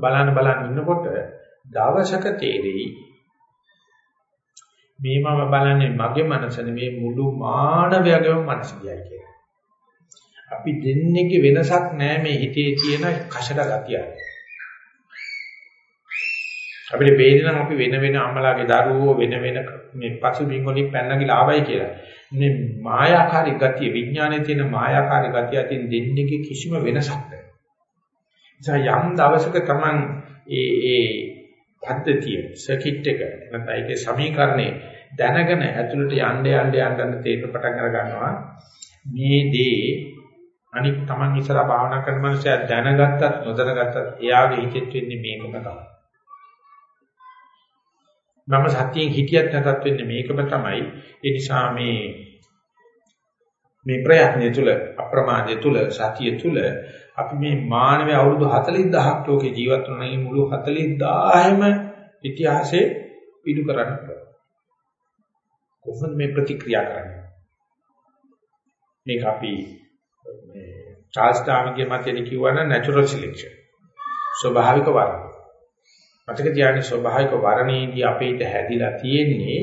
බලන්න බලන්න ඉන්නකොට දවසක තේරෙයි මේ මම බලන්නේ මගේ මනස නෙමේ මුළු මානවයාගේම මනස කියයි කියලා. අපි දෙන්නේගේ වෙනසක් නැහැ මේ හිතේ තියෙන කෂට ගතිය. අපිට පේන්නේ නම් අපි වෙන වෙන අම්මලාගේ දරුවෝ වෙන වෙන මේ පසුබිම් වලින් පැනනගිලා ආවයි කියලා. මේ මායාකාරී ගතිය විඥානයේ තියෙන මායාකාරී ගතිය අතින් දෙන්නේගේ කිසිම වෙනසක් නැහැ. නිසා යම් දවසක Taman ඒ ඒ පද්ධතිය සර්කිට් එක නැත්නම් ඒකේ සමීකරණේ දැනගෙන ඇතුළට යන්න යන්න යන්න තේරෙන පටන් අර ගන්නවා මේ දේ අනික් Taman ඉස්සරහා භාවනා කරන මනුස්සයා දැනගත්තත් නොදැනගත්තත් එයාගේ හිතෙත් වෙන්නේ මේකම තමයි. මම සත්‍යයෙන් හිතියත් නැතත් වෙන්නේ මේකම තමයි. ඒ නිසා මේ මේ ප්‍රයත්නය තුළ අප්‍රමාදය තුළ සතිය තුළ අපි මේ මානව අවුරුදු 40000ක් ලෝකේ ජීවත් වුණා මේ මුළු 40000ම ඉතිහාසයේ පිටු කරන්න පුළුවන්. කොහොමද මේ ප්‍රතික්‍රියා කරන්නේ? මේක අපි මේ චාල්ස් ඩාර්වින්ගේ මතයෙන් කියවන නැචරල් සිලෙක්ෂන්. ස්වභාවික වර්ණ. මතක තියාගන්න ස්වභාවික වර්ණයේදී අපේට හැදිලා තියෙන්නේ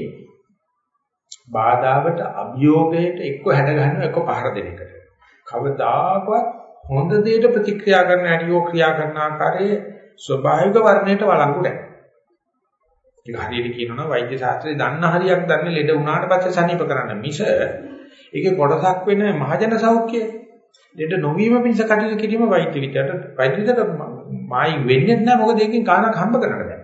බාධාවට අභියෝගයට එක්ක හැඩ ගන්නවා එක්ක පහර දෙන එකට. කවදාකවත් හොඳ දෙයට ප්‍රතික්‍රියා කරන හැටිෝ ක්‍රියා කරන ආකාරයේ ස්වභාවික වර්ණයට වළංගු නැහැ. ඒක හරියට කියනවා නම් වෛද්‍ය ශාස්ත්‍රයේ දන්න හරියක් දන්නේ ලෙඩ වුණාට පස්සේ සනීප කරන්න මිස ඒකේ කොටසක් වෙන මහජන සෞඛ්‍යය ලෙඩ නොවීම පිණිස කටයුතු කිරීම වෛද්‍ය විද්‍යාවට වෛද්‍ය විද්‍යාවට මායි වෙන්නේ නැහැ මොකද ඒකෙන් කාණක් හම්බ කරන්න බෑ.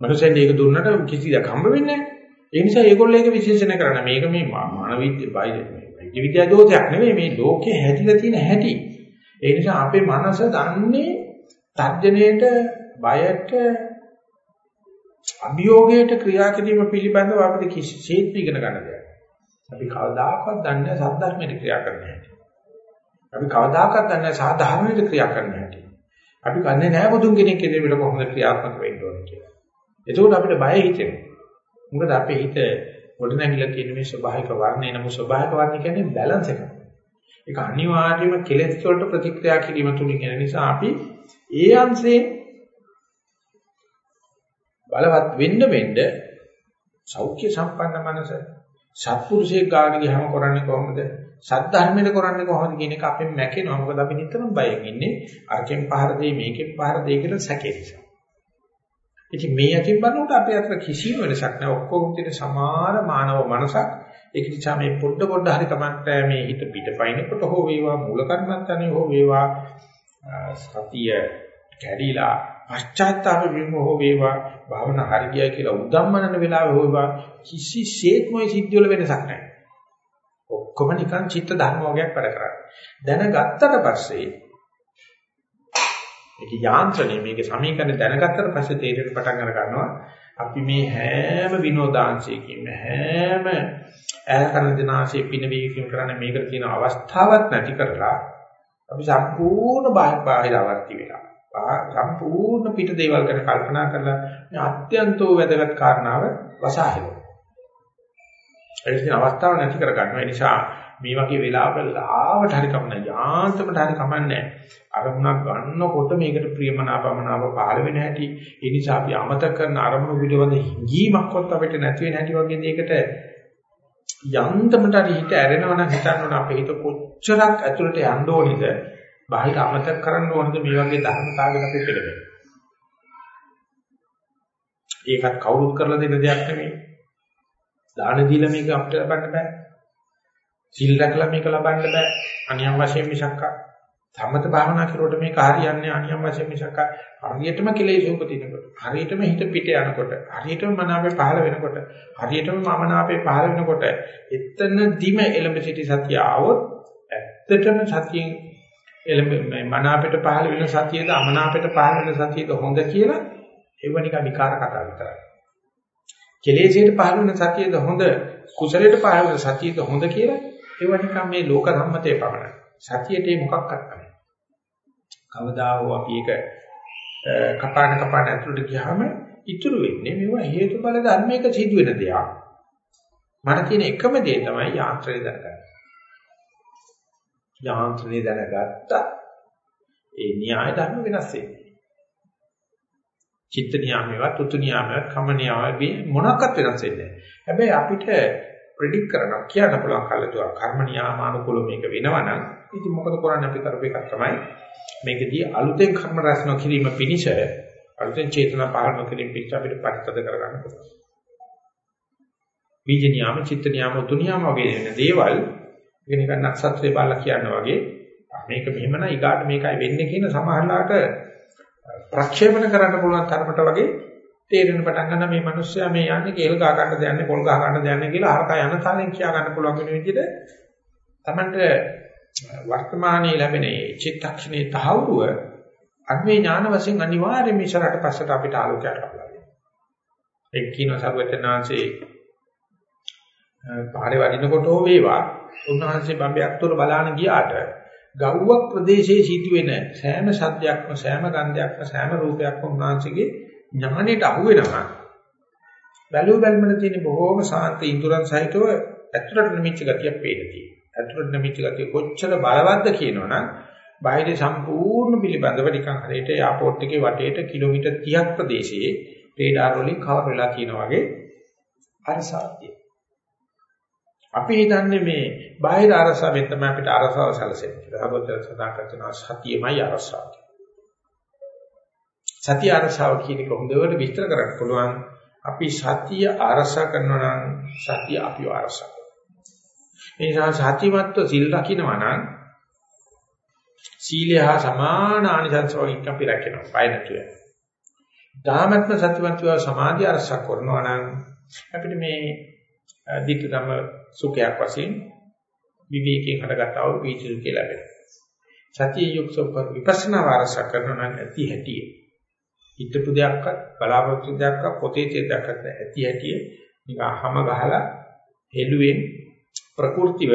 මනුස්සයෙක් ඒක දුන්නට කිසි දෙයක් හම්බ වෙන්නේ නැහැ. ඒ නිසා ඒගොල්ලෝ ඒක විශේෂණය කරන මේක මේ මානව විද්‍යාවයි වෛද්‍ය විද්‍යා දෝෂයක් නෙවෙයි මේ ලෝකේ හැදිලා තියෙන හැටි. ඒ නිසා අපේ මනස දන්නේ තර්ජනයේට බයට අභියෝගයට ක්‍රියා කිරීම පිළිබඳව අපිට කිසිසේත් ඉගෙන ගන්න දෙයක්. අපි කවදාකවත් දන්නේ සද්ධර්මයට ක්‍රියා කරන්න හැටි. අපි කවදාකවත් දන්නේ සාධාරණයට ක්‍රියා කරන්න හැටි. අපි කන්නේ නැහැ බුදුන් කෙනෙක් ඉදිරියට කොහොමද ක්‍රියාත්මක වෙන්න ඕනේ කියලා. එතකොට අපිට බය හිතෙනවා. මොකද අපේ හිත ගොඩනැගිලා තියෙන මේ ස්වභාවික වර්ණය නම ස්වභාවික වර්ණ කියන්නේ බැලන්ස් එක. ඒක අනිවාර්යයෙන්ම කෙලෙස් වලට ප්‍රතික්‍රියා කිරීම තුලින් එන නිසා අපි ඒ අංශයෙන් බලවත් වෙන්න වෙන්න සෞඛ්‍ය සම්පන්න මනස සත්පුරුෂයෙක් ගාන ගියාම කරන්නේ කොහොමද? සද්ධර්මයට කරන්නේ කොහොමද කියන එක අපෙන් මැකෙනවා. මොකද අපි නිතරම බයෙන් ඉන්නේ අරකින් පහර දෙයි මේකෙන් පහර දෙයි කියලා සැකේ නිසා. ඉතින් මේ අතින් බලනකොට අපේ අතර කිසිම වෙනසක් නැහැ. ඔක්කොම තියෙන සමාන මානව මනසක්. ඒක නිසා මේ පොඩ පොඩ හරි කමක් මේ හිත පිටපයින්කොට හෝ වේවා මූල කර්මත්තනේ හෝ වේවා සතිය කැඩිලා පශ්චාත්තාප වීම හෝ වේවා භාවනා හරියයි කියලා උද්දම්මනන වෙලාවේ හෝ වේවා කිසිසේත්ම සිද්ධ වල වෙනසක් නැහැ. ඔක්කොම නිකන් චිත්ත ධර්ම වගේක් වැඩ කරන්නේ. දැනගත්තට පස්සේ ඒක යාන්ත්‍රණය මේකේ සමීකරණ දැනගත්තට පස්සේ තේරෙන්න පටන් අර ගන්නවා අපි මේ හැම විනෝදාංශයකින්ම හැම ඈකන දිනාශේ පිනවීම කරන්න මේකට තියෙන අවස්ථාවක් නැති කරලා අපි සම්පූර්ණ බාහිර අවර්ති වෙලා සම්පූර්ණ පිට දේවල් ගැන කල්පනා කරලා මේ අත්‍යන්තෝ වැදගත් කාරණාව වසහාවෙනවා ඒකේ අවස්ථාව නැති කර ගන්නවා. ඒ නිසා මේ වගේ වෙලාවක ලාවට හරි කමන්නේ යාන්තමට හරි කමන්නේ අරමුණක් ගන්නකොට මේකට ප්‍රියමනාපමනාප පහළ වෙන හැටි. ඒ නිසා අපි අමතක කරන අරමුණු පිළිබඳ හිඟීමක්වත් අපිට නැති වෙන හැටි වගේ දෙයකට යන්තමට හරි හිත ඇරෙනවනම් හිතන්න අපේ හිත කොච්චරක් ඇතුළට යන්න ඕනිද? බාහිර අමතක කරන්න ඕනද මේ වගේ ධර්මතාවයකට අපි පිළිගන්නේ ඒකත් කවුරුත් කරලා දෙන දෙයක් නෙමෙයි දාන දීලා මේක අපිට ලබන්න බෑ. සිල් රැකලා මේක ලබන්න බෑ. අනියම් වශයෙන් මිසක්ක. සමත භාවනා කරුවට මේක හරියන්නේ අනියම් වශයෙන් මිසක්ක. හරියටම කෙලෙස් උපදිනකොට, හරියටම හිත පිට යනකොට, හරියටම මනාපේ පහළ වෙනකොට, හරියටම මමනාපේ පහළ වෙනකොට, එතනදිම එළඹ සිටි සතිය ආවොත් ඇත්තටම සතියෙන් එළඹ මනාපයට පහළ වෙන සතියද අමනාපයට පහළ වෙන සතියද හොඳ කියලා ඒව නිකන් විකාර කතා විතරයි. කෙලෙසයට පහළ වෙන සතියද හොඳ කුසලයට පහළ වෙන සතියද හොඳ කියලා ඒව නිකන් මේ ලෝක සම්මතයේ පමණයි. සතියට මොකක්වත් නැහැ. කවදා හෝ අපි ඒක කපාන කපාන ඇතුළට ගියාම ඉතුරු වෙන්නේ මේවා හේතුඵල ධර්මයක සිදුවෙන දෙයක්. මට තියෙන එකම දේ තමයි යාන්ත්‍රණය දැනගන්න. යාන්ත්‍රණය දැනගත්තා ඒ න්‍යාය ධර්ම වෙනස් වෙන්නේ. චිත්ත නියාමයවත් උතු නියාමයවත් කම නියාමයේ මොනක්වත් වෙනස් වෙන්නේ නැහැ. හැබැයි අපිට ප්‍රෙඩික් කරනවා කියන්න පුළුවන් කල්ලාතුවා කර්ම නියාමානුකූල මේක වෙනවනම් ඉතින් මොකද කරන්නේ අපි කරපු එකක් තමයි මේකදී අලුතෙන් කර්ම රැස් නොකිරීම පිණිස අලුතෙන් චේතනා පාලන කිරීම පිණිස අපිට පරිත්තද කරගන්න පුළුවන්. බීජ නියාම චිත්ත නියාම උතු නියාම වගේ වෙන දේවල් නිකන් නක්ෂත්‍රේ බලලා කියන වගේ මේක මෙහෙමයි ඊගාට මේකයි වෙන්නේ කියන සමහරලාට ප්‍රක්ෂේපණ කරන්න පුළුවන් තරමට වගේ තේරෙන පටන් ගන්න මේ මිනිස්සයා මේ යන්නේ කේල් ගහ ගන්න දයන්නේ පොල් ගහ ගන්න දයන්නේ කියලා අරක යන තාලෙන් කියා ගන්න පුළුවන් වෙන විදිහට තමන්ට වර්තමානයේ ලැබෙන චිත්තක්ෂණේ තහවුරුව අන්වේ ඥාන වශයෙන් අනිවාර්යයෙන්ම ඉස්සරහට පස්සට අපිට ආලෝකයක් ලබනවා. ඒ කියන සර්වඥාන්සේ පාරේ වඩිනකොට හෝ වේවා උන්වහන්සේ බම්බයක් තුර බලාන ගියාට ගව්වක් ප්‍රදේශයේ සිදුවෙන සෑම සත්‍යයක්ම සෑම ගන්ධයක්ම සෑම රූපයක්ම උන්වහන්සේගේ ඥාණයට අහු වෙනවා. බැලුව බැලමන තියෙන බොහෝම සාන්ත ඉන්ද්‍රයන් සහිතව ඇතුළට නිමිච්ච ගතියක් පේන තියෙනවා. ඇතුළට නිමිච්ච ගතිය කොච්චර බලවත්ද කියනවනම් බාහිර සම්පූර්ණ පිළිබඳව නිකන් හරියට එයාපෝට් එකේ වටේට කිලෝමීටර් 30ක් ප්‍රදේශයේ රේඩාර් වලින් කවර් වෙලා තියෙනවා වගේ අර සාධ්‍යය. අපි හිතන්නේ මේ බාහිර අරසාවෙන් තමයි අපිට අරසාව සැලසෙන්නේ කියලා. අගොතර සදා කරනවා සතියමයි අරසාව. සතිය අරසාව කියන එක හොඳට විස්තර කරන්න පුළුවන්. අපි සතිය අරසා කරනවා නම් සතිය අපිව අරසා ඒ නිසා සතිමත්ව සිල් රකින්නවා නම් සීලය හා සමාන ආනිසංස වලින් අපි රැකෙනවා. පය නැතුව. ධාමත්ම සතිමත්ව සමාධිය අරසා කරනවා නම් අපිට මේ ධිට්ඨ ධම්ම සුඛයක් වශයෙන් විවේකයෙන් හටගත්තා වූ වීචික ලැබෙනවා. සතිය යුක්ත විපස්සනා වාරස කරනවා නම් ඇති හැටි. හිතපු දෙයක්වත් බලාපොරොත්තු දෙයක්වත් පොතේ තියෙදක්වත් ඇති හැටි නිකන් හැම ගහලා හෙළුවෙන් ප්‍රകൃතිව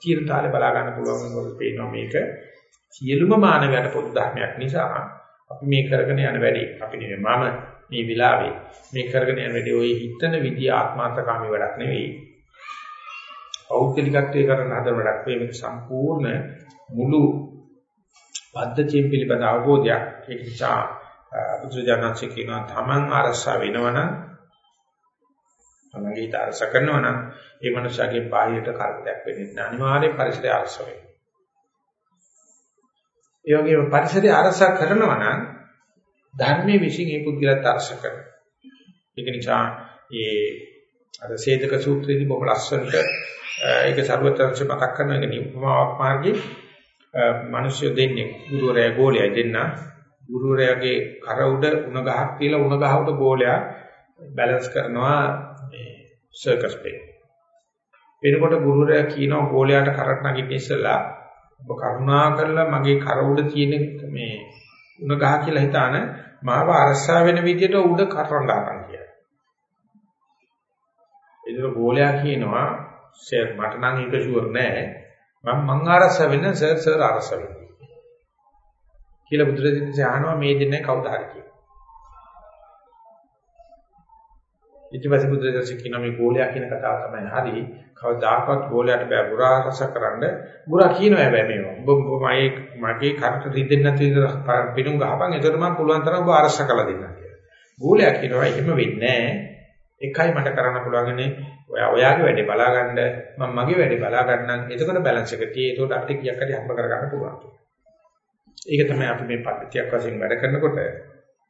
තීරතාලේ බලා ගන්න පුළුවන් වෙනකොට පේනවා මේක සියලුම මානවයට පොදු ධර්මයක් නිසා අපි මේ කරගෙන යන වැඩේ අපි නෙමෙයි මම මේ විලාවේ මේ කරගෙන යන වැඩි ඔය හිතන විදිය ආත්මාර්ථකාමී වැඩක් නෙවෙයි. පෞද්ගලිකත්වයේ කරන හදන වැඩක් නෙවෙයි. මේක සම්පූර්ණ මුළු පද්ධතිය පිළිබඳ අවබෝධයක්. ඒක නිසා බුදුජානක කියනවා තමන් අරසා වෙනවනම් තමන්ගේ ඊට අරස කරනවනම් ඒ මනුස්සයාගේ බාහිරට කරදරයක් වෙන්නේ නැහැ. අනිවාර්යෙන් පරිසරය අරස වෙනවා. ඒ වගේම පරිසරය අරස කරනවා නම් ධර්මයේ විශ්ින් ඒ පුද්ගලයාට අරස කරනවා ඒක නිසා ඒ අර සේදක සූත්‍රයේදී බොහොම ලස්සනට ඒක ਸਰවතරංශ මතක් කරන එක නිපමාවක් මාර්ගයේ මිනිස්සු දෙන්නේ ගුරුවරයා ගෝලයා දෙන්න ගුරුවරයාගේ කර උඩ උණ ගහක් තියලා උණ ගහ උඩ ගෝලයා බැලන්ස් කරනවා මේ සර්කස් පේ. එනකොට ගුරුවරයා කියනවා ගෝලයාට කරට නගින්න ඉස්සෙල්ලා ඔබ කරුණා කරලා මගේ කර උඩ තියෙන මේ උණ ගහ කියලා හිතාන මාව අරසා වෙන විදිහට උඩ කරවන්න ආරම්භ කියලා. ඒතර ගෝලයා කියනවා සර් මට නම් ඒක ෂුවර් නෑ මම මං ආරස වෙන්න සර් සර් ආරස වෙන්න කියලා බුදුරජාණන් අහනවා මේ දෙන්නේ කවුද හරි කියලා. ඊට පස්සේ බුදුරජාණන් කියනවා මේ ගෝලයා කියන කතාව තමයි හරි. කවදාකවත් ගෝලයාට බෑ බුරා රස කරන්න. බුරා කියනවා හැබැයි මේවා. ඔබ මගේ මගේ කරට රිදෙන්නේ නැති විදිහට පිටුම් ගහපන්. එතකොට මම පුළුවන් තරම් ඔබ අරස කළා දෙන්නම් කියලා. ගෝලයා කියනවා එහෙම වෙන්නේ නැහැ. එකයි මට කරන්න පුළුවන්න්නේ ඔයා ඔයාගේ වැඩේ බලා ගන්න මම මගේ වැඩේ බලා ගන්නම් එතකොට බැලන්ස් එක තියෙයි ඒකට අට කීයක් හරි හම්බ කර ගන්න පුළුවන් ඒක තමයි අපි මේ පද්ධතියක් වශයෙන් වැඩ කරනකොට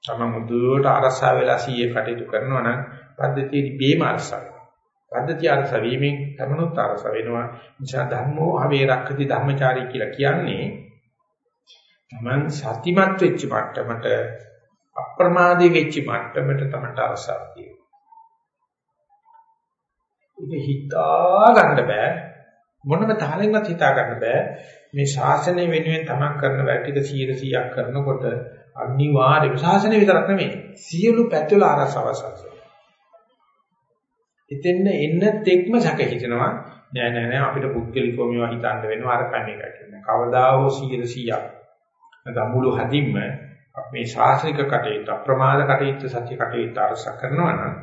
තම මුදුවට අරසා වෙලා සීයේ කටයුතු කරනවා නම් පද්ධතියේ බේම අරසා. පද්ධතිය අරසා වීමෙන් තමනුත් අරසා වෙනවා. නිසා ධම්මෝ ආවේ රක්ඛති ධම්මචාරී කියලා කියන්නේ තමන් සතිමත් වෙච්ච මට්ටමට අප්‍රමාදී වෙච්ච මට්ටමට තමන්ට අරසා තියෙනවා. ඒක හිතා ගන්න බෑ. මොනම තාලෙන්වත් හිතා ගන්න බෑ. මේ ශාසනය වෙනුවෙන් තමන් කරන වැඩ ටික 100ක් කරනකොට අනිවාර්යම ශාසනය විතරක් නෙමෙයි සියලු පැතිවල ආරසවසස. ඉතින් එන්න තෙක්ම සැක හිතෙනවා නෑ නෑ නෑ අපිට පුද්ගලිකව මේවා හිතන්න වෙනවා අර පැන එක කියන්නේ. කවදා හෝ 100ක් නැත්නම් මුළු හදින්ම මේ ශාසනික කටයුතු අප්‍රමාද කටයුතු සත්‍ය කටයුතු අරස කරනවා නම්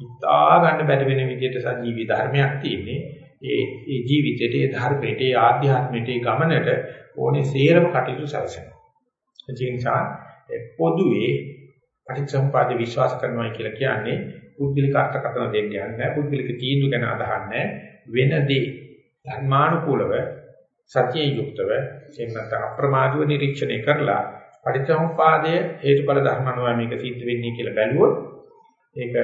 හිතා ගන්න බැරි වෙන විදිහට සජීවී ධර්මයක් තියෙන්නේ. ඒ ඒ ජීවිතේට ඒ ධර්මයට ඒ ආධ්‍යාත්මයට ඒ ගමනට ඕනේ සේරම කටයුතු සැලසෙනවා. ඒ නිසා පොදුවේ පටිච්චසමුපාද විශ්වාස කරනවා කියලා කියන්නේ පුද්ගලික අර්ථකථන දෙන්න යන්නේ නැහැ. පුද්ගලික තීන්දුව ගැන අදහන්නේ වෙනදී ධර්මානුකූලව සත්‍යයේ යුක්තව එන්නත අප්‍රමාදව නිරීක්ෂණය කරලා පටිච්චසමුපාදයේ හේතුඵල ධර්ම අනුව මේක සිද්ධ වෙන්නේ කියලා බැලුවොත් ඒක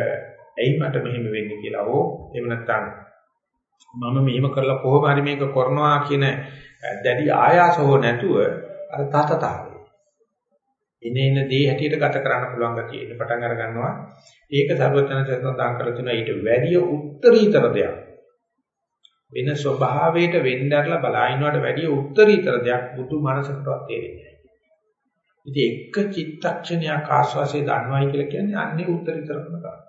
ඇයි මට මෙහෙම වෙන්නේ කියලා හෝ එහෙම නැත්නම් මම මෙහෙම කරලා කොහොම හරි මේක කරනවා කියන දැඩි ආයාස හෝ නැතුව අර තතතාවය ඉනේන දේ හැටියට ගත කරන්න පුළුවන් ගතිය ඉන්න පටන් අර ගන්නවා. ඒක සර්වඥාචර්ය සඳහන් කරලා තියෙනවා ඊට වැඩිය උත්තරීතර දෙයක්. වෙන ස්වභාවයට වෙන්නදලා බලාිනවට වැඩිය උත්තරීතර දෙයක් බුදු මනසකටවත් තේරෙන්නේ නැහැ. ඉතින් එක චිත්තක්ෂණයක් ආස්වාසේ දන්වයි කියලා කියන්නේ අන්නේ උත්තරීතරකම තමයි.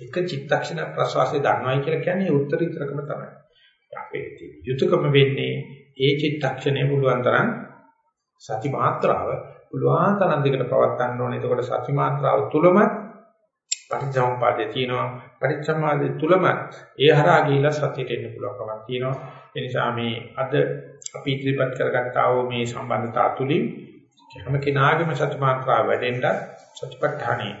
එක චිත්තක්ෂණ ප්‍රසවාසය දන්නවයි කියලා කියන්නේ උත්තරීතරකම තමයි. අපේ යුතුයකම වෙන්නේ ඒ චිත්තක්ෂණය පුළුවන් තරම් සති මාත්‍රාව පුළුවන් තරම් දිගට පවත් ගන්න ඕනේ. එතකොට සති මාත්‍රාව තුලම පරිච්ඡම්පාදේ තියෙනවා. පරිච්ඡම්පාදේ තුලම ඒ හරහා ගිහිලා සතියට එන්න පුළුවන්කමක් තියෙනවා. ඒ නිසා මේ අද අපි ඉදිරිපත් කරගත්තා වූ මේ සම්බන්ධතාව තුලින් හැම කෙනාගේම සති මාත්‍රාව වැඩෙන්න සතිපට්ඨානේ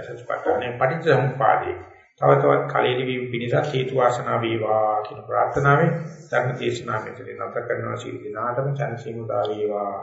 සත්‍යපට්ඨානේ පටිච්චසමුපාදේ තව තවත් කලෙදි විනිසා හේතු වාසනා වේවා කියන ප්‍රාර්ථනාවෙන් ධර්ම දේශනාව මෙතන නැවත කරනවා සීල දිනාටම චන්සිමුදා වේවා.